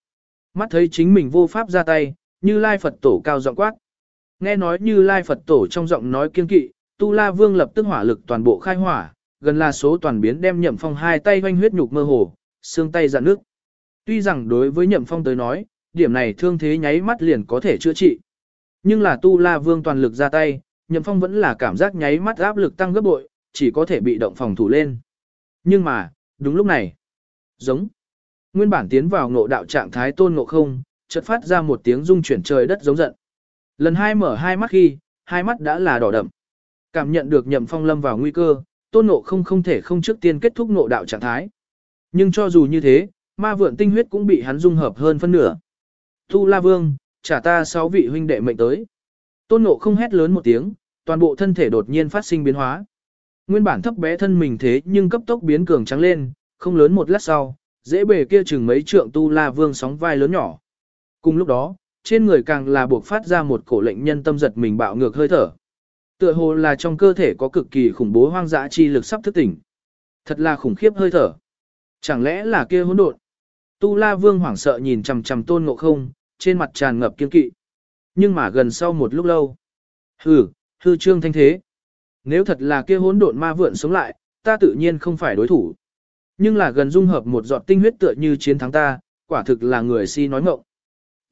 Mắt thấy chính mình vô pháp ra tay, Như Lai Phật Tổ cao giọng quát. Nghe nói Như Lai Phật Tổ trong giọng nói kiên kỵ, Tu La Vương lập tức hỏa lực toàn bộ khai hỏa, gần là số toàn biến đem Nhậm Phong hai tay hoanh huyết nhục mơ hồ, xương tay dạn nước. Tuy rằng đối với Nhậm Phong tới nói, điểm này thương thế nháy mắt liền có thể chữa trị. Nhưng là Tu La Vương toàn lực ra tay, Nhậm Phong vẫn là cảm giác nháy mắt áp lực tăng gấp bội, chỉ có thể bị động phòng thủ lên. Nhưng mà, đúng lúc này, giống, nguyên bản tiến vào ngộ đạo trạng thái tôn ngộ không, chợt phát ra một tiếng rung chuyển trời đất giống giận. Lần hai mở hai mắt khi, hai mắt đã là đỏ đậm. Cảm nhận được Nhậm Phong lâm vào nguy cơ, tôn ngộ không không thể không trước tiên kết thúc ngộ đạo trạng thái. Nhưng cho dù như thế, ma vượn tinh huyết cũng bị hắn dung hợp hơn phân nửa. thu La Vương, trả ta sáu vị huynh đệ mệnh tới. Tôn Ngộ không hét lớn một tiếng, toàn bộ thân thể đột nhiên phát sinh biến hóa. Nguyên bản thấp bé thân mình thế nhưng cấp tốc biến cường trắng lên, không lớn một lát sau, dễ bề kia chừng mấy trượng Tu La Vương sóng vai lớn nhỏ. Cùng lúc đó, trên người càng là buộc phát ra một cổ lệnh nhân tâm giật mình bạo ngược hơi thở. Tựa hồ là trong cơ thể có cực kỳ khủng bố hoang dã chi lực sắp thức tỉnh. Thật là khủng khiếp hơi thở. Chẳng lẽ là kia hỗn độn? Tu La Vương hoảng sợ nhìn chằm chằm Tôn Ngộ Không, trên mặt tràn ngập kiên kỵ. Nhưng mà gần sau một lúc lâu, hừ, hư trương thanh thế. Nếu thật là kia hỗn độn ma vượn sống lại, ta tự nhiên không phải đối thủ. Nhưng là gần dung hợp một giọt tinh huyết tựa như chiến thắng ta, quả thực là người si nói ngọng.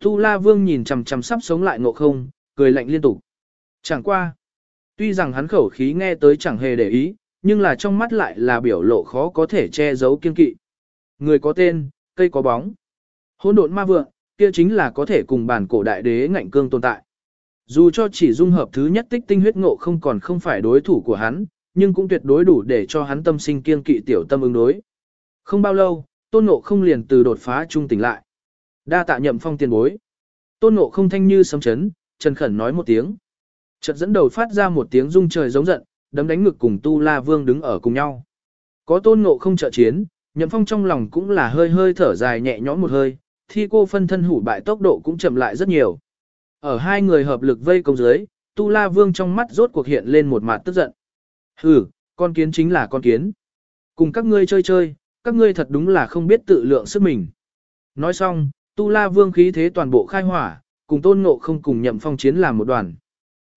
Tu La Vương nhìn chằm chằm sắp sống lại Ngộ Không, cười lạnh liên tục. Chẳng qua, tuy rằng hắn khẩu khí nghe tới chẳng hề để ý, nhưng là trong mắt lại là biểu lộ khó có thể che giấu kiên kỵ. Người có tên, cây có bóng. Hỗn độn ma vượng, kia chính là có thể cùng bản cổ đại đế ngạnh cương tồn tại. Dù cho chỉ dung hợp thứ nhất tích tinh huyết ngộ không còn không phải đối thủ của hắn, nhưng cũng tuyệt đối đủ để cho hắn tâm sinh kiên kỵ tiểu tâm ứng đối. Không bao lâu, tôn ngộ không liền từ đột phá trung tỉnh lại. Đa tạ nhậm phong tiền bối. Tôn ngộ không thanh như sấm chấn, trần khẩn nói một tiếng. Chợt dẫn đầu phát ra một tiếng rung trời giống giận, đấm đánh ngực cùng tu la vương đứng ở cùng nhau. Có tôn ngộ không trợ chiến, nhậm phong trong lòng cũng là hơi hơi thở dài nhẹ nhõm một hơi, thi cô phân thân hủ bại tốc độ cũng chậm lại rất nhiều. Ở hai người hợp lực vây công dưới, Tu La Vương trong mắt rốt cuộc hiện lên một mặt tức giận. Hừ, con kiến chính là con kiến. Cùng các ngươi chơi chơi, các ngươi thật đúng là không biết tự lượng sức mình. Nói xong, Tu La Vương khí thế toàn bộ khai hỏa, cùng tôn ngộ không cùng nhậm phong chiến làm một đoàn.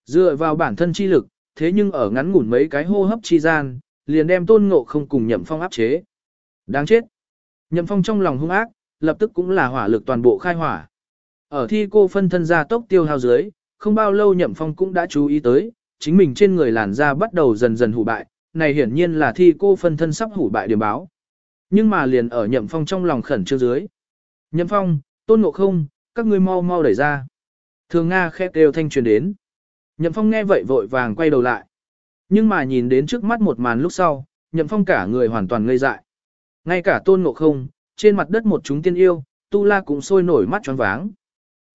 Dựa vào bản thân chi lực, thế nhưng ở ngắn ngủn mấy cái hô hấp chi gian, liền đem tôn ngộ không cùng nhậm phong áp chế. Đáng chết. Nhậm phong trong lòng hung ác, lập tức cũng là hỏa lực toàn bộ khai hỏa. Ở thi cô phân thân ra tốc tiêu hao dưới, không bao lâu nhậm phong cũng đã chú ý tới, chính mình trên người làn da bắt đầu dần dần hủ bại, này hiển nhiên là thi cô phân thân sắp hủ bại điểm báo. Nhưng mà liền ở nhậm phong trong lòng khẩn trương dưới. Nhậm phong, tôn ngộ không, các ngươi mau mau đẩy ra. Thường Nga khẽ đều thanh truyền đến. Nhậm phong nghe vậy vội vàng quay đầu lại. Nhưng mà nhìn đến trước mắt một màn lúc sau, nhậm phong cả người hoàn toàn ngây dại. Ngay cả tôn ngộ không, trên mặt đất một chúng tiên yêu, tu la cũng sôi nổi mắt tròn váng.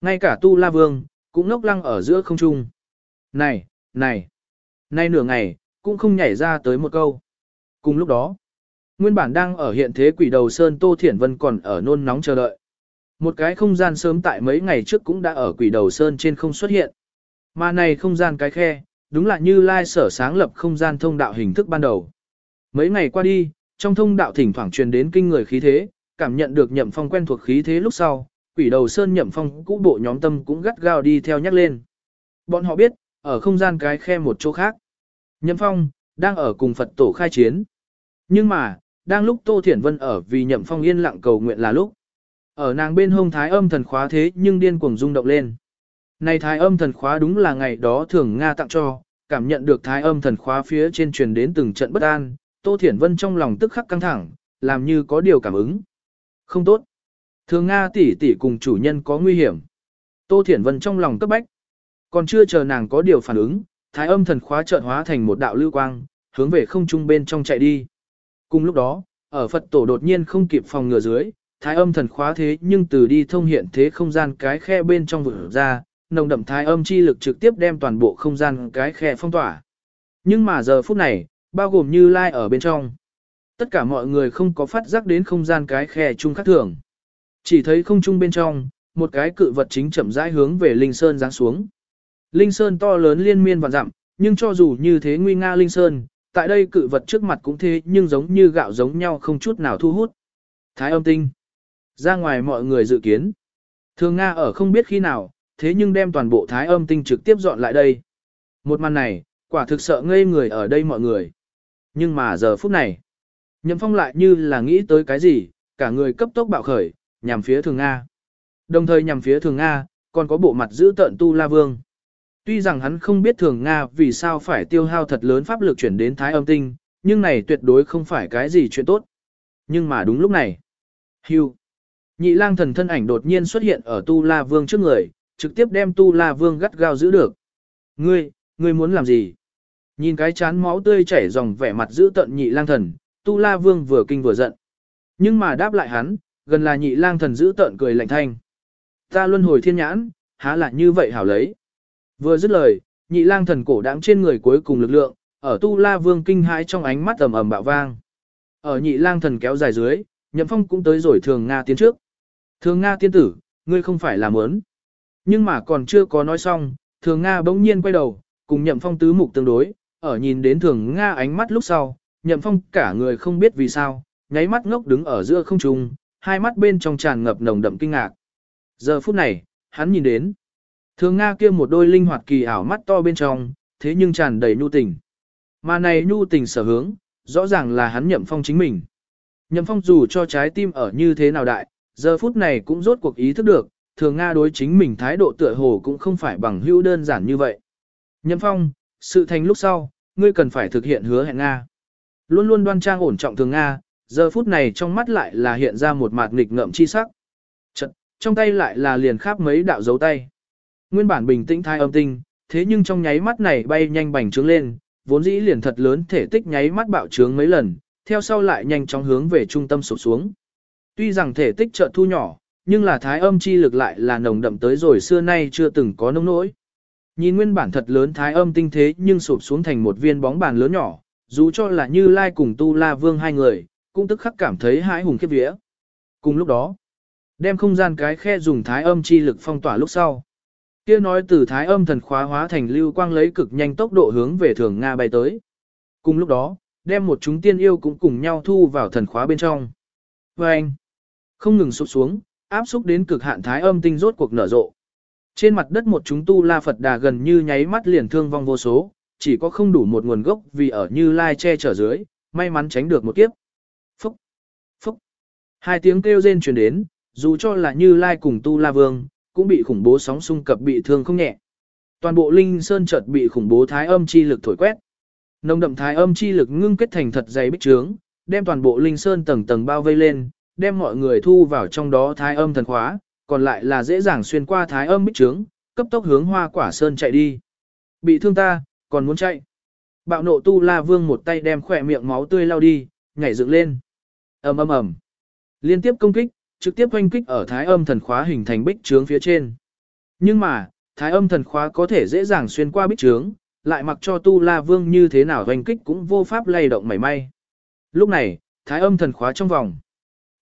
Ngay cả tu la vương, cũng ngốc lăng ở giữa không trung. Này, này, nay nửa ngày, cũng không nhảy ra tới một câu. Cùng lúc đó, nguyên bản đang ở hiện thế quỷ đầu sơn Tô Thiển Vân còn ở nôn nóng chờ đợi. Một cái không gian sớm tại mấy ngày trước cũng đã ở quỷ đầu sơn trên không xuất hiện. Mà này không gian cái khe, đúng là như lai sở sáng lập không gian thông đạo hình thức ban đầu. Mấy ngày qua đi, trong thông đạo thỉnh thoảng truyền đến kinh người khí thế, cảm nhận được nhậm phong quen thuộc khí thế lúc sau, quỷ đầu sơn nhậm phong cũ bộ nhóm tâm cũng gắt gao đi theo nhắc lên. Bọn họ biết, ở không gian cái khe một chỗ khác, nhậm phong, đang ở cùng Phật tổ khai chiến. Nhưng mà, đang lúc Tô Thiển Vân ở vì nhậm phong yên lặng cầu nguyện là lúc. Ở nàng bên hông thái âm thần khóa thế nhưng điên cuồng rung động lên. Này thái âm thần khóa đúng là ngày đó thường Nga tặng cho, cảm nhận được thái âm thần khóa phía trên truyền đến từng trận bất an, Tô Thiển Vân trong lòng tức khắc căng thẳng, làm như có điều cảm ứng. Không tốt. Thường Nga tỷ tỷ cùng chủ nhân có nguy hiểm. Tô Thiển Vân trong lòng cấp bách. Còn chưa chờ nàng có điều phản ứng, thái âm thần khóa chợt hóa thành một đạo lưu quang, hướng về không trung bên trong chạy đi. Cùng lúc đó, ở Phật tổ đột nhiên không kịp phòng ngừa dưới, thái âm thần khóa thế nhưng từ đi thông hiện thế không gian cái khe bên trong vừa ra, nồng đậm thái âm chi lực trực tiếp đem toàn bộ không gian cái khe phong tỏa. Nhưng mà giờ phút này, bao gồm như lai ở bên trong. Tất cả mọi người không có phát giác đến không gian cái khe chung khác thường. Chỉ thấy không trung bên trong, một cái cự vật chính chậm rãi hướng về Linh Sơn giáng xuống. Linh Sơn to lớn liên miên và dặm, nhưng cho dù như thế nguy nga Linh Sơn, tại đây cự vật trước mặt cũng thế nhưng giống như gạo giống nhau không chút nào thu hút. Thái âm tinh. Ra ngoài mọi người dự kiến. Thường Nga ở không biết khi nào, thế nhưng đem toàn bộ thái âm tinh trực tiếp dọn lại đây. Một màn này, quả thực sợ ngây người ở đây mọi người. Nhưng mà giờ phút này, Nhậm Phong lại như là nghĩ tới cái gì, cả người cấp tốc bạo khởi, nhằm phía Thường Nga. Đồng thời nhằm phía Thường Nga, còn có bộ mặt giữ tận Tu La Vương. Tuy rằng hắn không biết Thường Nga vì sao phải tiêu hao thật lớn pháp lực chuyển đến Thái âm tinh, nhưng này tuyệt đối không phải cái gì chuyện tốt. Nhưng mà đúng lúc này, hưu, nhị lang thần thân ảnh đột nhiên xuất hiện ở Tu La Vương trước người, trực tiếp đem Tu La Vương gắt gao giữ được. Ngươi, ngươi muốn làm gì? Nhìn cái chán máu tươi chảy dòng vẻ mặt giữ tận nhị lang thần, Tu La Vương vừa kinh vừa giận. Nhưng mà đáp lại hắn, gần là nhị lang thần giữ tận cười lạnh thanh. Ta luân hồi thiên nhãn, há lại như vậy hảo lấy. Vừa dứt lời, nhị lang thần cổ đáng trên người cuối cùng lực lượng, ở Tu La Vương kinh hãi trong ánh mắt ầm ầm bạo vang. Ở nhị lang thần kéo dài dưới, Nhậm Phong cũng tới rồi Thường Nga tiến trước. Thường Nga tiên tử, ngươi không phải là muốn. Nhưng mà còn chưa có nói xong, Thường Nga bỗng nhiên quay đầu, cùng Nhậm Phong tứ mục tương đối, ở nhìn đến Thường Nga ánh mắt lúc sau, Nhậm Phong cả người không biết vì sao, nháy mắt ngốc đứng ở giữa không trung, hai mắt bên trong tràn ngập nồng đậm kinh ngạc. Giờ phút này, hắn nhìn đến, Thường Nga kia một đôi linh hoạt kỳ ảo mắt to bên trong, thế nhưng tràn đầy nhu tình. Mà này nhu tình sở hướng, rõ ràng là hắn Nhậm Phong chính mình. Nhậm Phong dù cho trái tim ở như thế nào đại, giờ phút này cũng rốt cuộc ý thức được, thường Nga đối chính mình thái độ tựa hồ cũng không phải bằng hữu đơn giản như vậy. Nhậm Phong, sự thành lúc sau, ngươi cần phải thực hiện hứa hẹn Nga. Luôn luôn đoan trang ổn trọng thường Nga, giờ phút này trong mắt lại là hiện ra một mạt nghịch ngợm chi sắc. Chật, trong tay lại là liền khắp mấy đạo dấu tay. Nguyên bản bình tĩnh thai âm tinh, thế nhưng trong nháy mắt này bay nhanh bành trướng lên, vốn dĩ liền thật lớn thể tích nháy mắt bạo trướng mấy lần, theo sau lại nhanh chóng hướng về trung tâm sụp xuống. Tuy rằng thể tích chợt thu nhỏ, nhưng là thái âm chi lực lại là nồng đậm tới rồi xưa nay chưa từng có nông nỗi. Nhìn nguyên bản thật lớn thái âm tinh thế nhưng sụp xuống thành một viên bóng bàn lớn nhỏ, dù cho là như Lai cùng Tu La Vương hai người, cũng tức khắc cảm thấy hãi hùng khiếp vía. Cùng lúc đó, đem không gian cái khe dùng thái âm chi lực phong tỏa lúc sau. Kia nói từ thái âm thần khóa hóa thành lưu quang lấy cực nhanh tốc độ hướng về thường Nga bay tới. Cùng lúc đó, đem một chúng tiên yêu cũng cùng nhau thu vào thần khóa bên trong. Và anh, không ngừng sụp xuống, áp xúc đến cực hạn thái âm tinh rốt cuộc nở rộ. Trên mặt đất một chúng tu la Phật đà gần như nháy mắt liền thương vong vô số, chỉ có không đủ một nguồn gốc vì ở như lai che chở dưới, may mắn tránh được một kiếp. Hai tiếng kêu rên truyền đến, dù cho là như lai cùng tu la vương, cũng bị khủng bố sóng xung cập bị thương không nhẹ. Toàn bộ linh sơn chợt bị khủng bố thái âm chi lực thổi quét. Nồng đậm thái âm chi lực ngưng kết thành thật dày bích trướng, đem toàn bộ linh sơn tầng tầng bao vây lên, đem mọi người thu vào trong đó thái âm thần khóa, còn lại là dễ dàng xuyên qua thái âm bích trướng, cấp tốc hướng hoa quả sơn chạy đi. Bị thương ta, còn muốn chạy. Bạo nộ tu la vương một tay đem khỏe miệng máu tươi lao đi, nhảy dựng lên. ầm ầm ầm, Liên tiếp công kích, trực tiếp hoanh kích ở thái âm thần khóa hình thành bích trướng phía trên. Nhưng mà, thái âm thần khóa có thể dễ dàng xuyên qua bích trướng, lại mặc cho tu la vương như thế nào hoanh kích cũng vô pháp lay động mảy may. Lúc này, thái âm thần khóa trong vòng.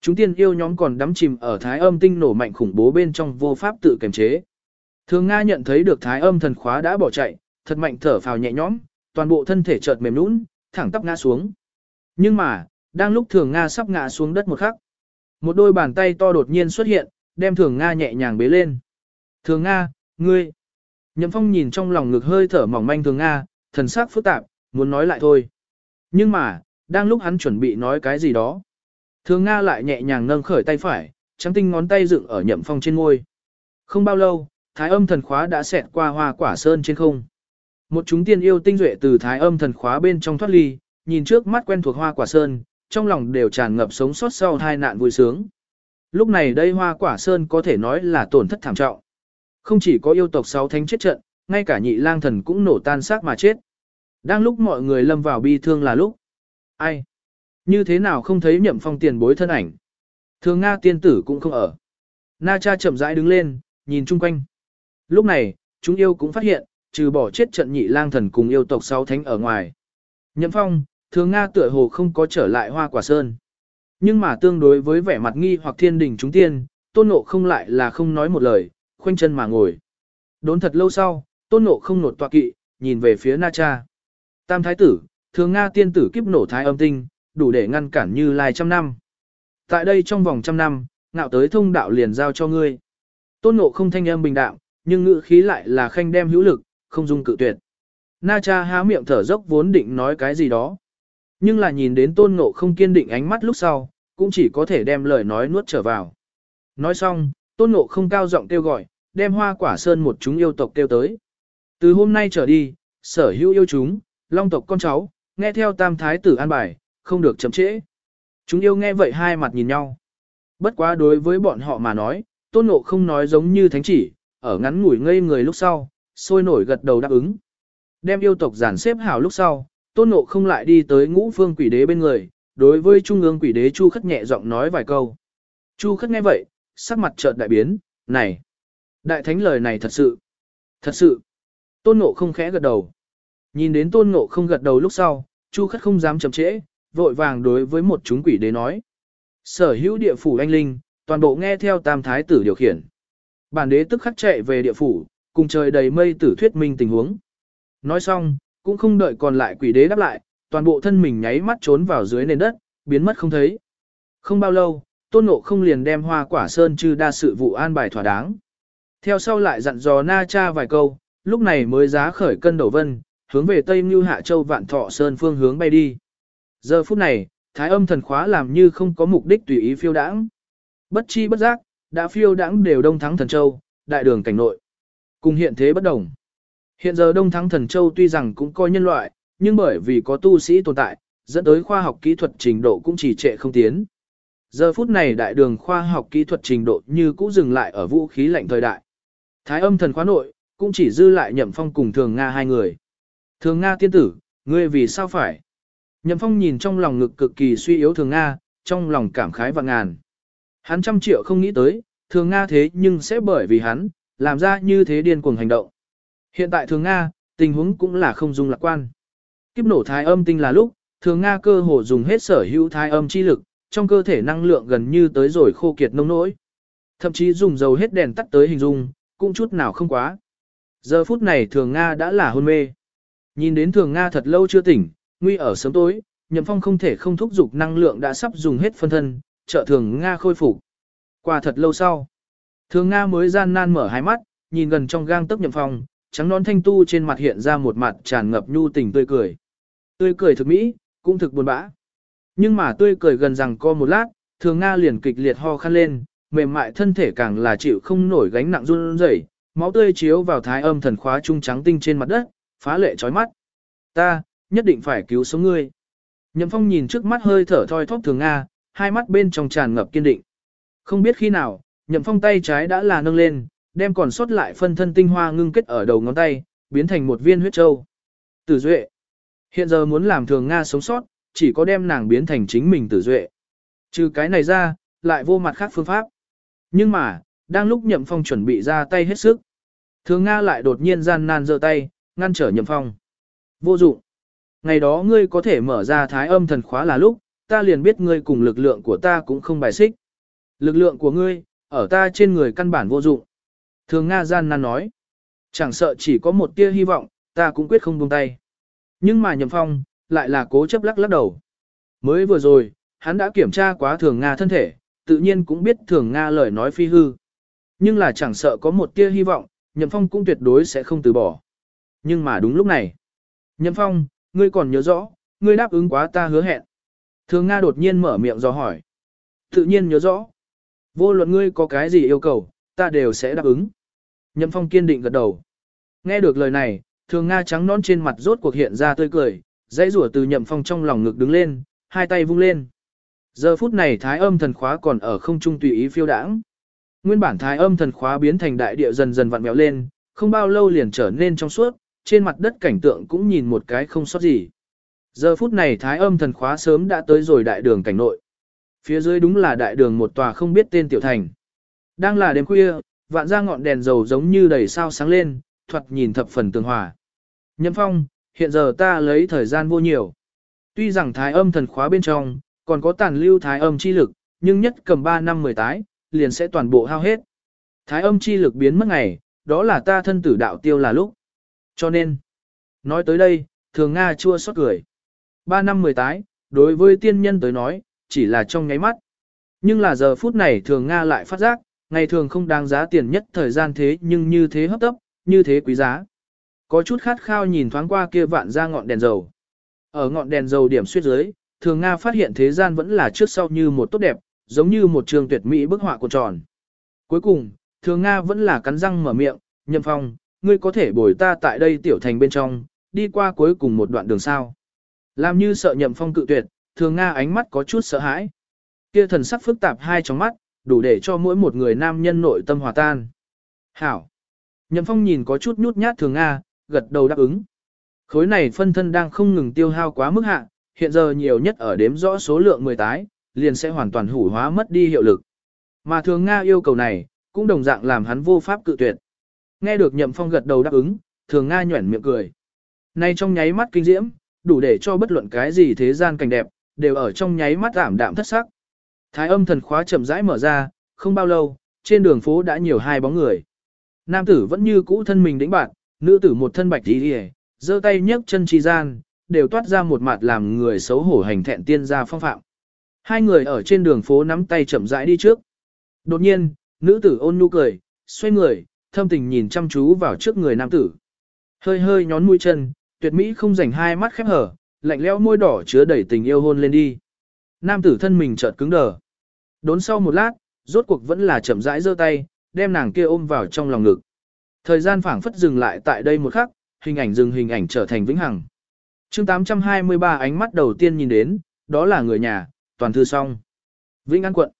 Chúng tiên yêu nhóm còn đắm chìm ở thái âm tinh nổ mạnh khủng bố bên trong vô pháp tự kiềm chế. Thường Nga nhận thấy được thái âm thần khóa đã bỏ chạy, thật mạnh thở phào nhẹ nhõm, toàn bộ thân thể chợt mềm nhũn, thẳng tắp ngã xuống. Nhưng mà, đang lúc Thường Nga sắp ngã xuống đất một khắc, một đôi bàn tay to đột nhiên xuất hiện, đem Thường Nga nhẹ nhàng bế lên. Thường Nga, ngươi. Nhậm Phong nhìn trong lòng ngực hơi thở mỏng manh Thường Nga, thần sắc phức tạp, muốn nói lại thôi. Nhưng mà, đang lúc hắn chuẩn bị nói cái gì đó. Thường Nga lại nhẹ nhàng nâng khởi tay phải, trắng tinh ngón tay dựng ở Nhậm Phong trên ngôi. Không bao lâu, thái âm thần khóa đã xẹt qua hoa quả sơn trên không. Một chúng tiên yêu tinh duệ từ thái âm thần khóa bên trong thoát ly, nhìn trước mắt quen thuộc hoa quả sơn, trong lòng đều tràn ngập sống sót sau hai nạn vui sướng. Lúc này đây hoa quả sơn có thể nói là tổn thất thảm trọng. Không chỉ có yêu tộc sáu thánh chết trận, ngay cả nhị lang thần cũng nổ tan xác mà chết. Đang lúc mọi người lâm vào bi thương là lúc. Ai? Như thế nào không thấy nhậm phong tiền bối thân ảnh? Thường Nga tiên tử cũng không ở. Na cha chậm rãi đứng lên, nhìn chung quanh. Lúc này, chúng yêu cũng phát hiện, trừ bỏ chết trận nhị lang thần cùng yêu tộc sáu thánh ở ngoài. Nhậm phong, thường Nga tựa hồ không có trở lại hoa quả sơn. Nhưng mà tương đối với vẻ mặt nghi hoặc thiên đình chúng tiên, tôn nộ không lại là không nói một lời, khoanh chân mà ngồi. Đốn thật lâu sau, tôn nộ không nột tọa kỵ, nhìn về phía Na Cha. Tam thái tử, thường Nga tiên tử kiếp nổ thái âm tinh, đủ để ngăn cản như lai trăm năm. Tại đây trong vòng trăm năm, ngạo tới thông đạo liền giao cho ngươi. Tôn nộ không thanh âm bình đạm, nhưng ngữ khí lại là khanh đem hữu lực, không dung cự tuyệt. Na cha há miệng thở dốc vốn định nói cái gì đó. Nhưng là nhìn đến tôn ngộ không kiên định ánh mắt lúc sau, cũng chỉ có thể đem lời nói nuốt trở vào. Nói xong, tôn ngộ không cao giọng kêu gọi, đem hoa quả sơn một chúng yêu tộc kêu tới. Từ hôm nay trở đi, sở hữu yêu chúng, long tộc con cháu, nghe theo tam thái tử an bài, không được chậm trễ. Chúng yêu nghe vậy hai mặt nhìn nhau. Bất quá đối với bọn họ mà nói, tôn ngộ không nói giống như thánh chỉ, ở ngắn ngủi ngây người lúc sau, sôi nổi gật đầu đáp ứng. Đem yêu tộc giản xếp hảo lúc sau, tôn Nộ không lại đi tới ngũ phương quỷ đế bên người, đối với trung ương quỷ đế Chu Khất nhẹ giọng nói vài câu. Chu Khất nghe vậy, sắc mặt chợt đại biến, này, đại thánh lời này thật sự, thật sự. Tôn Nộ không khẽ gật đầu. Nhìn đến tôn Nộ không gật đầu lúc sau, Chu Khất không dám chậm trễ, vội vàng đối với một chúng quỷ đế nói. Sở hữu địa phủ anh linh, toàn bộ nghe theo tam thái tử điều khiển. Bản đế tức khắc chạy về địa phủ, cùng trời đầy mây tử thuyết minh tình huống. Nói xong, cũng không đợi còn lại quỷ đế đáp lại, toàn bộ thân mình nháy mắt trốn vào dưới nền đất, biến mất không thấy. Không bao lâu, tôn ngộ không liền đem hoa quả sơn chư đa sự vụ an bài thỏa đáng. Theo sau lại dặn dò na cha vài câu, lúc này mới giá khởi cân đầu vân, hướng về Tây Mưu Hạ Châu Vạn Thọ Sơn phương hướng bay đi. Giờ phút này, thái âm thần khóa làm như không có mục đích tùy ý phiêu đãng. Bất chi bất giác, đã phiêu đãng đều đông thắng thần châu, đại đường cảnh nội. Cùng hiện thế bất đồng. Hiện giờ đông thắng thần châu tuy rằng cũng coi nhân loại, nhưng bởi vì có tu sĩ tồn tại, dẫn tới khoa học kỹ thuật trình độ cũng chỉ trệ không tiến. Giờ phút này đại đường khoa học kỹ thuật trình độ như cũ dừng lại ở vũ khí lạnh thời đại. Thái âm thần khóa nội, cũng chỉ dư lại nhậm phong cùng thường Nga hai người. Thường Nga tiên tử, ngươi vì sao phải? Nhậm phong nhìn trong lòng ngực cực kỳ suy yếu thường Nga, trong lòng cảm khái và ngàn. Hắn trăm triệu không nghĩ tới, thường Nga thế nhưng sẽ bởi vì hắn, làm ra như thế điên cuồng hành động. Hiện tại thường Nga, tình huống cũng là không dung lạc quan. Kiếp nổ thái âm tinh là lúc, thường Nga cơ hồ dùng hết sở hữu thái âm chi lực, trong cơ thể năng lượng gần như tới rồi khô kiệt nông nỗi. Thậm chí dùng dầu hết đèn tắt tới hình dung, cũng chút nào không quá. Giờ phút này thường Nga đã là hôn mê. Nhìn đến thường Nga thật lâu chưa tỉnh, nguy ở sớm tối, nhậm phong không thể không thúc giục năng lượng đã sắp dùng hết phân thân, trợ thường Nga khôi phục. Qua thật lâu sau, thường Nga mới gian nan mở hai mắt, nhìn gần trong gang tấc nhậm phong, trắng non thanh tu trên mặt hiện ra một mặt tràn ngập nhu tình tươi cười. Tươi cười thực mỹ, cũng thực buồn bã. Nhưng mà tươi cười gần rằng co một lát, thường Nga liền kịch liệt ho khăn lên, mềm mại thân thể càng là chịu không nổi gánh nặng run rẩy, máu tươi chiếu vào thái âm thần khóa trung trắng tinh trên mặt đất, phá lệ chói mắt. Ta, nhất định phải cứu sống ngươi. Nhậm Phong nhìn trước mắt hơi thở thoi thóp thường Nga, hai mắt bên trong tràn ngập kiên định. Không biết khi nào, Nhậm Phong tay trái đã là nâng lên, đem còn sót lại phân thân tinh hoa ngưng kết ở đầu ngón tay, biến thành một viên huyết châu. Tử Duệ. Hiện giờ muốn làm thường Nga sống sót, chỉ có đem nàng biến thành chính mình Tử Duệ. Trừ cái này ra, lại vô mặt khác phương pháp. Nhưng mà, đang lúc Nhậm Phong chuẩn bị ra tay hết sức, thường Nga lại đột nhiên gian nan giơ tay, ngăn trở Nhậm Phong. Vô dụng. Ngày đó ngươi có thể mở ra thái âm thần khóa là lúc, ta liền biết ngươi cùng lực lượng của ta cũng không bài xích. Lực lượng của ngươi, ở ta trên người căn bản vô dụng. Thường Nga gian nan nói. Chẳng sợ chỉ có một tia hy vọng, ta cũng quyết không buông tay. Nhưng mà Nhậm Phong, lại là cố chấp lắc lắc đầu. Mới vừa rồi, hắn đã kiểm tra quá Thường Nga thân thể, tự nhiên cũng biết Thường Nga lời nói phi hư. Nhưng là chẳng sợ có một tia hy vọng, Nhậm Phong cũng tuyệt đối sẽ không từ bỏ. Nhưng mà đúng lúc này. Nhậm Phong, ngươi còn nhớ rõ, ngươi đáp ứng quá ta hứa hẹn. Thường Nga đột nhiên mở miệng do hỏi. Tự nhiên nhớ rõ. Vô luận ngươi có cái gì yêu cầu, ta đều sẽ đáp ứng. Nhậm Phong kiên định gật đầu. Nghe được lời này, thường Nga trắng non trên mặt rốt cuộc hiện ra tươi cười, dãy rủa từ Nhậm Phong trong lòng ngực đứng lên, hai tay vung lên. Giờ phút này thái âm thần khóa còn ở không trung tùy ý phiêu đãng. Nguyên bản thái âm thần khóa biến thành đại địa dần dần vặn vẹo lên, không bao lâu liền trở nên trong suốt, trên mặt đất cảnh tượng cũng nhìn một cái không sót gì. Giờ phút này thái âm thần khóa sớm đã tới rồi đại đường cảnh nội. Phía dưới đúng là đại đường một tòa không biết tên tiểu thành. Đang là đêm khuya, vạn ra ngọn đèn dầu giống như đầy sao sáng lên, thoạt nhìn thập phần tường hòa. Nhậm phong, hiện giờ ta lấy thời gian vô nhiều. Tuy rằng thái âm thần khóa bên trong, còn có tàn lưu thái âm chi lực, nhưng nhất cầm 3 năm 10 tái, liền sẽ toàn bộ hao hết. Thái âm chi lực biến mất ngày, đó là ta thân tử đạo tiêu là lúc. Cho nên, nói tới đây, thường Nga chua xót cười. 3 năm 10 tái, đối với tiên nhân tới nói, chỉ là trong nháy mắt. Nhưng là giờ phút này thường Nga lại phát giác, ngày thường không đáng giá tiền nhất thời gian thế nhưng như thế hấp tấp, như thế quý giá. Có chút khát khao nhìn thoáng qua kia vạn ra ngọn đèn dầu. Ở ngọn đèn dầu điểm suyết dưới, thường Nga phát hiện thế gian vẫn là trước sau như một tốt đẹp, giống như một trường tuyệt mỹ bức họa của tròn. Cuối cùng, thường Nga vẫn là cắn răng mở miệng, nhậm phong, ngươi có thể bồi ta tại đây tiểu thành bên trong, đi qua cuối cùng một đoạn đường sao. Làm như sợ nhậm phong cự tuyệt, thường Nga ánh mắt có chút sợ hãi. Kia thần sắc phức tạp hai trong mắt, đủ để cho mỗi một người nam nhân nội tâm hòa tan. Hảo. Nhậm phong nhìn có chút nhút nhát thường Nga, gật đầu đáp ứng. Khối này phân thân đang không ngừng tiêu hao quá mức hạ, hiện giờ nhiều nhất ở đếm rõ số lượng 10 tái, liền sẽ hoàn toàn hủ hóa mất đi hiệu lực. Mà thường Nga yêu cầu này, cũng đồng dạng làm hắn vô pháp cự tuyệt. Nghe được nhậm phong gật đầu đáp ứng, thường Nga nhuẩn miệng cười. Nay trong nháy mắt kinh diễm, đủ để cho bất luận cái gì thế gian cảnh đẹp, đều ở trong nháy mắt ảm đạm thất sắc. Thái âm thần khóa chậm rãi mở ra, không bao lâu, trên đường phố đã nhiều hai bóng người. Nam tử vẫn như cũ thân mình đĩnh bạn, nữ tử một thân bạch đi đi giơ tay nhấc chân chi gian, đều toát ra một mặt làm người xấu hổ hành thẹn tiên gia phong phạm. Hai người ở trên đường phố nắm tay chậm rãi đi trước. Đột nhiên, nữ tử ôn nhu cười, xoay người, thâm tình nhìn chăm chú vào trước người nam tử. Hơi hơi nhón mũi chân, tuyệt mỹ không rảnh hai mắt khép hở, lạnh lẽo môi đỏ chứa đầy tình yêu hôn lên đi. Nam tử thân mình chợt cứng đờ. Đốn sau một lát, rốt cuộc vẫn là chậm rãi giơ tay, đem nàng kia ôm vào trong lòng ngực. Thời gian phảng phất dừng lại tại đây một khắc, hình ảnh dừng hình ảnh trở thành vĩnh hằng. Chương 823 ánh mắt đầu tiên nhìn đến, đó là người nhà, toàn thư song. Vĩnh An quận.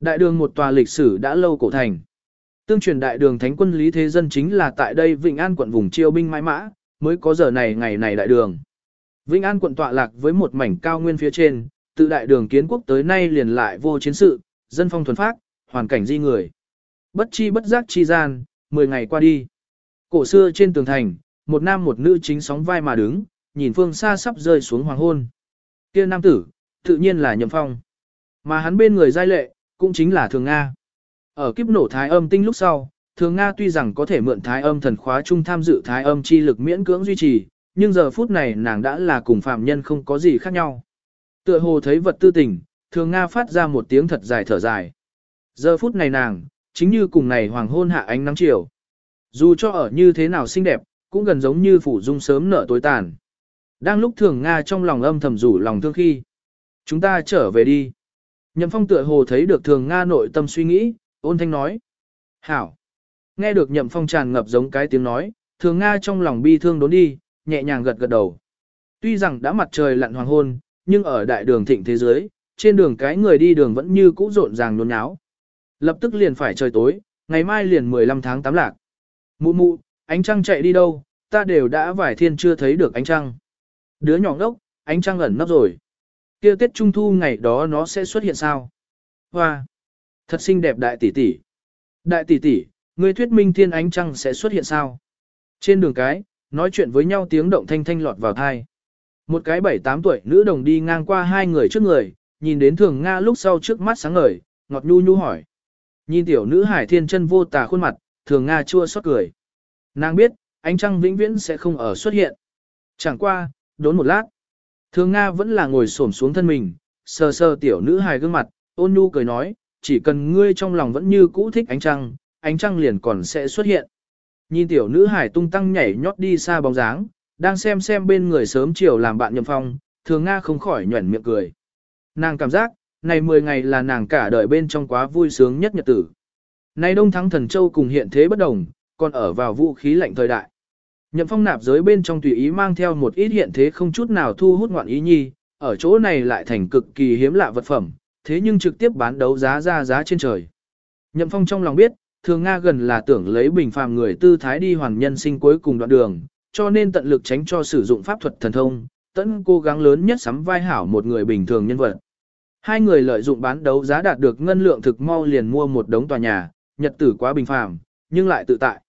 Đại đường một tòa lịch sử đã lâu cổ thành. Tương truyền đại đường thánh quân Lý Thế Dân chính là tại đây Vĩnh An quận vùng chiêu binh mãi mã, mới có giờ này ngày này đại đường. Vĩnh An quận tọa lạc với một mảnh cao nguyên phía trên, Tự đại đường kiến quốc tới nay liền lại vô chiến sự, dân phong thuần phát, hoàn cảnh di người. Bất chi bất giác chi gian, 10 ngày qua đi. Cổ xưa trên tường thành, một nam một nữ chính sóng vai mà đứng, nhìn phương xa sắp rơi xuống hoàng hôn. Kia nam tử, tự nhiên là Nhậm Phong. Mà hắn bên người giai lệ, cũng chính là Thường Nga. Ở kiếp nổ thái âm tinh lúc sau, Thường Nga tuy rằng có thể mượn thái âm thần khóa chung tham dự thái âm chi lực miễn cưỡng duy trì, nhưng giờ phút này nàng đã là cùng phạm nhân không có gì khác nhau. Tựa hồ thấy vật tư tình, Thường Nga phát ra một tiếng thật dài thở dài. Giờ phút này nàng, chính như cùng này hoàng hôn hạ ánh nắng chiều. Dù cho ở như thế nào xinh đẹp, cũng gần giống như phủ dung sớm nở tối tàn. Đang lúc thường Nga trong lòng âm thầm rủ lòng thương khi. Chúng ta trở về đi. Nhậm phong tựa hồ thấy được thường Nga nội tâm suy nghĩ, ôn thanh nói. Hảo. Nghe được nhậm phong tràn ngập giống cái tiếng nói, thường Nga trong lòng bi thương đốn đi, nhẹ nhàng gật gật đầu. Tuy rằng đã mặt trời lặn hoàng hôn, nhưng ở đại đường thịnh thế giới, trên đường cái người đi đường vẫn như cũ rộn ràng nôn náo. Lập tức liền phải trời tối, ngày mai liền 15 tháng 8 lạc. Mụ mụ, ánh trăng chạy đi đâu, ta đều đã vài thiên chưa thấy được ánh trăng. Đứa nhỏ ngốc, ánh trăng ẩn nấp rồi. kia Tết Trung Thu ngày đó nó sẽ xuất hiện sao? Hoa! Thật xinh đẹp đại tỷ tỷ. Đại tỷ tỷ, người thuyết minh thiên ánh trăng sẽ xuất hiện sao? Trên đường cái, nói chuyện với nhau tiếng động thanh thanh lọt vào thai. Một cái bảy tám tuổi nữ đồng đi ngang qua hai người trước người, nhìn đến thường Nga lúc sau trước mắt sáng ngời, ngọt nhu nhu hỏi. Nhìn tiểu nữ hải thiên chân vô tà khuôn mặt, thường Nga chua xót cười. Nàng biết, ánh trăng vĩnh viễn sẽ không ở xuất hiện. Chẳng qua, đốn một lát. Thường Nga vẫn là ngồi xổm xuống thân mình, sờ sờ tiểu nữ hài gương mặt, ôn nhu cười nói, chỉ cần ngươi trong lòng vẫn như cũ thích ánh trăng, ánh trăng liền còn sẽ xuất hiện. Nhìn tiểu nữ hải tung tăng nhảy nhót đi xa bóng dáng, đang xem xem bên người sớm chiều làm bạn Nhậm phong, thường Nga không khỏi nhuẩn miệng cười. Nàng cảm giác, này 10 ngày là nàng cả đời bên trong quá vui sướng nhất nhật tử. nay Đông Thắng Thần Châu cùng hiện thế bất đồng, còn ở vào vũ khí lạnh thời đại. Nhậm phong nạp giới bên trong tùy ý mang theo một ít hiện thế không chút nào thu hút ngoạn ý nhi, ở chỗ này lại thành cực kỳ hiếm lạ vật phẩm, thế nhưng trực tiếp bán đấu giá ra giá trên trời. Nhậm phong trong lòng biết, thường Nga gần là tưởng lấy bình phàm người tư thái đi hoàn nhân sinh cuối cùng đoạn đường, cho nên tận lực tránh cho sử dụng pháp thuật thần thông, tận cố gắng lớn nhất sắm vai hảo một người bình thường nhân vật. Hai người lợi dụng bán đấu giá đạt được ngân lượng thực mau liền mua một đống tòa nhà, nhật tử quá bình phàm, nhưng lại tự tại.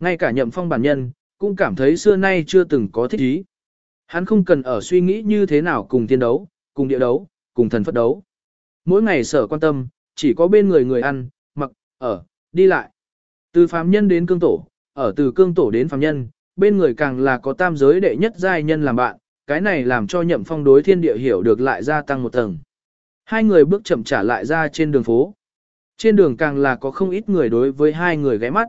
Ngay cả nhậm phong bản nhân, cũng cảm thấy xưa nay chưa từng có thích ý. Hắn không cần ở suy nghĩ như thế nào cùng tiên đấu, cùng địa đấu, cùng thần phất đấu. Mỗi ngày sở quan tâm, chỉ có bên người người ăn, mặc, ở, đi lại. Từ phàm nhân đến cương tổ, ở từ cương tổ đến phàm nhân, bên người càng là có tam giới đệ nhất giai nhân làm bạn, cái này làm cho nhậm phong đối thiên địa hiểu được lại gia tăng một tầng. Hai người bước chậm trả lại ra trên đường phố. Trên đường càng là có không ít người đối với hai người ghé mắt.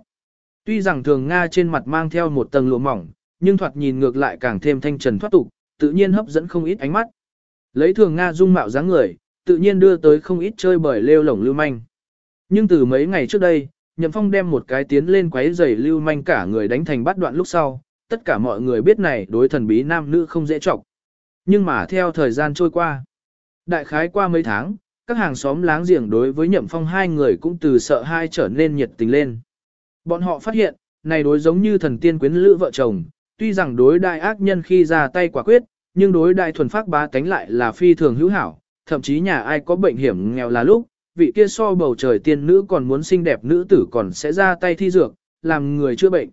Tuy rằng thường Nga trên mặt mang theo một tầng lụa mỏng, nhưng thoạt nhìn ngược lại càng thêm thanh trần thoát tục, tự nhiên hấp dẫn không ít ánh mắt. Lấy thường Nga dung mạo dáng người, tự nhiên đưa tới không ít chơi bời lêu lổng lưu manh. Nhưng từ mấy ngày trước đây, Nhậm Phong đem một cái tiến lên quấy giày lưu manh cả người đánh thành bắt đoạn lúc sau, tất cả mọi người biết này đối thần bí nam nữ không dễ chọc. Nhưng mà theo thời gian trôi qua, đại khái qua mấy tháng, các hàng xóm láng giềng đối với Nhậm Phong hai người cũng từ sợ hai trở nên nhiệt tình lên. Bọn họ phát hiện, này đối giống như thần tiên quyến lữ vợ chồng, tuy rằng đối đại ác nhân khi ra tay quả quyết, nhưng đối đại thuần phác bá tánh lại là phi thường hữu hảo, thậm chí nhà ai có bệnh hiểm nghèo là lúc, vị kia so bầu trời tiên nữ còn muốn xinh đẹp nữ tử còn sẽ ra tay thi dược, làm người chữa bệnh.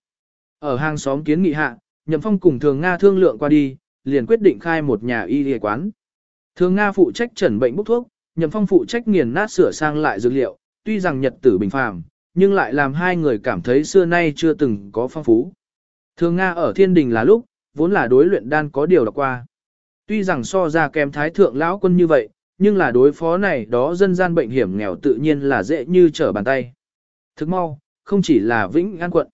Ở hàng xóm kiến nghị hạ, Nhậm Phong cùng Thường Nga thương lượng qua đi, liền quyết định khai một nhà y y quán. Thường Nga phụ trách trần bệnh bốc thuốc, Nhậm Phong phụ trách nghiền nát sửa sang lại dược liệu, tuy rằng nhật tử bình phàm, nhưng lại làm hai người cảm thấy xưa nay chưa từng có phong phú. Thường Nga ở thiên đình là lúc, vốn là đối luyện đan có điều đọc qua. Tuy rằng so ra kém thái thượng lão quân như vậy, nhưng là đối phó này đó dân gian bệnh hiểm nghèo tự nhiên là dễ như trở bàn tay. Thức mau, không chỉ là Vĩnh An quận.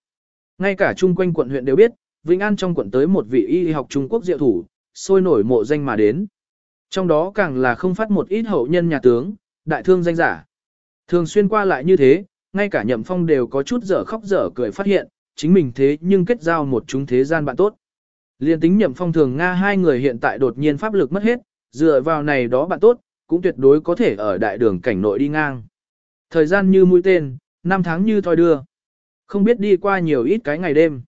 Ngay cả chung quanh quận huyện đều biết, Vĩnh An trong quận tới một vị y học Trung Quốc diệu thủ, sôi nổi mộ danh mà đến. Trong đó càng là không phát một ít hậu nhân nhà tướng, đại thương danh giả. Thường xuyên qua lại như thế, ngay cả nhậm phong đều có chút dở khóc dở cười phát hiện, chính mình thế nhưng kết giao một chúng thế gian bạn tốt. Liên tính nhậm phong thường Nga hai người hiện tại đột nhiên pháp lực mất hết, dựa vào này đó bạn tốt, cũng tuyệt đối có thể ở đại đường cảnh nội đi ngang. Thời gian như mũi tên, năm tháng như thoi đưa. Không biết đi qua nhiều ít cái ngày đêm.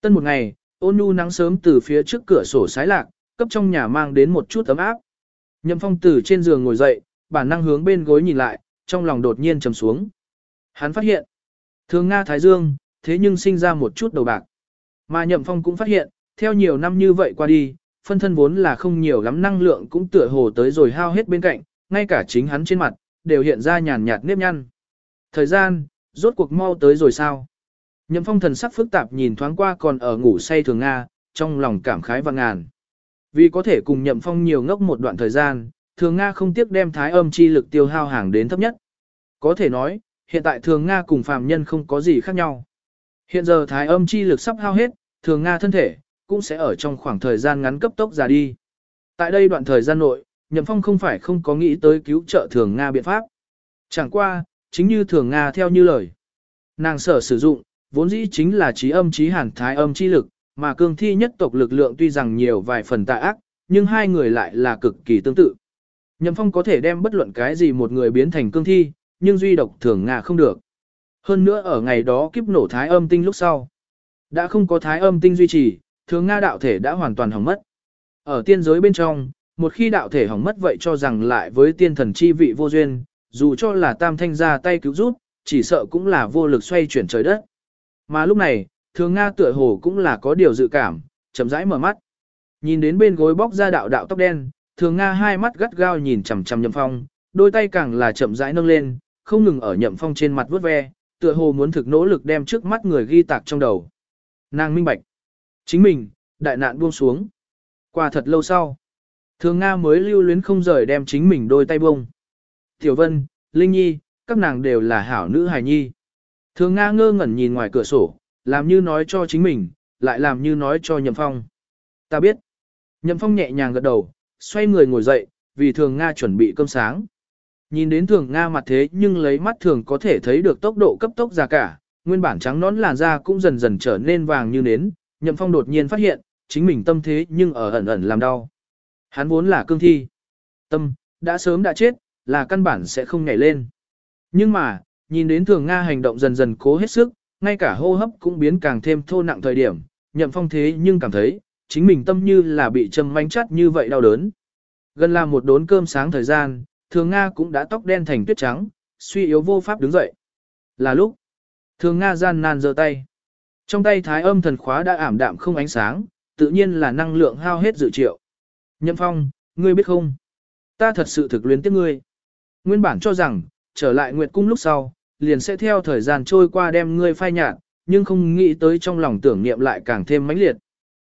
Tân một ngày, ôn nhu nắng sớm từ phía trước cửa sổ sái lạc, cấp trong nhà mang đến một chút ấm áp. Nhậm phong từ trên giường ngồi dậy, bản năng hướng bên gối nhìn lại, trong lòng đột nhiên trầm xuống. Hắn phát hiện, thường Nga Thái Dương, thế nhưng sinh ra một chút đầu bạc. Mà nhậm phong cũng phát hiện, theo nhiều năm như vậy qua đi, phân thân vốn là không nhiều lắm năng lượng cũng tựa hồ tới rồi hao hết bên cạnh, ngay cả chính hắn trên mặt, đều hiện ra nhàn nhạt nếp nhăn. Thời gian, rốt cuộc mau tới rồi sao? Nhậm phong thần sắc phức tạp nhìn thoáng qua còn ở ngủ say thường Nga, trong lòng cảm khái và ngàn. Vì có thể cùng nhậm phong nhiều ngốc một đoạn thời gian, thường Nga không tiếc đem thái âm chi lực tiêu hao hàng đến thấp nhất. Có thể nói, hiện tại thường Nga cùng phàm nhân không có gì khác nhau. Hiện giờ thái âm chi lực sắp hao hết, thường Nga thân thể, cũng sẽ ở trong khoảng thời gian ngắn cấp tốc già đi. Tại đây đoạn thời gian nội, Nhậm Phong không phải không có nghĩ tới cứu trợ thường Nga biện pháp. Chẳng qua, chính như thường Nga theo như lời. Nàng sở sử dụng, vốn dĩ chính là trí âm trí hàn thái âm chi lực, mà cương thi nhất tộc lực lượng tuy rằng nhiều vài phần tà ác, nhưng hai người lại là cực kỳ tương tự. Nhậm Phong có thể đem bất luận cái gì một người biến thành cương thi, nhưng duy độc thường Nga không được. Hơn nữa ở ngày đó kiếp nổ thái âm tinh lúc sau. Đã không có thái âm tinh duy trì, thường Nga đạo thể đã hoàn toàn hỏng mất. Ở tiên giới bên trong, một khi đạo thể hỏng mất vậy cho rằng lại với tiên thần chi vị vô duyên, dù cho là tam thanh ra tay cứu giúp, chỉ sợ cũng là vô lực xoay chuyển trời đất. Mà lúc này, thường Nga tựa hồ cũng là có điều dự cảm, chậm rãi mở mắt. Nhìn đến bên gối bóc ra đạo đạo tóc đen, thường Nga hai mắt gắt gao nhìn chằm chằm nhậm phong, đôi tay càng là chậm rãi nâng lên, không ngừng ở nhậm phong trên mặt vuốt ve, tựa hồ muốn thực nỗ lực đem trước mắt người ghi tạc trong đầu. Nàng minh bạch. Chính mình, đại nạn buông xuống. Qua thật lâu sau, thường Nga mới lưu luyến không rời đem chính mình đôi tay bông. Tiểu Vân, Linh Nhi, các nàng đều là hảo nữ hài nhi. Thường Nga ngơ ngẩn nhìn ngoài cửa sổ, làm như nói cho chính mình, lại làm như nói cho Nhậm Phong. Ta biết. Nhậm Phong nhẹ nhàng gật đầu, xoay người ngồi dậy, vì Thường Nga chuẩn bị cơm sáng. Nhìn đến Thường Nga mặt thế nhưng lấy mắt thường có thể thấy được tốc độ cấp tốc ra cả, nguyên bản trắng nón làn da cũng dần dần trở nên vàng như nến, Nhậm Phong đột nhiên phát hiện, chính mình tâm thế nhưng ở ẩn ẩn làm đau. Hắn vốn là cương thi. Tâm, đã sớm đã chết, là căn bản sẽ không nhảy lên. Nhưng mà, nhìn đến thường Nga hành động dần dần cố hết sức, ngay cả hô hấp cũng biến càng thêm thô nặng thời điểm, nhậm phong thế nhưng cảm thấy, chính mình tâm như là bị châm manh chắt như vậy đau đớn. Gần là một đốn cơm sáng thời gian, thường Nga cũng đã tóc đen thành tuyết trắng, suy yếu vô pháp đứng dậy. Là lúc, thường Nga gian nan giơ tay. Trong tay thái âm thần khóa đã ảm đạm không ánh sáng, tự nhiên là năng lượng hao hết dự triệu. Nhậm phong, ngươi biết không? Ta thật sự thực luyến tiếc ngươi. Nguyên bản cho rằng, trở lại Nguyệt Cung lúc sau, liền sẽ theo thời gian trôi qua đem ngươi phai nhạt, nhưng không nghĩ tới trong lòng tưởng niệm lại càng thêm mãnh liệt.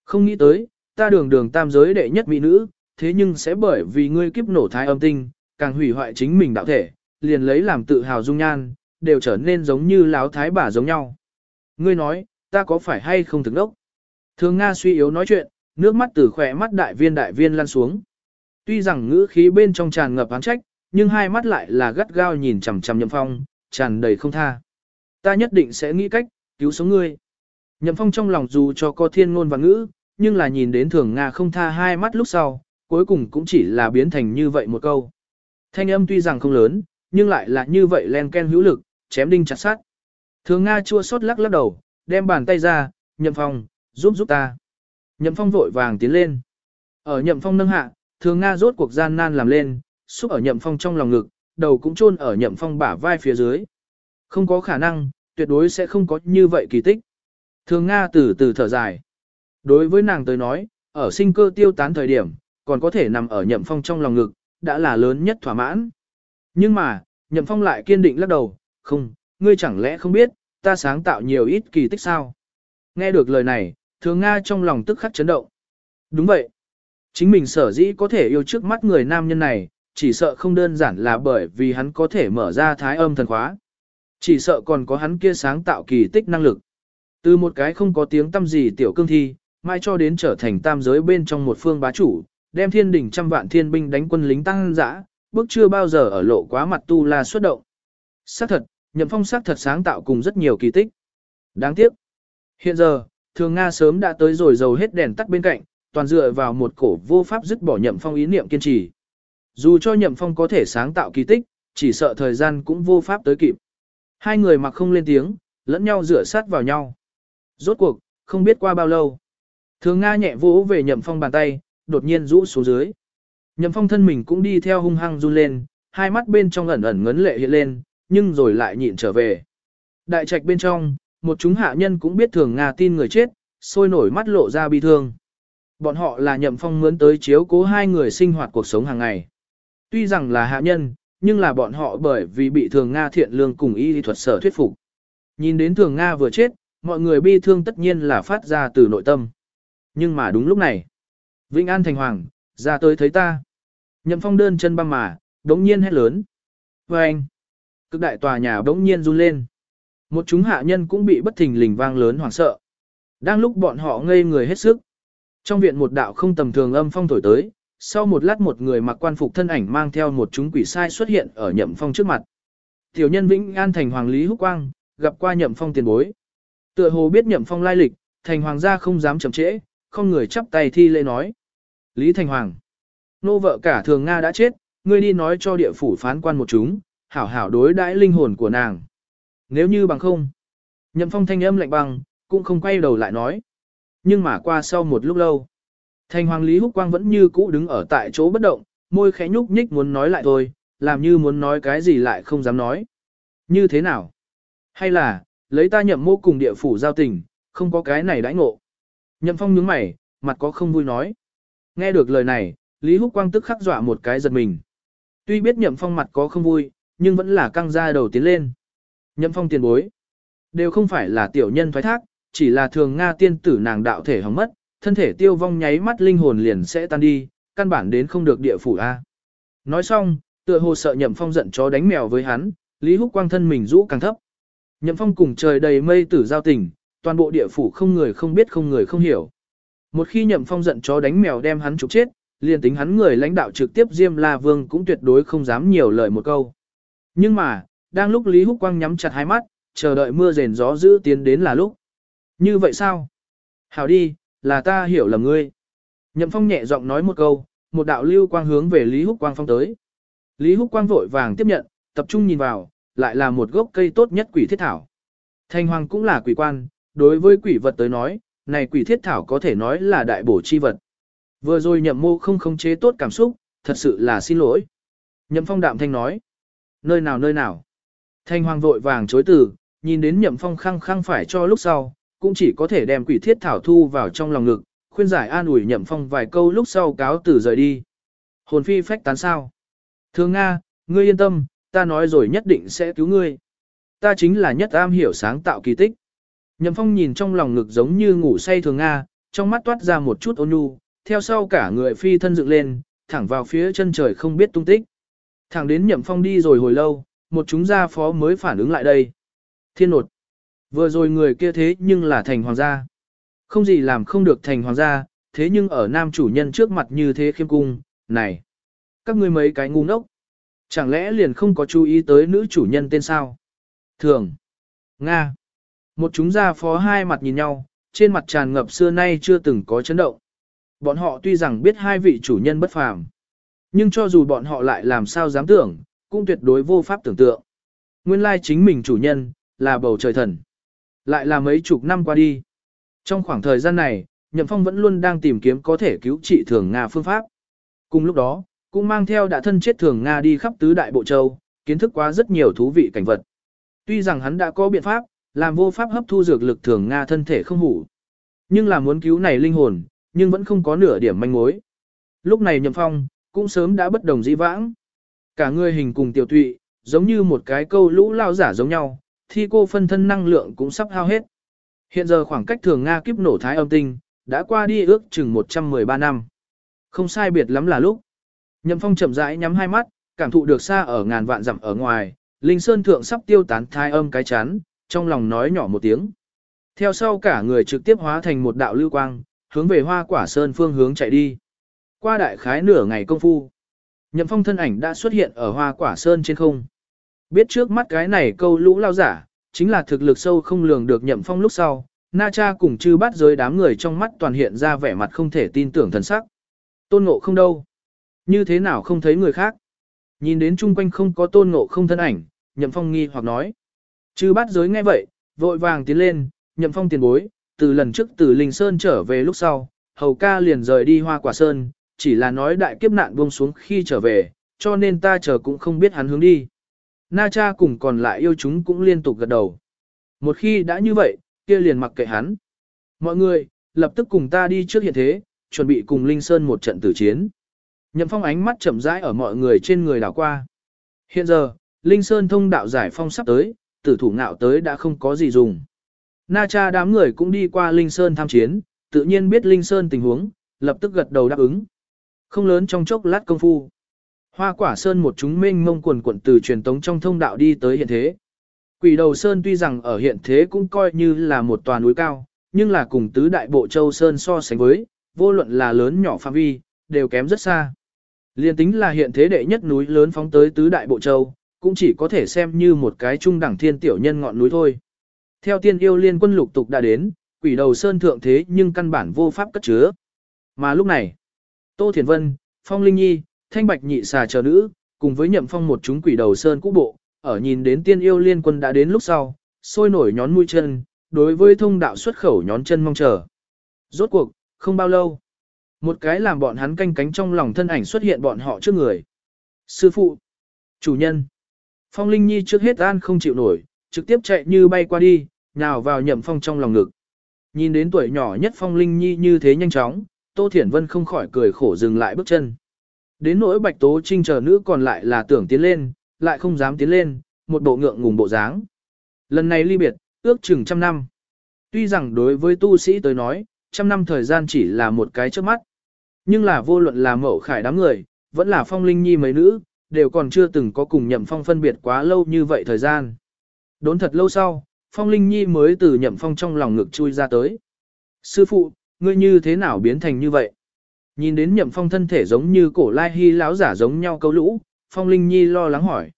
Không nghĩ tới, ta đường đường tam giới đệ nhất mỹ nữ, thế nhưng sẽ bởi vì ngươi kiếp nổ thái âm tinh, càng hủy hoại chính mình đạo thể, liền lấy làm tự hào dung nhan, đều trở nên giống như láo thái bà giống nhau. Ngươi nói, ta có phải hay không thực đốc? Thường Nga suy yếu nói chuyện, nước mắt từ khỏe mắt đại viên đại viên lăn xuống. Tuy rằng ngữ khí bên trong tràn ngập án trách, nhưng hai mắt lại là gắt gao nhìn chằm chằm Nhậm Phong, tràn đầy không tha. Ta nhất định sẽ nghĩ cách, cứu sống ngươi. Nhậm Phong trong lòng dù cho có thiên ngôn và ngữ, nhưng là nhìn đến thường Nga không tha hai mắt lúc sau, cuối cùng cũng chỉ là biến thành như vậy một câu. Thanh âm tuy rằng không lớn, nhưng lại là như vậy len ken hữu lực, chém đinh chặt sát. Thường Nga chua xót lắc lắc đầu, đem bàn tay ra, Nhậm Phong, giúp giúp ta. Nhậm Phong vội vàng tiến lên. Ở Nhậm Phong nâng hạ, Thường Nga rốt cuộc gian nan làm lên, xúc ở Nhậm Phong trong lòng ngực, đầu cũng chôn ở Nhậm Phong bả vai phía dưới. Không có khả năng, tuyệt đối sẽ không có như vậy kỳ tích. Thường Nga từ từ thở dài. Đối với nàng tới nói, ở sinh cơ tiêu tán thời điểm, còn có thể nằm ở Nhậm Phong trong lòng ngực, đã là lớn nhất thỏa mãn. Nhưng mà, Nhậm Phong lại kiên định lắc đầu, không, ngươi chẳng lẽ không biết, ta sáng tạo nhiều ít kỳ tích sao? Nghe được lời này, thường Nga trong lòng tức khắc chấn động. Đúng vậy. Chính mình sở dĩ có thể yêu trước mắt người nam nhân này, chỉ sợ không đơn giản là bởi vì hắn có thể mở ra thái âm thần khóa. Chỉ sợ còn có hắn kia sáng tạo kỳ tích năng lực. Từ một cái không có tiếng tâm gì tiểu cương thi, mai cho đến trở thành tam giới bên trong một phương bá chủ, đem thiên đỉnh trăm vạn thiên binh đánh quân lính tăng dã, bước chưa bao giờ ở lộ quá mặt tu la xuất động. Xác thật, nhậm phong sắc thật sáng tạo cùng rất nhiều kỳ tích. Đáng tiếc. Hiện giờ, thường Nga sớm đã tới rồi dầu hết đèn tắt bên cạnh, toàn dựa vào một cổ vô pháp dứt bỏ nhậm phong ý niệm kiên trì. Dù cho nhậm phong có thể sáng tạo kỳ tích, chỉ sợ thời gian cũng vô pháp tới kịp. Hai người mặc không lên tiếng, lẫn nhau rửa sát vào nhau. Rốt cuộc, không biết qua bao lâu. Thường Nga nhẹ vỗ về nhậm phong bàn tay, đột nhiên rũ xuống dưới. Nhậm phong thân mình cũng đi theo hung hăng run lên, hai mắt bên trong ẩn ẩn ngấn lệ hiện lên, nhưng rồi lại nhịn trở về. Đại trạch bên trong, một chúng hạ nhân cũng biết thường Nga tin người chết, sôi nổi mắt lộ ra bi thương. Bọn họ là nhậm phong mướn tới chiếu cố hai người sinh hoạt cuộc sống hàng ngày. Tuy rằng là hạ nhân, nhưng là bọn họ bởi vì bị thường Nga thiện lương cùng y thuật sở thuyết phục. Nhìn đến thường Nga vừa chết, mọi người bi thương tất nhiên là phát ra từ nội tâm. Nhưng mà đúng lúc này, Vĩnh An Thành Hoàng, ra tới thấy ta. Nhậm phong đơn chân băng mà, đống nhiên hét lớn. Và anh, cực đại tòa nhà bỗng nhiên run lên. Một chúng hạ nhân cũng bị bất thình lình vang lớn hoảng sợ. Đang lúc bọn họ ngây người hết sức. Trong viện một đạo không tầm thường âm phong thổi tới, sau một lát một người mặc quan phục thân ảnh mang theo một chúng quỷ sai xuất hiện ở nhậm phong trước mặt. Tiểu nhân Vĩnh An thành Hoàng Lý Húc Quang, gặp qua nhậm phong tiền bối. Tựa hồ biết nhậm phong lai lịch, thành hoàng gia không dám chậm trễ, không người chắp tay thi lễ nói. Lý Thành Hoàng, nô vợ cả thường Nga đã chết, ngươi đi nói cho địa phủ phán quan một chúng, hảo hảo đối đãi linh hồn của nàng. Nếu như bằng không, nhậm phong thanh âm lạnh băng cũng không quay đầu lại nói. Nhưng mà qua sau một lúc lâu, thanh hoàng Lý Húc Quang vẫn như cũ đứng ở tại chỗ bất động, môi khẽ nhúc nhích muốn nói lại thôi, làm như muốn nói cái gì lại không dám nói. Như thế nào? Hay là, lấy ta nhậm mô cùng địa phủ giao tình, không có cái này đãi ngộ. Nhậm phong nhướng mày, mặt có không vui nói. Nghe được lời này, Lý Húc Quang tức khắc dọa một cái giật mình. Tuy biết nhậm phong mặt có không vui, nhưng vẫn là căng ra đầu tiến lên. Nhậm phong tiền bối. Đều không phải là tiểu nhân thoái thác, chỉ là thường Nga tiên tử nàng đạo thể hỏng mất, thân thể tiêu vong nháy mắt linh hồn liền sẽ tan đi, căn bản đến không được địa phủ A. Nói xong, tựa hồ sợ nhậm phong giận chó đánh mèo với hắn, Lý Húc Quang thân mình rũ càng thấp. Nhậm phong cùng trời đầy mây tử giao tình, toàn bộ địa phủ không người không biết không người không hiểu. Một khi nhậm phong giận chó đánh mèo đem hắn trục chết, liền tính hắn người lãnh đạo trực tiếp Diêm La Vương cũng tuyệt đối không dám nhiều lời một câu. Nhưng mà, đang lúc Lý Húc Quang nhắm chặt hai mắt, chờ đợi mưa rền gió dữ tiến đến là lúc. Như vậy sao? Hảo đi, là ta hiểu lầm ngươi. Nhậm phong nhẹ giọng nói một câu, một đạo lưu quang hướng về Lý Húc Quang phong tới. Lý Húc Quang vội vàng tiếp nhận, tập trung nhìn vào, lại là một gốc cây tốt nhất quỷ thiết thảo. Thanh hoàng cũng là quỷ quan, đối với quỷ vật tới nói, này quỷ thiết thảo có thể nói là đại bổ chi vật. Vừa rồi nhậm mô không khống chế tốt cảm xúc, thật sự là xin lỗi. Nhậm phong đạm thanh nói. Nơi nào nơi nào. Thanh hoàng vội vàng chối từ, nhìn đến nhậm phong khăng khăng phải cho lúc sau, cũng chỉ có thể đem quỷ thiết thảo thu vào trong lòng ngực, khuyên giải an ủi nhậm phong vài câu lúc sau cáo từ rời đi. Hồn phi phách tán sao. Thường Nga, ngươi yên tâm, ta nói rồi nhất định sẽ cứu ngươi. Ta chính là nhất am hiểu sáng tạo kỳ tích. Nhậm phong nhìn trong lòng ngực giống như ngủ say thường Nga, trong mắt toát ra một chút ôn nhu, theo sau cả người phi thân dựng lên, thẳng vào phía chân trời không biết tung tích. Thẳng đến nhậm phong đi rồi hồi lâu, một chúng gia phó mới phản ứng lại đây. Thiên nột. Vừa rồi người kia thế nhưng là thành hoàng gia. Không gì làm không được thành hoàng gia, thế nhưng ở nam chủ nhân trước mặt như thế khiêm cung, này. Các ngươi mấy cái ngu ngốc. Chẳng lẽ liền không có chú ý tới nữ chủ nhân tên sao? Thường. Nga. Một chúng gia phó hai mặt nhìn nhau, trên mặt tràn ngập xưa nay chưa từng có chấn động. Bọn họ tuy rằng biết hai vị chủ nhân bất phàm, nhưng cho dù bọn họ lại làm sao dám tưởng, cũng tuyệt đối vô pháp tưởng tượng. Nguyên lai chính mình chủ nhân, là bầu trời thần. Lại là mấy chục năm qua đi. Trong khoảng thời gian này, Nhậm Phong vẫn luôn đang tìm kiếm có thể cứu trị thường Nga phương pháp. Cùng lúc đó, cũng mang theo đã thân chết thường Nga đi khắp tứ đại bộ châu, kiến thức quá rất nhiều thú vị cảnh vật. Tuy rằng hắn đã có biện pháp, làm vô pháp hấp thu dược lực thường Nga thân thể không hủ. Nhưng là muốn cứu này linh hồn, nhưng vẫn không có nửa điểm manh mối. Lúc này Nhậm Phong, cũng sớm đã bất đồng dĩ vãng. Cả người hình cùng tiểu tụy, giống như một cái câu lũ lao giả giống nhau, thi cô phân thân năng lượng cũng sắp hao hết. Hiện giờ khoảng cách thường Nga kiếp nổ thái âm tinh, đã qua đi ước chừng 113 năm. Không sai biệt lắm là lúc. Nhậm Phong chậm rãi nhắm hai mắt, cảm thụ được xa ở ngàn vạn dặm ở ngoài, Linh Sơn thượng sắp tiêu tán thai âm cái chán, trong lòng nói nhỏ một tiếng. Theo sau cả người trực tiếp hóa thành một đạo lưu quang, hướng về hoa quả sơn phương hướng chạy đi. Qua đại khái nửa ngày công phu, Nhậm Phong thân ảnh đã xuất hiện ở hoa quả sơn trên không. Biết trước mắt cái này câu lũ lao giả, chính là thực lực sâu không lường được Nhậm Phong lúc sau, Na Cha cùng chư bắt giới đám người trong mắt toàn hiện ra vẻ mặt không thể tin tưởng thần sắc. Tôn ngộ không đâu? Như thế nào không thấy người khác? Nhìn đến chung quanh không có tôn ngộ không thân ảnh, Nhậm Phong nghi hoặc nói. Chư bắt giới nghe vậy, vội vàng tiến lên, Nhậm Phong tiền bối, từ lần trước từ Linh Sơn trở về lúc sau, hầu ca liền rời đi hoa quả sơn, chỉ là nói đại kiếp nạn buông xuống khi trở về, cho nên ta chờ cũng không biết hắn hướng đi. Na cha cùng còn lại yêu chúng cũng liên tục gật đầu. Một khi đã như vậy, kia liền mặc kệ hắn. Mọi người, lập tức cùng ta đi trước hiện thế, chuẩn bị cùng Linh Sơn một trận tử chiến. Nhậm phong ánh mắt chậm rãi ở mọi người trên người đảo qua. Hiện giờ, Linh Sơn thông đạo giải phong sắp tới, tử thủ ngạo tới đã không có gì dùng. Na cha đám người cũng đi qua Linh Sơn tham chiến, tự nhiên biết Linh Sơn tình huống, lập tức gật đầu đáp ứng. Không lớn trong chốc lát công phu. Hoa quả sơn một chúng minh mông quần quận từ truyền tống trong thông đạo đi tới hiện thế. Quỷ đầu sơn tuy rằng ở hiện thế cũng coi như là một tòa núi cao, nhưng là cùng tứ đại bộ châu sơn so sánh với, vô luận là lớn nhỏ phạm vi, đều kém rất xa. Liên tính là hiện thế đệ nhất núi lớn phóng tới tứ đại bộ châu, cũng chỉ có thể xem như một cái trung đẳng thiên tiểu nhân ngọn núi thôi. Theo tiên yêu liên quân lục tục đã đến, quỷ đầu sơn thượng thế nhưng căn bản vô pháp cất chứa. Mà lúc này, Tô Thiền Vân, Phong Linh Nhi, Thanh Bạch Nhị xà chờ nữ, cùng với nhậm phong một chúng quỷ đầu sơn cũ bộ, ở nhìn đến tiên yêu liên quân đã đến lúc sau, sôi nổi nhón mũi chân, đối với thông đạo xuất khẩu nhón chân mong chờ. Rốt cuộc, không bao lâu, một cái làm bọn hắn canh cánh trong lòng thân ảnh xuất hiện bọn họ trước người. Sư phụ, chủ nhân, Phong Linh Nhi trước hết an không chịu nổi, trực tiếp chạy như bay qua đi, nhào vào nhậm phong trong lòng ngực. Nhìn đến tuổi nhỏ nhất Phong Linh Nhi như thế nhanh chóng, Tô Thiển Vân không khỏi cười khổ dừng lại bước chân. Đến nỗi Bạch Tố Trinh chờ nữ còn lại là tưởng tiến lên, lại không dám tiến lên, một bộ ngượng ngùng bộ dáng. Lần này ly biệt, ước chừng trăm năm. Tuy rằng đối với tu sĩ tới nói, trăm năm thời gian chỉ là một cái trước mắt. Nhưng là vô luận là mẫu khải đám người, vẫn là phong linh nhi mấy nữ, đều còn chưa từng có cùng nhậm phong phân biệt quá lâu như vậy thời gian. Đốn thật lâu sau, phong linh nhi mới từ nhậm phong trong lòng ngực chui ra tới. Sư phụ, ngươi như thế nào biến thành như vậy? Nhìn đến nhậm phong thân thể giống như cổ lai hy láo giả giống nhau câu lũ, phong linh nhi lo lắng hỏi.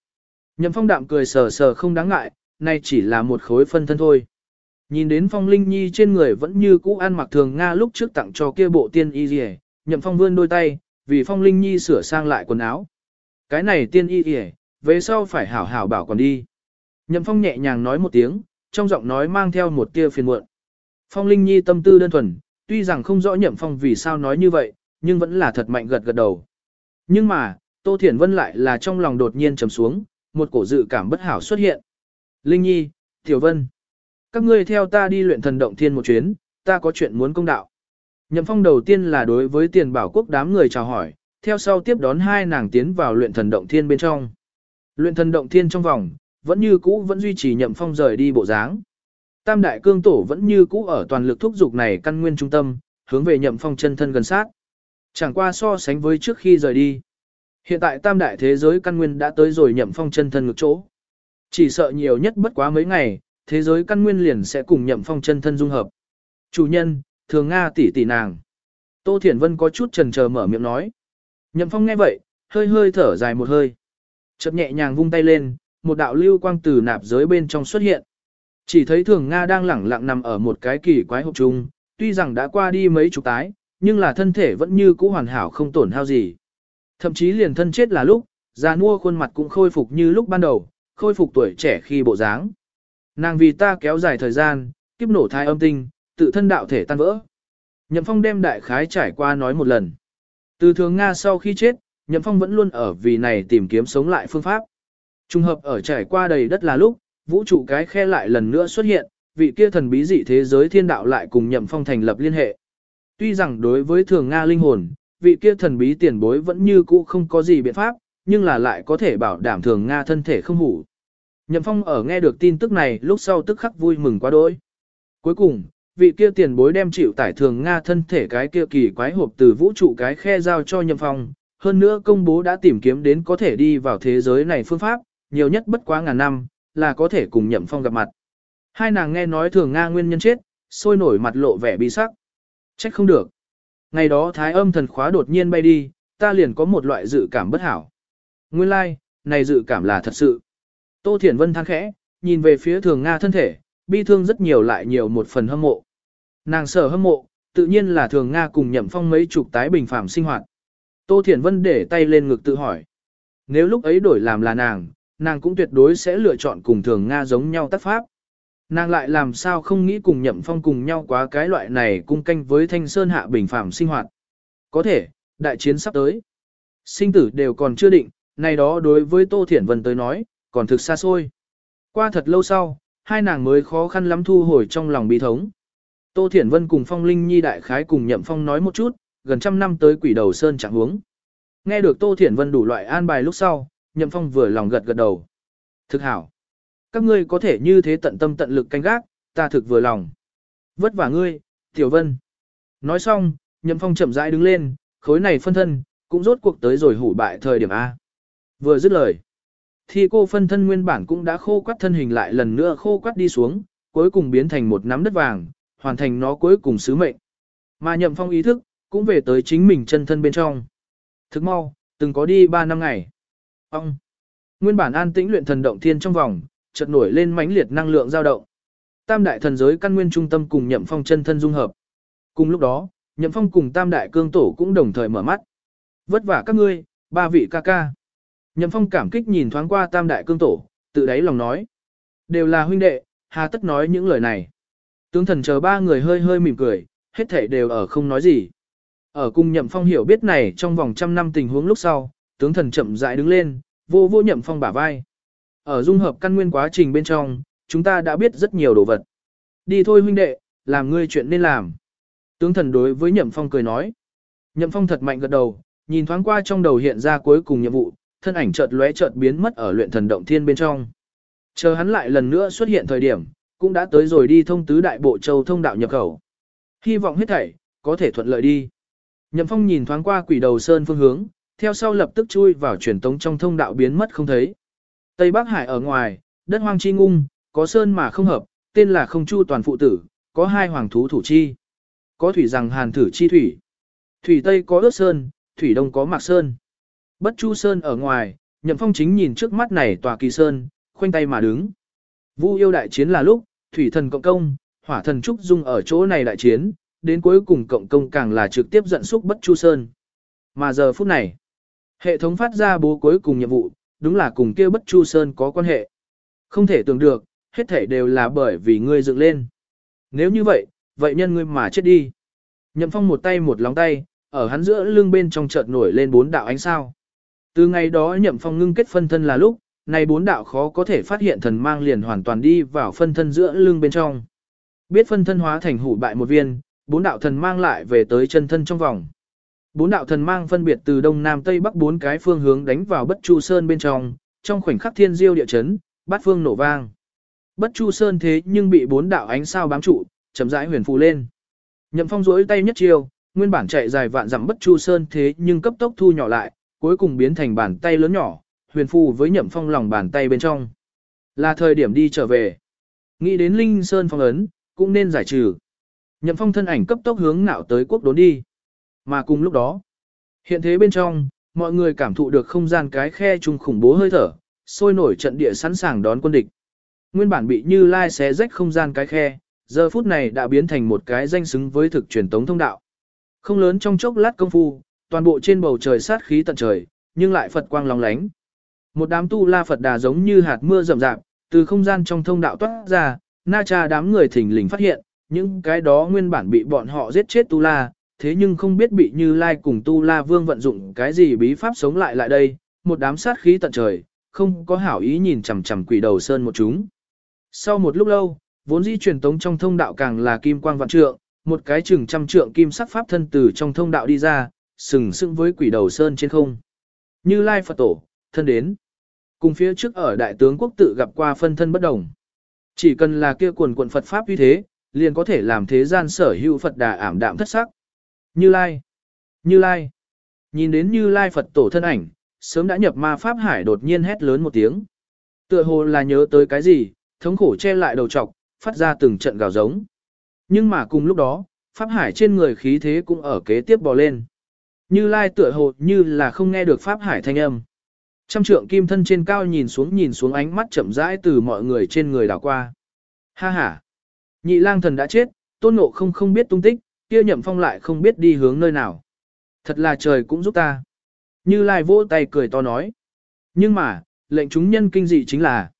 Nhậm phong đạm cười sờ sờ không đáng ngại, nay chỉ là một khối phân thân thôi. Nhìn đến phong linh nhi trên người vẫn như cũ ăn mặc thường Nga lúc trước tặng cho kia bộ tiên y rìa, nhậm phong vươn đôi tay, vì phong linh nhi sửa sang lại quần áo. Cái này tiên y rìa, về sau phải hảo hảo bảo còn đi. Nhậm phong nhẹ nhàng nói một tiếng, trong giọng nói mang theo một tia phiền muộn. Phong linh nhi tâm tư đơn thuần, tuy rằng không rõ nhậm phong vì sao nói như vậy, nhưng vẫn là thật mạnh gật gật đầu. Nhưng mà, Tô Thiển Vân lại là trong lòng đột nhiên trầm xuống, một cổ dự cảm bất hảo xuất hiện. Linh Nhi, Tiểu Vân. Các ngươi theo ta đi luyện thần động thiên một chuyến, ta có chuyện muốn công đạo. Nhậm phong đầu tiên là đối với tiền bảo quốc đám người chào hỏi, theo sau tiếp đón hai nàng tiến vào luyện thần động thiên bên trong. Luyện thần động thiên trong vòng, vẫn như cũ vẫn duy trì nhậm phong rời đi bộ dáng. Tam đại cương tổ vẫn như cũ ở toàn lực thúc dục này căn nguyên trung tâm, hướng về nhậm phong chân thân gần sát. Chẳng qua so sánh với trước khi rời đi. Hiện tại tam đại thế giới căn nguyên đã tới rồi nhậm phong chân thân ngược chỗ. Chỉ sợ nhiều nhất bất quá mấy ngày, thế giới căn nguyên liền sẽ cùng nhậm phong chân thân dung hợp. Chủ nhân, thường Nga tỷ tỷ nàng. Tô Thiển Vân có chút trần chờ mở miệng nói. Nhậm phong nghe vậy, hơi hơi thở dài một hơi. Chợt nhẹ nhàng vung tay lên, một đạo lưu quang từ nạp giới bên trong xuất hiện. Chỉ thấy thường Nga đang lẳng lặng nằm ở một cái kỳ quái hộp chung, tuy rằng đã qua đi mấy chục tái, nhưng là thân thể vẫn như cũ hoàn hảo không tổn hao gì. Thậm chí liền thân chết là lúc, già nua khuôn mặt cũng khôi phục như lúc ban đầu, khôi phục tuổi trẻ khi bộ dáng. Nàng vì ta kéo dài thời gian, kiếp nổ thai âm tinh, tự thân đạo thể tan vỡ. Nhậm Phong đem đại khái trải qua nói một lần. Từ thường Nga sau khi chết, Nhậm Phong vẫn luôn ở vì này tìm kiếm sống lại phương pháp. Trung hợp ở trải qua đầy đất là lúc, vũ trụ cái khe lại lần nữa xuất hiện, vị kia thần bí dị thế giới thiên đạo lại cùng Nhậm Phong thành lập liên hệ. Tuy rằng đối với thường Nga linh hồn, vị kia thần bí tiền bối vẫn như cũ không có gì biện pháp, nhưng là lại có thể bảo đảm thường Nga thân thể không hủ. Nhậm Phong ở nghe được tin tức này lúc sau tức khắc vui mừng quá đỗi. Cuối cùng, vị kia tiền bối đem chịu tải thường Nga thân thể cái kia kỳ quái hộp từ vũ trụ cái khe giao cho Nhậm Phong, hơn nữa công bố đã tìm kiếm đến có thể đi vào thế giới này phương pháp, nhiều nhất bất quá ngàn năm, là có thể cùng Nhậm Phong gặp mặt. Hai nàng nghe nói thường Nga nguyên nhân chết, sôi nổi mặt lộ vẻ bi sắc. Trách không được. Ngày đó thái âm thần khóa đột nhiên bay đi, ta liền có một loại dự cảm bất hảo. Nguyên lai, like, này dự cảm là thật sự. Tô Thiển Vân than khẽ, nhìn về phía thường Nga thân thể, bi thương rất nhiều lại nhiều một phần hâm mộ. Nàng sở hâm mộ, tự nhiên là thường Nga cùng nhậm phong mấy chục tái bình phạm sinh hoạt. Tô Thiển Vân để tay lên ngực tự hỏi. Nếu lúc ấy đổi làm là nàng, nàng cũng tuyệt đối sẽ lựa chọn cùng thường Nga giống nhau tác pháp. Nàng lại làm sao không nghĩ cùng nhậm phong cùng nhau quá cái loại này cung canh với thanh sơn hạ bình phạm sinh hoạt. Có thể, đại chiến sắp tới. Sinh tử đều còn chưa định, này đó đối với Tô Thiển Vân tới nói, còn thực xa xôi. Qua thật lâu sau, hai nàng mới khó khăn lắm thu hồi trong lòng bi thống. Tô Thiển Vân cùng Phong Linh Nhi đại khái cùng Nhậm Phong nói một chút, gần trăm năm tới quỷ đầu sơn chẳng huống. Nghe được Tô Thiển Vân đủ loại an bài lúc sau, Nhậm Phong vừa lòng gật gật đầu. Thực hảo. Các ngươi có thể như thế tận tâm tận lực canh gác, ta thực vừa lòng. Vất vả ngươi, Tiểu Vân. Nói xong, Nhậm Phong chậm rãi đứng lên, khối này phân thân, cũng rốt cuộc tới rồi hủ bại thời điểm A. Vừa dứt lời. Thì cô phân thân nguyên bản cũng đã khô quắt thân hình lại lần nữa khô quắt đi xuống, cuối cùng biến thành một nắm đất vàng, hoàn thành nó cuối cùng sứ mệnh. Mà nhậm phong ý thức, cũng về tới chính mình chân thân bên trong. Thức mau, từng có đi 3 năm ngày. Ông, nguyên bản an tĩnh luyện thần động thiên trong vòng, chợt nổi lên mãnh liệt năng lượng dao động. Tam đại thần giới căn nguyên trung tâm cùng nhậm phong chân thân dung hợp. Cùng lúc đó, nhậm phong cùng tam đại cương tổ cũng đồng thời mở mắt. Vất vả các ngươi, ba vị ca ca. Nhậm phong cảm kích nhìn thoáng qua tam đại cương tổ, tự đáy lòng nói. Đều là huynh đệ, hà tất nói những lời này. Tướng thần chờ ba người hơi hơi mỉm cười, hết thảy đều ở không nói gì. Ở cung nhậm phong hiểu biết này trong vòng trăm năm tình huống lúc sau, tướng thần chậm rãi đứng lên, vô vô nhậm phong bả vai. Ở dung hợp căn nguyên quá trình bên trong, chúng ta đã biết rất nhiều đồ vật. Đi thôi huynh đệ, làm ngươi chuyện nên làm. Tướng thần đối với nhậm phong cười nói. Nhậm phong thật mạnh gật đầu, nhìn thoáng qua trong đầu hiện ra cuối cùng nhiệm vụ, thân ảnh chợt lóe chợt biến mất ở luyện thần động thiên bên trong. Chờ hắn lại lần nữa xuất hiện thời điểm, cũng đã tới rồi đi thông tứ đại bộ châu thông đạo nhập khẩu. Hy vọng hết thảy, có thể thuận lợi đi. Nhậm Phong nhìn thoáng qua quỷ đầu sơn phương hướng, theo sau lập tức chui vào truyền tống trong thông đạo biến mất không thấy. Tây Bắc Hải ở ngoài, đất hoang chi ngung, có sơn mà không hợp, tên là không chu toàn phụ tử, có hai hoàng thú thủ chi. Có thủy rằng hàn thử chi thủy. Thủy Tây có ướt sơn, thủy Đông có mạc sơn. Bất chu sơn ở ngoài, Nhậm Phong chính nhìn trước mắt này tòa kỳ sơn, khoanh tay mà đứng. Vu yêu đại chiến là lúc, thủy thần cộng công, hỏa thần trúc dung ở chỗ này đại chiến, đến cuối cùng cộng công càng là trực tiếp dẫn xúc bất chu sơn. Mà giờ phút này, hệ thống phát ra bố cuối cùng nhiệm vụ, đúng là cùng kia bất chu sơn có quan hệ. Không thể tưởng được, hết thể đều là bởi vì ngươi dựng lên. Nếu như vậy, vậy nhân ngươi mà chết đi. Nhậm phong một tay một lóng tay, ở hắn giữa lưng bên trong chợt nổi lên bốn đạo ánh sao. Từ ngày đó nhậm phong ngưng kết phân thân là lúc, này bốn đạo khó có thể phát hiện thần mang liền hoàn toàn đi vào phân thân giữa lưng bên trong. Biết phân thân hóa thành hủ bại một viên, bốn đạo thần mang lại về tới chân thân trong vòng. Bốn đạo thần mang phân biệt từ đông nam tây bắc bốn cái phương hướng đánh vào bất chu sơn bên trong, trong khoảnh khắc thiên diêu địa chấn, bát phương nổ vang. Bất chu sơn thế nhưng bị bốn đạo ánh sao bám trụ, chậm rãi huyền phù lên. Nhậm phong duỗi tay nhất chiêu, nguyên bản chạy dài vạn dặm bất chu sơn thế nhưng cấp tốc thu nhỏ lại, cuối cùng biến thành bàn tay lớn nhỏ, huyền phù với nhậm phong lòng bàn tay bên trong. Là thời điểm đi trở về. Nghĩ đến Linh Sơn phong ấn, cũng nên giải trừ. Nhậm phong thân ảnh cấp tốc hướng nạo tới quốc đốn đi. Mà cùng lúc đó, hiện thế bên trong, mọi người cảm thụ được không gian cái khe trùng khủng bố hơi thở, sôi nổi trận địa sẵn sàng đón quân địch. Nguyên bản bị như lai xé rách không gian cái khe, giờ phút này đã biến thành một cái danh xứng với thực truyền tống thông đạo. Không lớn trong chốc lát công phu, toàn bộ trên bầu trời sát khí tận trời, nhưng lại Phật quang long lánh. Một đám tu la Phật đà giống như hạt mưa rậm rạp, từ không gian trong thông đạo toát ra, na cha đám người thỉnh lình phát hiện, những cái đó nguyên bản bị bọn họ giết chết tu la, thế nhưng không biết bị như lai cùng tu la vương vận dụng cái gì bí pháp sống lại lại đây, một đám sát khí tận trời, không có hảo ý nhìn chằm chằm quỷ đầu sơn một chúng. Sau một lúc lâu, vốn dĩ truyền tống trong thông đạo càng là kim quang vạn trượng, một cái chừng trăm trượng kim sắc pháp thân từ trong thông đạo đi ra, sừng sững với quỷ đầu sơn trên không. Như Lai Phật Tổ, thân đến. Cùng phía trước ở đại tướng quốc tự gặp qua phân thân bất đồng. Chỉ cần là kia quần quận Phật Pháp như thế, liền có thể làm thế gian sở hữu Phật đà ảm đạm thất sắc. Như Lai, Như Lai. Nhìn đến Như Lai Phật Tổ thân ảnh, sớm đã nhập ma Pháp Hải đột nhiên hét lớn một tiếng. Tựa hồ là nhớ tới cái gì, thống khổ che lại đầu trọc, phát ra từng trận gào giống. Nhưng mà cùng lúc đó, Pháp Hải trên người khí thế cũng ở kế tiếp bò lên. Như Lai tựa hồ như là không nghe được Pháp Hải thanh âm. Trăm trượng kim thân trên cao nhìn xuống nhìn xuống ánh mắt chậm rãi từ mọi người trên người đảo qua. Ha ha! Nhị lang thần đã chết, tôn ngộ không không biết tung tích, kia nhậm phong lại không biết đi hướng nơi nào. Thật là trời cũng giúp ta. Như Lai vỗ tay cười to nói. Nhưng mà, lệnh chúng nhân kinh dị chính là,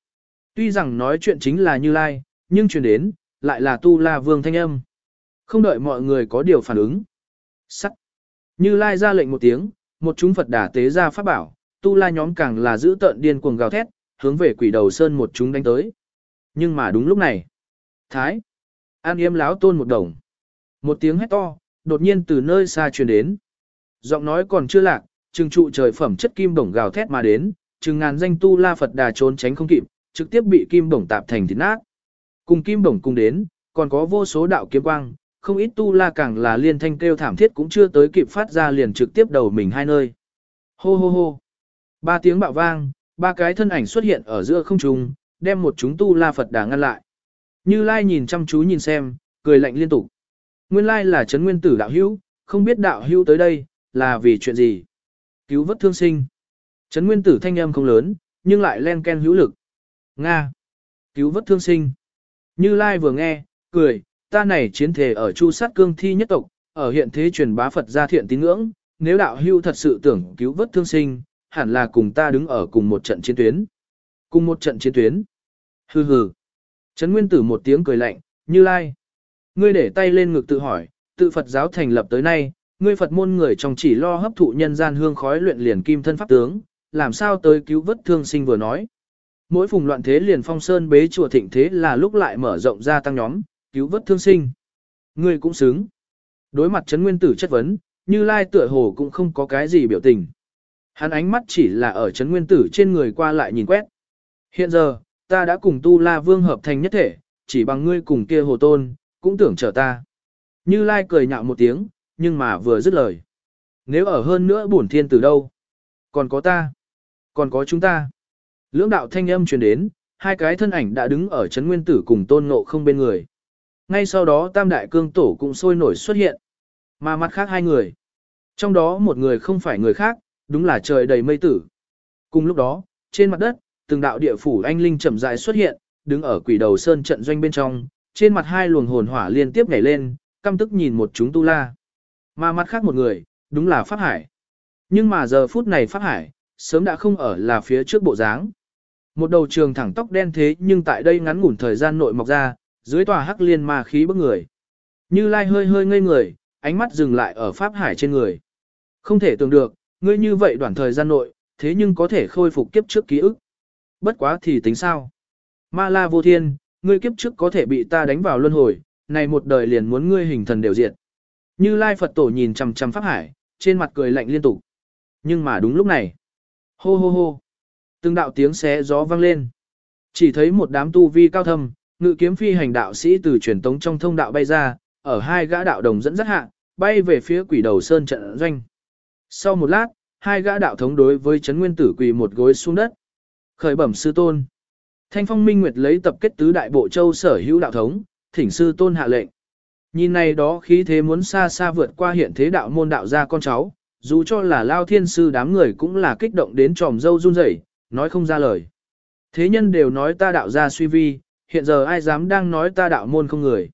tuy rằng nói chuyện chính là Như Lai, nhưng truyền đến, lại là Tu La Vương thanh âm. Không đợi mọi người có điều phản ứng. Sắc. Như Lai ra lệnh một tiếng, một chúng Phật đả tế ra pháp bảo, Tu La nhóm càng là giữ tợn điên cuồng gào thét, hướng về quỷ đầu sơn một chúng đánh tới. Nhưng mà đúng lúc này, Thái, An yêm láo tôn một đồng. Một tiếng hét to, đột nhiên từ nơi xa truyền đến. Giọng nói còn chưa lạc, trừng trụ trời phẩm chất kim bổng gào thét mà đến, trừng ngàn danh tu la Phật đà trốn tránh không kịp, trực tiếp bị kim bổng tạp thành thịt nát. Cùng kim bổng cùng đến, còn có vô số đạo kiếm quang, không ít tu la càng là liên thanh kêu thảm thiết cũng chưa tới kịp phát ra liền trực tiếp đầu mình hai nơi. Hô hô hô. Ba tiếng bạo vang, ba cái thân ảnh xuất hiện ở giữa không trung, đem một chúng tu la Phật đà ngăn lại. Như Lai nhìn chăm chú nhìn xem, cười lạnh liên tục. Nguyên Lai là Trấn Nguyên Tử đạo hữu, không biết đạo hữu tới đây, là vì chuyện gì? Cứu vớt thương sinh. Trấn Nguyên Tử thanh âm không lớn, nhưng lại len ken hữu lực. Nga. Cứu vớt thương sinh. Như Lai vừa nghe, cười, ta này chiến thể ở chu sát cương thi nhất tộc, ở hiện thế truyền bá Phật gia thiện tín ngưỡng, nếu đạo hữu thật sự tưởng cứu vớt thương sinh, hẳn là cùng ta đứng ở cùng một trận chiến tuyến. Cùng một trận chiến tuyến. Hừ hừ. Trấn Nguyên Tử một tiếng cười lạnh, Như Lai. Ngươi để tay lên ngực tự hỏi, tự Phật giáo thành lập tới nay, ngươi Phật môn người trong chỉ lo hấp thụ nhân gian hương khói luyện liền kim thân pháp tướng, làm sao tới cứu vớt thương sinh vừa nói. Mỗi vùng loạn thế liền phong sơn bế chùa thịnh thế là lúc lại mở rộng ra tăng nhóm, cứu vớt thương sinh. Ngươi cũng xứng. Đối mặt Trấn Nguyên Tử chất vấn, Như Lai tựa hồ cũng không có cái gì biểu tình. Hắn ánh mắt chỉ là ở Trấn Nguyên Tử trên người qua lại nhìn quét. Hiện giờ, ta đã cùng Tu La Vương hợp thành nhất thể, chỉ bằng ngươi cùng kia hồ tôn, cũng tưởng chờ ta. Như Lai cười nhạo một tiếng, nhưng mà vừa dứt lời. Nếu ở hơn nữa bổn thiên từ đâu? Còn có ta. Còn có chúng ta. Lưỡng đạo thanh âm truyền đến, hai cái thân ảnh đã đứng ở chấn nguyên tử cùng tôn ngộ không bên người. Ngay sau đó tam đại cương tổ cũng sôi nổi xuất hiện. Mà mặt khác hai người. Trong đó một người không phải người khác, đúng là trời đầy mây tử. Cùng lúc đó, trên mặt đất, từng đạo địa phủ anh linh chậm rãi xuất hiện, đứng ở quỷ đầu sơn trận doanh bên trong, trên mặt hai luồng hồn hỏa liên tiếp nhảy lên, căm tức nhìn một chúng tu la. Mà mặt khác một người, đúng là Pháp Hải. Nhưng mà giờ phút này Pháp Hải, sớm đã không ở là phía trước bộ dáng. Một đầu trường thẳng tóc đen thế nhưng tại đây ngắn ngủn thời gian nội mọc ra, dưới tòa hắc liên ma khí bức người. Như Lai hơi hơi ngây người, ánh mắt dừng lại ở Pháp Hải trên người. Không thể tưởng được, ngươi như vậy đoạn thời gian nội, thế nhưng có thể khôi phục kiếp trước ký ức. bất quá thì tính sao. Ma la vô thiên, ngươi kiếp trước có thể bị ta đánh vào luân hồi, này một đời liền muốn ngươi hình thần đều diệt. Như Lai Phật Tổ nhìn chằm chằm Pháp Hải, trên mặt cười lạnh liên tục. Nhưng mà đúng lúc này, hô hô hô, từng đạo tiếng xé gió vang lên. Chỉ thấy một đám tu vi cao thâm, ngự kiếm phi hành đạo sĩ từ truyền tống trong thông đạo bay ra, ở hai gã đạo đồng dẫn dắt hạ, bay về phía quỷ đầu sơn trận doanh. Sau một lát, hai gã đạo thống đối với chấn nguyên tử quỳ một gối xuống đất. Khởi bẩm sư tôn. Thanh phong minh nguyệt lấy tập kết tứ đại bộ châu sở hữu đạo thống, thỉnh sư tôn hạ lệnh. Nhìn này đó khí thế muốn xa xa vượt qua hiện thế đạo môn đạo gia con cháu, dù cho là lao thiên sư đám người cũng là kích động đến tròm dâu run rẩy, nói không ra lời. Thế nhân đều nói ta đạo gia suy vi, hiện giờ ai dám đang nói ta đạo môn không người.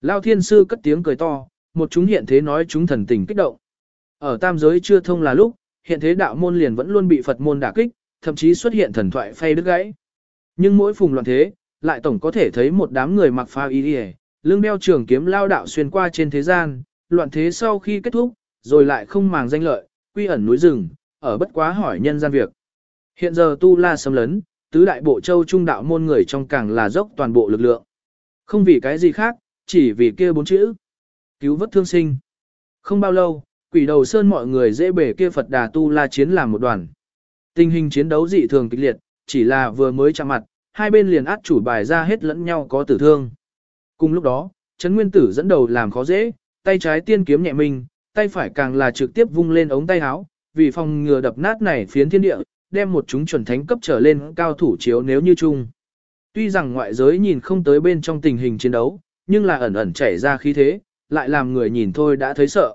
Lao thiên sư cất tiếng cười to, một chúng hiện thế nói chúng thần tình kích động. Ở tam giới chưa thông là lúc, hiện thế đạo môn liền vẫn luôn bị Phật môn đả kích, thậm chí xuất hiện thần thoại phay đứt gãy. Nhưng mỗi phùng loạn thế, lại tổng có thể thấy một đám người mặc pha y đi lưng đeo trường kiếm lao đạo xuyên qua trên thế gian, loạn thế sau khi kết thúc, rồi lại không màng danh lợi, quy ẩn núi rừng, ở bất quá hỏi nhân gian việc. Hiện giờ tu la xâm lấn, tứ đại bộ châu trung đạo môn người trong càng là dốc toàn bộ lực lượng. Không vì cái gì khác, chỉ vì kia bốn chữ. Cứu vớt thương sinh. Không bao lâu, quỷ đầu sơn mọi người dễ bể kia Phật đà tu la chiến làm một đoàn. Tình hình chiến đấu dị thường kịch liệt, chỉ là vừa mới chạm mặt, hai bên liền át chủ bài ra hết lẫn nhau có tử thương. Cùng lúc đó, Trấn Nguyên Tử dẫn đầu làm khó dễ, tay trái tiên kiếm nhẹ mình, tay phải càng là trực tiếp vung lên ống tay áo, vì phòng ngừa đập nát này phiến thiên địa, đem một chúng chuẩn thánh cấp trở lên cao thủ chiếu nếu như chung. Tuy rằng ngoại giới nhìn không tới bên trong tình hình chiến đấu, nhưng là ẩn ẩn chảy ra khí thế, lại làm người nhìn thôi đã thấy sợ.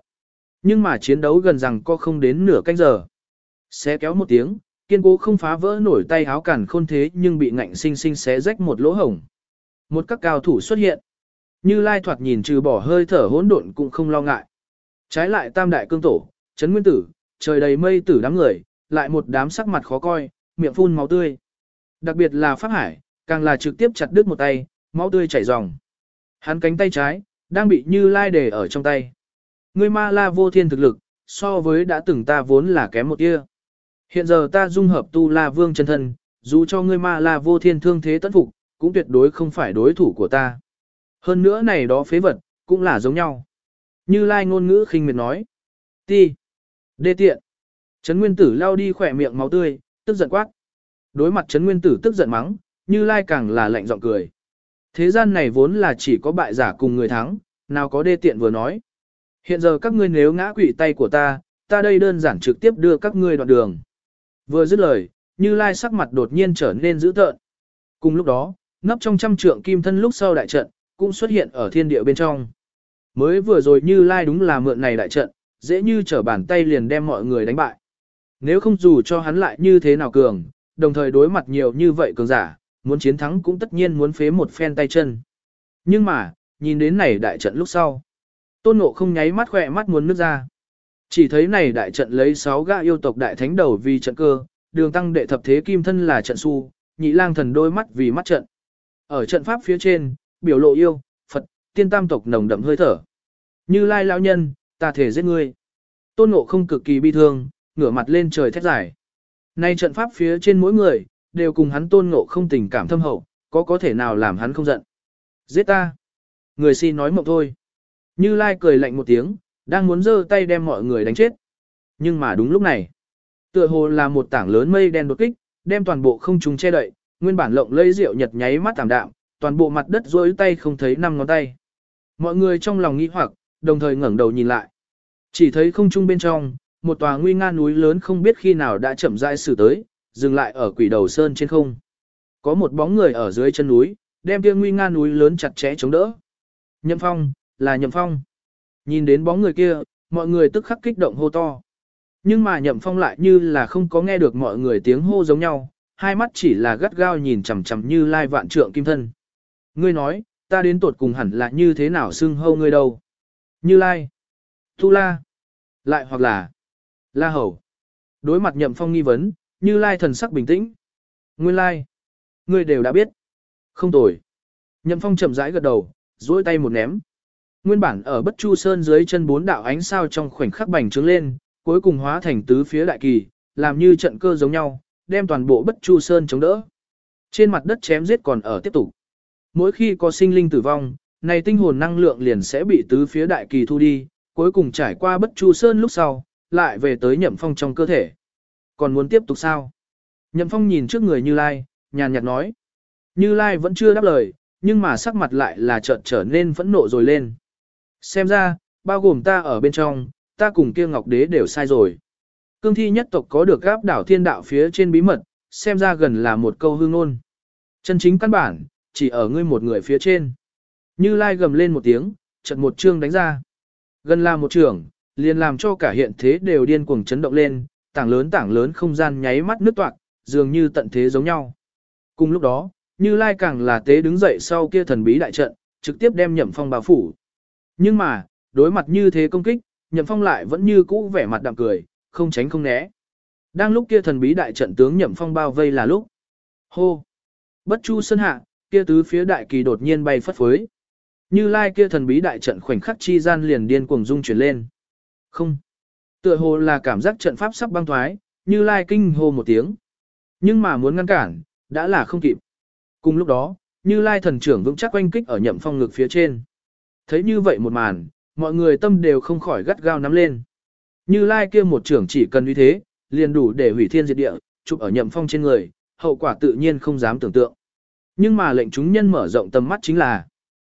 Nhưng mà chiến đấu gần rằng có không đến nửa canh giờ. Xé kéo một tiếng, kiên cố không phá vỡ nổi tay áo cản khôn thế nhưng bị ngạnh sinh sinh xé rách một lỗ hổng. Một các cao thủ xuất hiện. Như Lai thoạt nhìn trừ bỏ hơi thở hỗn độn cũng không lo ngại. Trái lại tam đại cương tổ, chấn nguyên tử, trời đầy mây tử đám người, lại một đám sắc mặt khó coi, miệng phun máu tươi. Đặc biệt là Pháp Hải, càng là trực tiếp chặt đứt một tay, máu tươi chảy ròng. Hắn cánh tay trái, đang bị Như Lai để ở trong tay. Ngươi ma la vô thiên thực lực, so với đã từng ta vốn là kém một tia. Hiện giờ ta dung hợp tu la vương chân thân, dù cho ngươi ma la vô thiên thương thế tất phục, cũng tuyệt đối không phải đối thủ của ta. Hơn nữa này đó phế vật, cũng là giống nhau. Như Lai ngôn ngữ khinh miệt nói. Ti. Đê tiện. Trấn Nguyên Tử lao đi khỏe miệng máu tươi, tức giận quát. Đối mặt Trấn Nguyên Tử tức giận mắng, Như Lai càng là lạnh giọng cười. Thế gian này vốn là chỉ có bại giả cùng người thắng, nào có đê tiện vừa nói. Hiện giờ các ngươi nếu ngã quỵ tay của ta, ta đây đơn giản trực tiếp đưa các ngươi đoạn đường. Vừa dứt lời, Như Lai sắc mặt đột nhiên trở nên dữ tợn. Cùng lúc đó, nấp trong trăm trượng kim thân lúc sau đại trận, cũng xuất hiện ở thiên địa bên trong. Mới vừa rồi Như Lai đúng là mượn này đại trận, dễ như trở bàn tay liền đem mọi người đánh bại. Nếu không dù cho hắn lại như thế nào cường, đồng thời đối mặt nhiều như vậy cường giả, muốn chiến thắng cũng tất nhiên muốn phế một phen tay chân. Nhưng mà, nhìn đến này đại trận lúc sau. Tôn Ngộ không nháy mắt khỏe mắt muốn nước ra. Chỉ thấy này đại trận lấy 6 gã yêu tộc đại thánh đầu vì trận cơ, đường tăng đệ thập thế kim thân là trận su, nhị lang thần đôi mắt vì mắt trận. Ở trận pháp phía trên, biểu lộ yêu, Phật, tiên tam tộc nồng đậm hơi thở. Như lai lão nhân, ta thể giết ngươi. Tôn Ngộ không cực kỳ bi thương, ngửa mặt lên trời thét giải. Nay trận pháp phía trên mỗi người, đều cùng hắn tôn ngộ không tình cảm thâm hậu, có có thể nào làm hắn không giận. Giết ta. Người xin nói mộng thôi. Như Lai cười lạnh một tiếng, đang muốn giơ tay đem mọi người đánh chết. Nhưng mà đúng lúc này, tựa hồ là một tảng lớn mây đen đột kích, đem toàn bộ không trung che đậy, nguyên bản lộng lây rượu nhật nháy mắt tạm đạm, toàn bộ mặt đất rối tay không thấy năm ngón tay. Mọi người trong lòng nghi hoặc, đồng thời ngẩng đầu nhìn lại. Chỉ thấy không trung bên trong, một tòa nguy nga núi lớn không biết khi nào đã chậm rãi xử tới, dừng lại ở quỷ đầu sơn trên không. Có một bóng người ở dưới chân núi, đem kia nguy nga núi lớn chặt chẽ chống đỡ. Nhậm Phong, là Nhậm Phong. Nhìn đến bóng người kia, mọi người tức khắc kích động hô to. Nhưng mà Nhậm Phong lại như là không có nghe được mọi người tiếng hô giống nhau, hai mắt chỉ là gắt gao nhìn chằm chằm như lai vạn trượng kim thân. Ngươi nói, ta đến tuột cùng hẳn là như thế nào xưng hâu ngươi đâu? Như lai, tu la, lại hoặc là la hầu. Đối mặt Nhậm Phong nghi vấn, như lai thần sắc bình tĩnh. Nguyên lai, ngươi đều đã biết. Không tồi. Nhậm Phong chậm rãi gật đầu, duỗi tay một ném. Nguyên bản ở Bất Chu Sơn dưới chân bốn đạo ánh sao trong khoảnh khắc bành trướng lên, cuối cùng hóa thành tứ phía đại kỳ, làm như trận cơ giống nhau, đem toàn bộ Bất Chu Sơn chống đỡ. Trên mặt đất chém giết còn ở tiếp tục. Mỗi khi có sinh linh tử vong, này tinh hồn năng lượng liền sẽ bị tứ phía đại kỳ thu đi, cuối cùng trải qua bất chu sơn lúc sau, lại về tới nhậm phong trong cơ thể. Còn muốn tiếp tục sao? Nhậm phong nhìn trước người Như Lai, nhàn nhạt nói. Như Lai vẫn chưa đáp lời, nhưng mà sắc mặt lại là chợt trở nên phẫn nộ rồi lên. Xem ra, bao gồm ta ở bên trong, ta cùng kia ngọc đế đều sai rồi. Cương thi nhất tộc có được gáp đảo thiên đạo phía trên bí mật, xem ra gần là một câu hương ngôn. Chân chính căn bản, chỉ ở ngươi một người phía trên. Như Lai gầm lên một tiếng, trận một chương đánh ra. Gần là một trường, liền làm cho cả hiện thế đều điên cuồng chấn động lên, tảng lớn tảng lớn không gian nháy mắt nứt toạc, dường như tận thế giống nhau. Cùng lúc đó, Như Lai càng là tế đứng dậy sau kia thần bí đại trận, trực tiếp đem Nhậm Phong bao phủ. Nhưng mà, đối mặt như thế công kích, Nhậm Phong lại vẫn như cũ vẻ mặt đạm cười, không tránh không né. Đang lúc kia thần bí đại trận tướng Nhậm Phong bao vây là lúc. Hô! Bất chu sơn hạ, kia tứ phía đại kỳ đột nhiên bay phất phới. Như lai kia thần bí đại trận khoảnh khắc chi gian liền điên cuồng dung chuyển lên. Không. Tựa hồ là cảm giác trận pháp sắp băng thoái, như lai kinh hô một tiếng. Nhưng mà muốn ngăn cản, đã là không kịp. Cùng lúc đó, như lai thần trưởng vững chắc quanh kích ở nhậm phong ngực phía trên. Thấy như vậy một màn, mọi người tâm đều không khỏi gắt gao nắm lên. Như lai kia một trưởng chỉ cần như thế, liền đủ để hủy thiên diệt địa, chụp ở nhậm phong trên người, hậu quả tự nhiên không dám tưởng tượng. Nhưng mà lệnh chúng nhân mở rộng tầm mắt chính là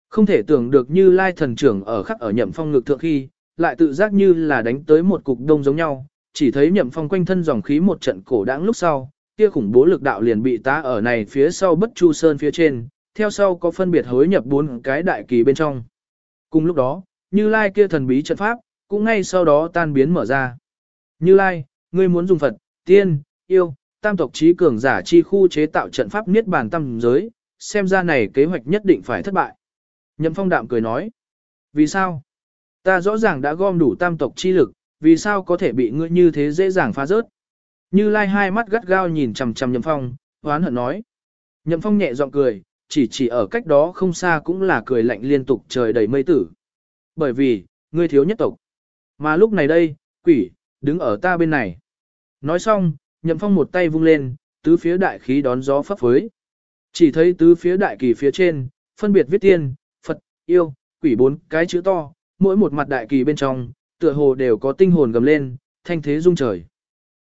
không thể tưởng được như lai thần trưởng ở khắc ở nhậm phong ngực thượng khi, lại tự giác như là đánh tới một cục đông giống nhau, chỉ thấy nhậm phong quanh thân dòng khí một trận cổ đáng lúc sau, kia khủng bố lực đạo liền bị tá ở này phía sau bất chu sơn phía trên, theo sau có phân biệt hối nhập bốn cái đại kỳ bên trong. Cùng lúc đó, như lai kia thần bí trận pháp, cũng ngay sau đó tan biến mở ra. Như lai, ngươi muốn dùng Phật, tiên, yêu, tam tộc trí cường giả chi khu chế tạo trận pháp niết bàn tam giới, xem ra này kế hoạch nhất định phải thất bại. Nhậm phong đạm cười nói. Vì sao? Ta rõ ràng đã gom đủ tam tộc chi lực, vì sao có thể bị ngươi như thế dễ dàng phá rớt? Như lai hai mắt gắt gao nhìn chằm chằm nhậm phong, hoán hận nói. Nhậm phong nhẹ giọng cười, chỉ chỉ ở cách đó không xa cũng là cười lạnh liên tục trời đầy mây tử. Bởi vì, ngươi thiếu nhất tộc. Mà lúc này đây, quỷ, đứng ở ta bên này. Nói xong, nhậm phong một tay vung lên, tứ phía đại khí đón gió phấp phới. Chỉ thấy tứ phía đại kỳ phía trên, phân biệt viết tiên, Phật, yêu, quỷ bốn cái chữ to, mỗi một mặt đại kỳ bên trong, tựa hồ đều có tinh hồn gầm lên, thanh thế rung trời.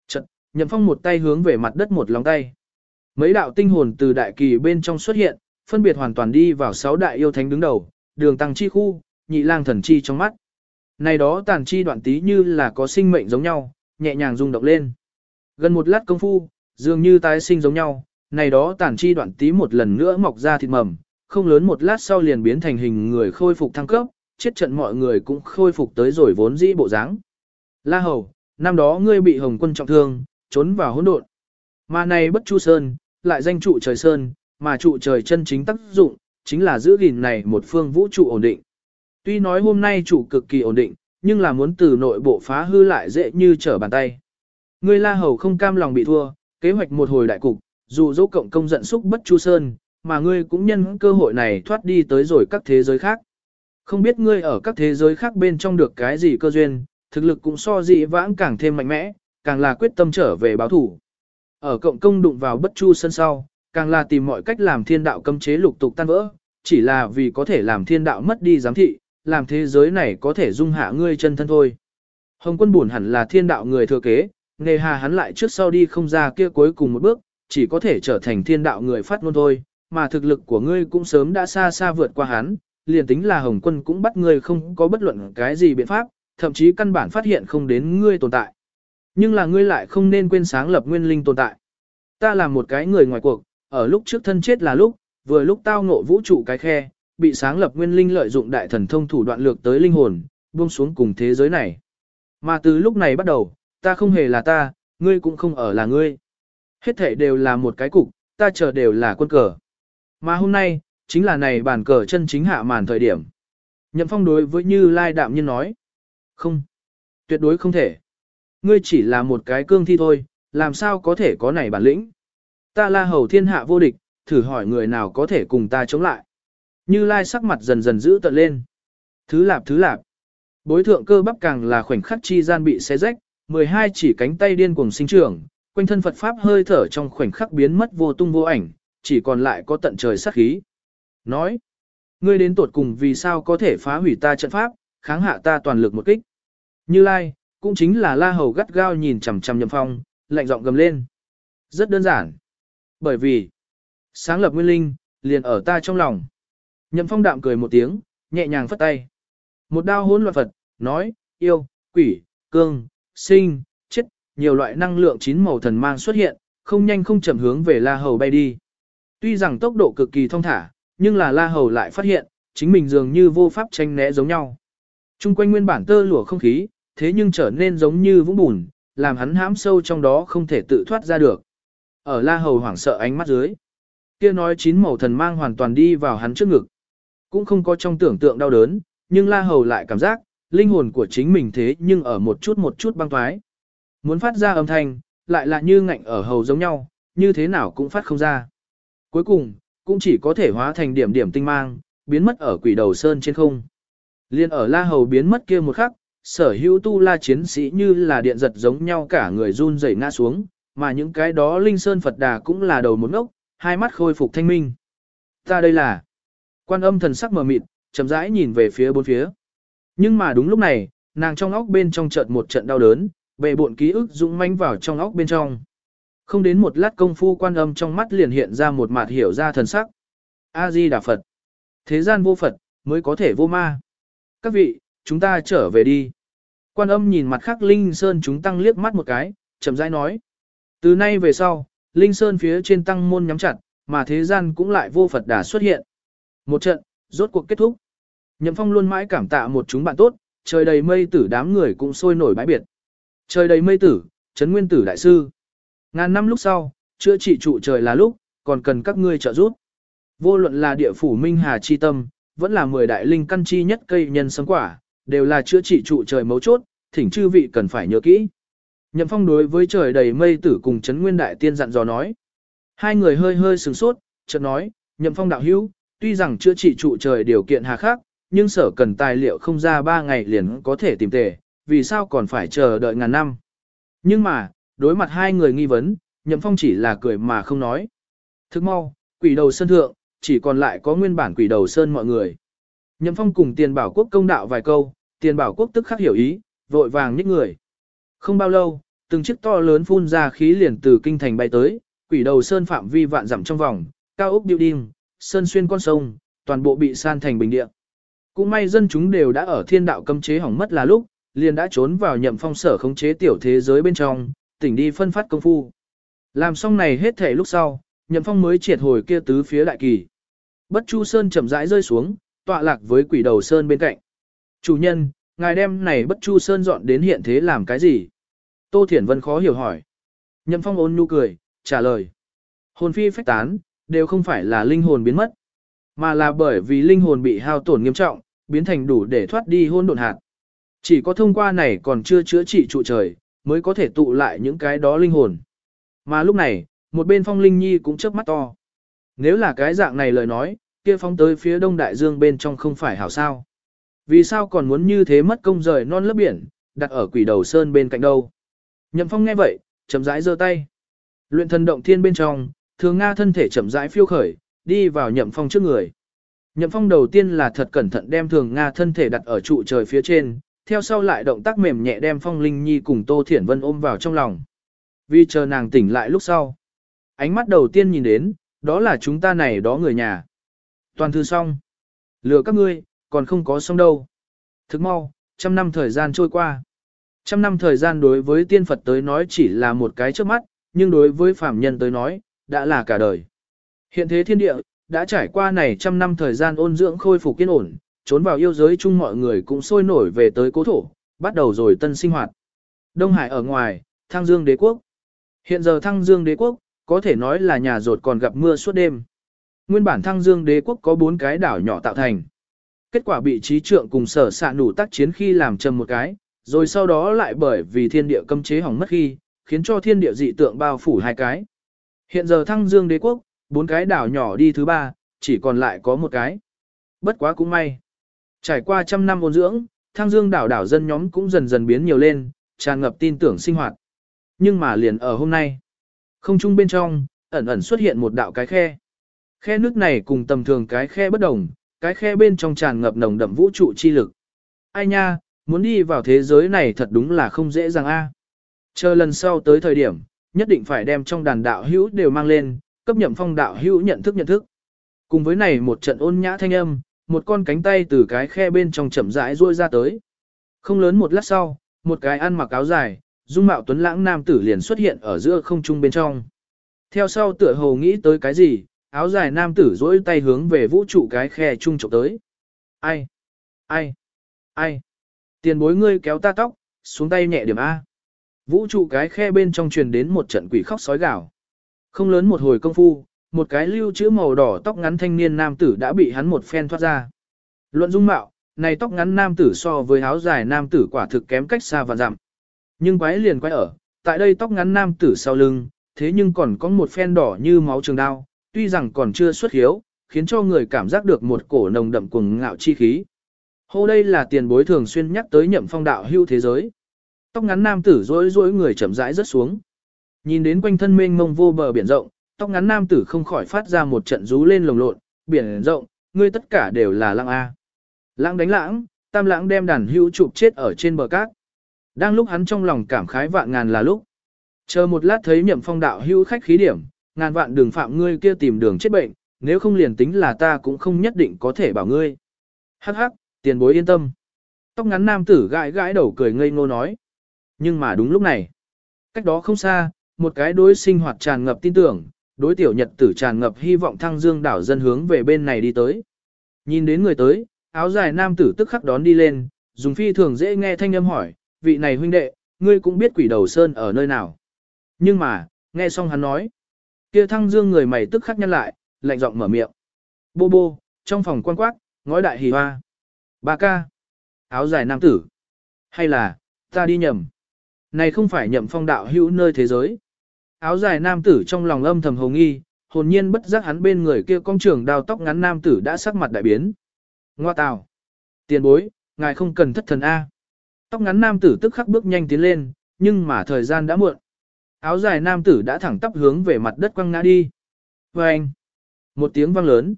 Chật, nhậm phong một tay hướng về mặt đất một lòng tay. Mấy đạo tinh hồn từ đại kỳ bên trong xuất hiện, phân biệt hoàn toàn đi vào sáu đại yêu thánh đứng đầu, đường tăng chi khu, nhị lang thần chi trong mắt. Này đó tàn chi đoạn tí như là có sinh mệnh giống nhau, nhẹ nhàng rung động lên. Gần một lát công phu, dường như tái sinh giống nhau, này đó tàn chi đoạn tí một lần nữa mọc ra thịt mầm, không lớn một lát sau liền biến thành hình người khôi phục thăng cấp, chết trận mọi người cũng khôi phục tới rồi vốn dĩ bộ dáng. La Hầu, năm đó ngươi bị Hồng quân trọng thương, trốn vào hỗn độn. Mà này bất chu sơn, lại danh trụ trời sơn, mà trụ trời chân chính tác dụng, chính là giữ gìn này một phương vũ trụ ổn định. Tuy nói hôm nay trụ cực kỳ ổn định, nhưng là muốn từ nội bộ phá hư lại dễ như trở bàn tay. Ngươi La Hầu không cam lòng bị thua, kế hoạch một hồi đại cục, dù dỗ cộng công giận xúc bất chu sơn, mà ngươi cũng nhân cơ hội này thoát đi tới rồi các thế giới khác. Không biết ngươi ở các thế giới khác bên trong được cái gì cơ duyên, thực lực cũng so dị vãng càng thêm mạnh mẽ, càng là quyết tâm trở về báo thủ. Ở cộng công đụng vào bất chu sân sau, càng là tìm mọi cách làm thiên đạo cấm chế lục tục tan vỡ, chỉ là vì có thể làm thiên đạo mất đi giám thị, làm thế giới này có thể dung hạ ngươi chân thân thôi. Hồng quân buồn hẳn là thiên đạo người thừa kế, nề hà hắn lại trước sau đi không ra kia cuối cùng một bước, chỉ có thể trở thành thiên đạo người phát ngôn thôi, mà thực lực của ngươi cũng sớm đã xa xa vượt qua hắn, liền tính là Hồng quân cũng bắt ngươi không có bất luận cái gì biện pháp, thậm chí căn bản phát hiện không đến ngươi tồn tại. Nhưng là ngươi lại không nên quên sáng lập nguyên linh tồn tại. Ta là một cái người ngoài cuộc, ở lúc trước thân chết là lúc, vừa lúc tao ngộ vũ trụ cái khe, bị sáng lập nguyên linh lợi dụng đại thần thông thủ đoạn lược tới linh hồn, buông xuống cùng thế giới này. Mà từ lúc này bắt đầu, ta không hề là ta, ngươi cũng không ở là ngươi. Hết thể đều là một cái cục, ta chờ đều là quân cờ. Mà hôm nay, chính là này bàn cờ chân chính hạ màn thời điểm. Nhậm phong đối với Như Lai đạm nhiên nói. Không, tuyệt đối không thể. Ngươi chỉ là một cái cương thi thôi, làm sao có thể có này bản lĩnh. Ta la hầu thiên hạ vô địch, thử hỏi người nào có thể cùng ta chống lại. Như Lai sắc mặt dần dần giữ tận lên. Thứ lạp thứ lạp. Bối thượng cơ bắp càng là khoảnh khắc chi gian bị xé rách, 12 chỉ cánh tay điên cuồng sinh trưởng, quanh thân Phật Pháp hơi thở trong khoảnh khắc biến mất vô tung vô ảnh, chỉ còn lại có tận trời sát khí. Nói, ngươi đến tuột cùng vì sao có thể phá hủy ta trận pháp, kháng hạ ta toàn lực một kích. Như Lai, cũng chính là La Hầu gắt gao nhìn chằm chằm Nhậm Phong, lạnh giọng gầm lên. Rất đơn giản. Bởi vì, sáng lập nguyên linh, liền ở ta trong lòng. Nhậm Phong đạm cười một tiếng, nhẹ nhàng phất tay. Một đao hỗn loạn Phật, nói, yêu, quỷ, cương, sinh, chết, nhiều loại năng lượng chín màu thần mang xuất hiện, không nhanh không chậm hướng về La Hầu bay đi. Tuy rằng tốc độ cực kỳ thông thả, nhưng là La Hầu lại phát hiện, chính mình dường như vô pháp tranh né giống nhau. Trung quanh nguyên bản tơ lụa không khí, thế nhưng trở nên giống như vũng bùn, làm hắn hãm sâu trong đó không thể tự thoát ra được. Ở La Hầu hoảng sợ ánh mắt dưới, kia nói chín màu thần mang hoàn toàn đi vào hắn trước ngực. Cũng không có trong tưởng tượng đau đớn, nhưng La Hầu lại cảm giác, linh hồn của chính mình thế nhưng ở một chút một chút băng thoái. Muốn phát ra âm thanh, lại là như ngạnh ở hầu giống nhau, như thế nào cũng phát không ra. Cuối cùng, cũng chỉ có thể hóa thành điểm điểm tinh mang, biến mất ở quỷ đầu sơn trên không. Liên ở La Hầu biến mất kia một khắc, sở hữu tu la chiến sĩ như là điện giật giống nhau cả người run rẩy ngã xuống, mà những cái đó linh sơn Phật đà cũng là đầu một ngốc, hai mắt khôi phục thanh minh. Ta đây là quan âm thần sắc mờ mịt, chậm rãi nhìn về phía bốn phía. Nhưng mà đúng lúc này, nàng trong óc bên trong chợt một trận đau đớn, về bộn ký ức dũng manh vào trong óc bên trong. Không đến một lát công phu quan âm trong mắt liền hiện ra một mặt hiểu ra thần sắc. A-di Đà Phật. Thế gian vô Phật, mới có thể vô ma. Các vị, chúng ta trở về đi. Quan âm nhìn mặt khác Linh Sơn chúng tăng liếc mắt một cái, chậm rãi nói. Từ nay về sau, Linh Sơn phía trên tăng môn nhắm chặt, mà thế gian cũng lại vô Phật đà xuất hiện. Một trận, rốt cuộc kết thúc. Nhậm Phong luôn mãi cảm tạ một chúng bạn tốt, trời đầy mây tử đám người cũng sôi nổi bãi biệt. Trời đầy mây tử, chấn nguyên tử đại sư. Ngàn năm lúc sau, chữa trị trụ trời là lúc, còn cần các ngươi trợ giúp. Vô luận là địa phủ Minh Hà chi tâm, vẫn là mười đại linh căn chi nhất cây nhân sống quả, đều là chữa trị trụ trời mấu chốt, thỉnh chư vị cần phải nhớ kỹ. Nhậm Phong đối với trời đầy mây tử cùng Trấn nguyên đại tiên dặn dò nói. Hai người hơi hơi sửng sốt, chợt nói, Nhậm Phong đạo hữu, tuy rằng chữa trị trụ trời điều kiện hà khắc, nhưng sở cần tài liệu không ra ba ngày liền có thể tìm tề, vì sao còn phải chờ đợi ngàn năm. Nhưng mà, đối mặt hai người nghi vấn, Nhậm Phong chỉ là cười mà không nói. Thức mau, quỷ đầu sơn thượng, chỉ còn lại có nguyên bản quỷ đầu sơn mọi người. Nhậm Phong cùng tiền bảo quốc công đạo vài câu, tiền bảo quốc tức khắc hiểu ý, vội vàng nhích người. Không bao lâu, từng chiếc to lớn phun ra khí liền từ kinh thành bay tới, quỷ đầu sơn phạm vi vạn dặm trong vòng, cao ốc building, sơn xuyên con sông, toàn bộ bị san thành bình địa. Cũng may dân chúng đều đã ở thiên đạo cấm chế hỏng mất là lúc, liền đã trốn vào nhậm phong sở khống chế tiểu thế giới bên trong, tỉnh đi phân phát công phu. Làm xong này hết thể lúc sau, nhậm phong mới triệt hồi kia tứ phía đại kỳ. Bất Chu Sơn chậm rãi rơi xuống, tọa lạc với quỷ đầu Sơn bên cạnh. Chủ nhân, ngài đem này Bất Chu Sơn dọn đến hiện thế làm cái gì? Tô Thiển Vân khó hiểu hỏi. Nhậm phong ôn nhu cười, trả lời. Hồn phi phách tán, đều không phải là linh hồn biến mất, mà là bởi vì linh hồn bị hao tổn nghiêm trọng, biến thành đủ để thoát đi hôn độn hạt. Chỉ có thông qua này còn chưa chữa trị trụ trời, mới có thể tụ lại những cái đó linh hồn. Mà lúc này, một bên phong linh nhi cũng chớp mắt to. Nếu là cái dạng này lời nói, kia phong tới phía đông đại dương bên trong không phải hảo sao. Vì sao còn muốn như thế mất công rời non lớp biển, đặt ở quỷ đầu sơn bên cạnh đâu. Nhậm phong nghe vậy, chậm rãi giơ tay. Luyện thần động thiên bên trong, thường Nga thân thể chậm rãi phiêu khởi, đi vào nhậm phong trước người. Nhậm phong đầu tiên là thật cẩn thận đem thường Nga thân thể đặt ở trụ trời phía trên, theo sau lại động tác mềm nhẹ đem phong linh nhi cùng Tô Thiển Vân ôm vào trong lòng. Vì chờ nàng tỉnh lại lúc sau. Ánh mắt đầu tiên nhìn đến, đó là chúng ta này đó người nhà. Toàn thư xong. Lừa các ngươi, còn không có xong đâu. Thức mau, trăm năm thời gian trôi qua. Trăm năm thời gian đối với tiên Phật tới nói chỉ là một cái trước mắt, nhưng đối với phạm nhân tới nói, đã là cả đời. Hiện thế thiên địa, đã trải qua này trăm năm thời gian ôn dưỡng khôi phục kiên ổn, trốn vào yêu giới chung mọi người cũng sôi nổi về tới cố thổ, bắt đầu rồi tân sinh hoạt. Đông Hải ở ngoài, Thăng Dương đế quốc. Hiện giờ Thăng Dương đế quốc, có thể nói là nhà rột còn gặp mưa suốt đêm. Nguyên bản Thăng Dương đế quốc có bốn cái đảo nhỏ tạo thành. Kết quả bị trí trượng cùng sở xạ nủ tác chiến khi làm trầm một cái, rồi sau đó lại bởi vì thiên địa cấm chế hỏng mất khi, khiến cho thiên địa dị tượng bao phủ hai cái. Hiện giờ Thăng Dương đế quốc, bốn cái đảo nhỏ đi thứ ba, chỉ còn lại có một cái. Bất quá cũng may. Trải qua trăm năm ôn dưỡng, Thăng dương đảo đảo dân nhóm cũng dần dần biến nhiều lên, tràn ngập tin tưởng sinh hoạt. Nhưng mà liền ở hôm nay, không trung bên trong, ẩn ẩn xuất hiện một đạo cái khe. Khe nước này cùng tầm thường cái khe bất đồng, cái khe bên trong tràn ngập nồng đậm vũ trụ chi lực. Ai nha, muốn đi vào thế giới này thật đúng là không dễ dàng a. À. Chờ lần sau tới thời điểm, nhất định phải đem trong đàn đạo hữu đều mang lên, cấp nhậm phong đạo hữu nhận thức nhận thức. Cùng với này một trận ôn nhã thanh âm, một con cánh tay từ cái khe bên trong chậm rãi ruôi ra tới. Không lớn một lát sau, một cái ăn mặc áo dài, dung mạo tuấn lãng nam tử liền xuất hiện ở giữa không trung bên trong. Theo sau tựa hồ nghĩ tới cái gì, áo dài nam tử dỗi tay hướng về vũ trụ cái khe trung trộm tới. Ai? Ai? Ai? Tiền bối ngươi kéo ta tóc, xuống tay nhẹ điểm A. Vũ trụ cái khe bên trong truyền đến một trận quỷ khóc sói gào. Không lớn một hồi công phu, một cái lưu chữ màu đỏ tóc ngắn thanh niên nam tử đã bị hắn một phen thoát ra. Luận dung mạo, này tóc ngắn nam tử so với áo dài nam tử quả thực kém cách xa và dặm. Nhưng quái liền quái ở, tại đây tóc ngắn nam tử sau lưng, thế nhưng còn có một phen đỏ như máu trường đao, tuy rằng còn chưa xuất hiếu, khiến cho người cảm giác được một cổ nồng đậm cuồng ngạo chi khí. Hô đây là tiền bối thường xuyên nhắc tới nhậm phong đạo hưu thế giới. Tóc ngắn nam tử rối rối người chậm rãi rất xuống. Nhìn đến quanh thân mênh mông vô bờ biển rộng, tóc ngắn nam tử không khỏi phát ra một trận rú lên lồng lộn, biển rộng, ngươi tất cả đều là lãng A. Lãng đánh lãng, tam lãng đem đàn hưu chụp chết ở trên bờ cát. Đang lúc hắn trong lòng cảm khái vạn ngàn là lúc. Chờ một lát thấy nhậm phong đạo hưu khách khí điểm, ngàn vạn đường phạm ngươi kia tìm đường chết bệnh, nếu không liền tính là ta cũng không nhất định có thể bảo ngươi. Hắc hắc, tiền bối yên tâm. Tóc ngắn nam tử gãi gãi đầu cười ngây ngô nói. Nhưng mà đúng lúc này, cách đó không xa, một cái đối sinh hoạt tràn ngập tin tưởng, đối tiểu nhật tử tràn ngập hy vọng thăng dương đảo dân hướng về bên này đi tới. Nhìn đến người tới, áo dài nam tử tức khắc đón đi lên, dùng phi thường dễ nghe thanh âm hỏi, vị này huynh đệ, ngươi cũng biết quỷ đầu sơn ở nơi nào. Nhưng mà, nghe xong hắn nói, kia thăng dương người mày tức khắc nhăn lại, lạnh giọng mở miệng. Bô bô, trong phòng quan quát, ngói đại hì hoa. Ba ca. Áo dài nam tử. Hay là, ta đi nhầm. Này không phải nhậm phong đạo hữu nơi thế giới. Áo dài nam tử trong lòng âm thầm hồng nghi, hồn nhiên bất giác hắn bên người kia công trường đào tóc ngắn nam tử đã sắc mặt đại biến. Ngoa tào. Tiền bối, ngài không cần thất thần A. Tóc ngắn nam tử tức khắc bước nhanh tiến lên, nhưng mà thời gian đã muộn. Áo dài nam tử đã thẳng tắp hướng về mặt đất quăng ngã đi. Và anh. Một tiếng vang lớn.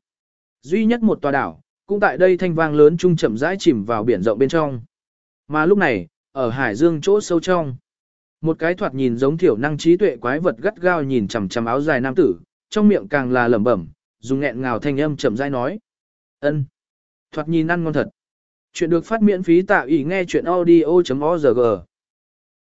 Duy nhất một tòa đảo, cũng tại đây thanh vang lớn trung chậm rãi chìm vào biển rộng bên trong. Mà lúc này, ở hải dương chỗ sâu trong, một cái thoạt nhìn giống thiểu năng trí tuệ quái vật gắt gao nhìn chằm chằm áo dài nam tử, trong miệng càng là lẩm bẩm, dùng nghẹn ngào thanh âm chậm rãi nói: "Ân." Thoạt nhìn ăn ngon thật. Chuyện được phát miễn phí tại ủy nghe chuyện audio.org.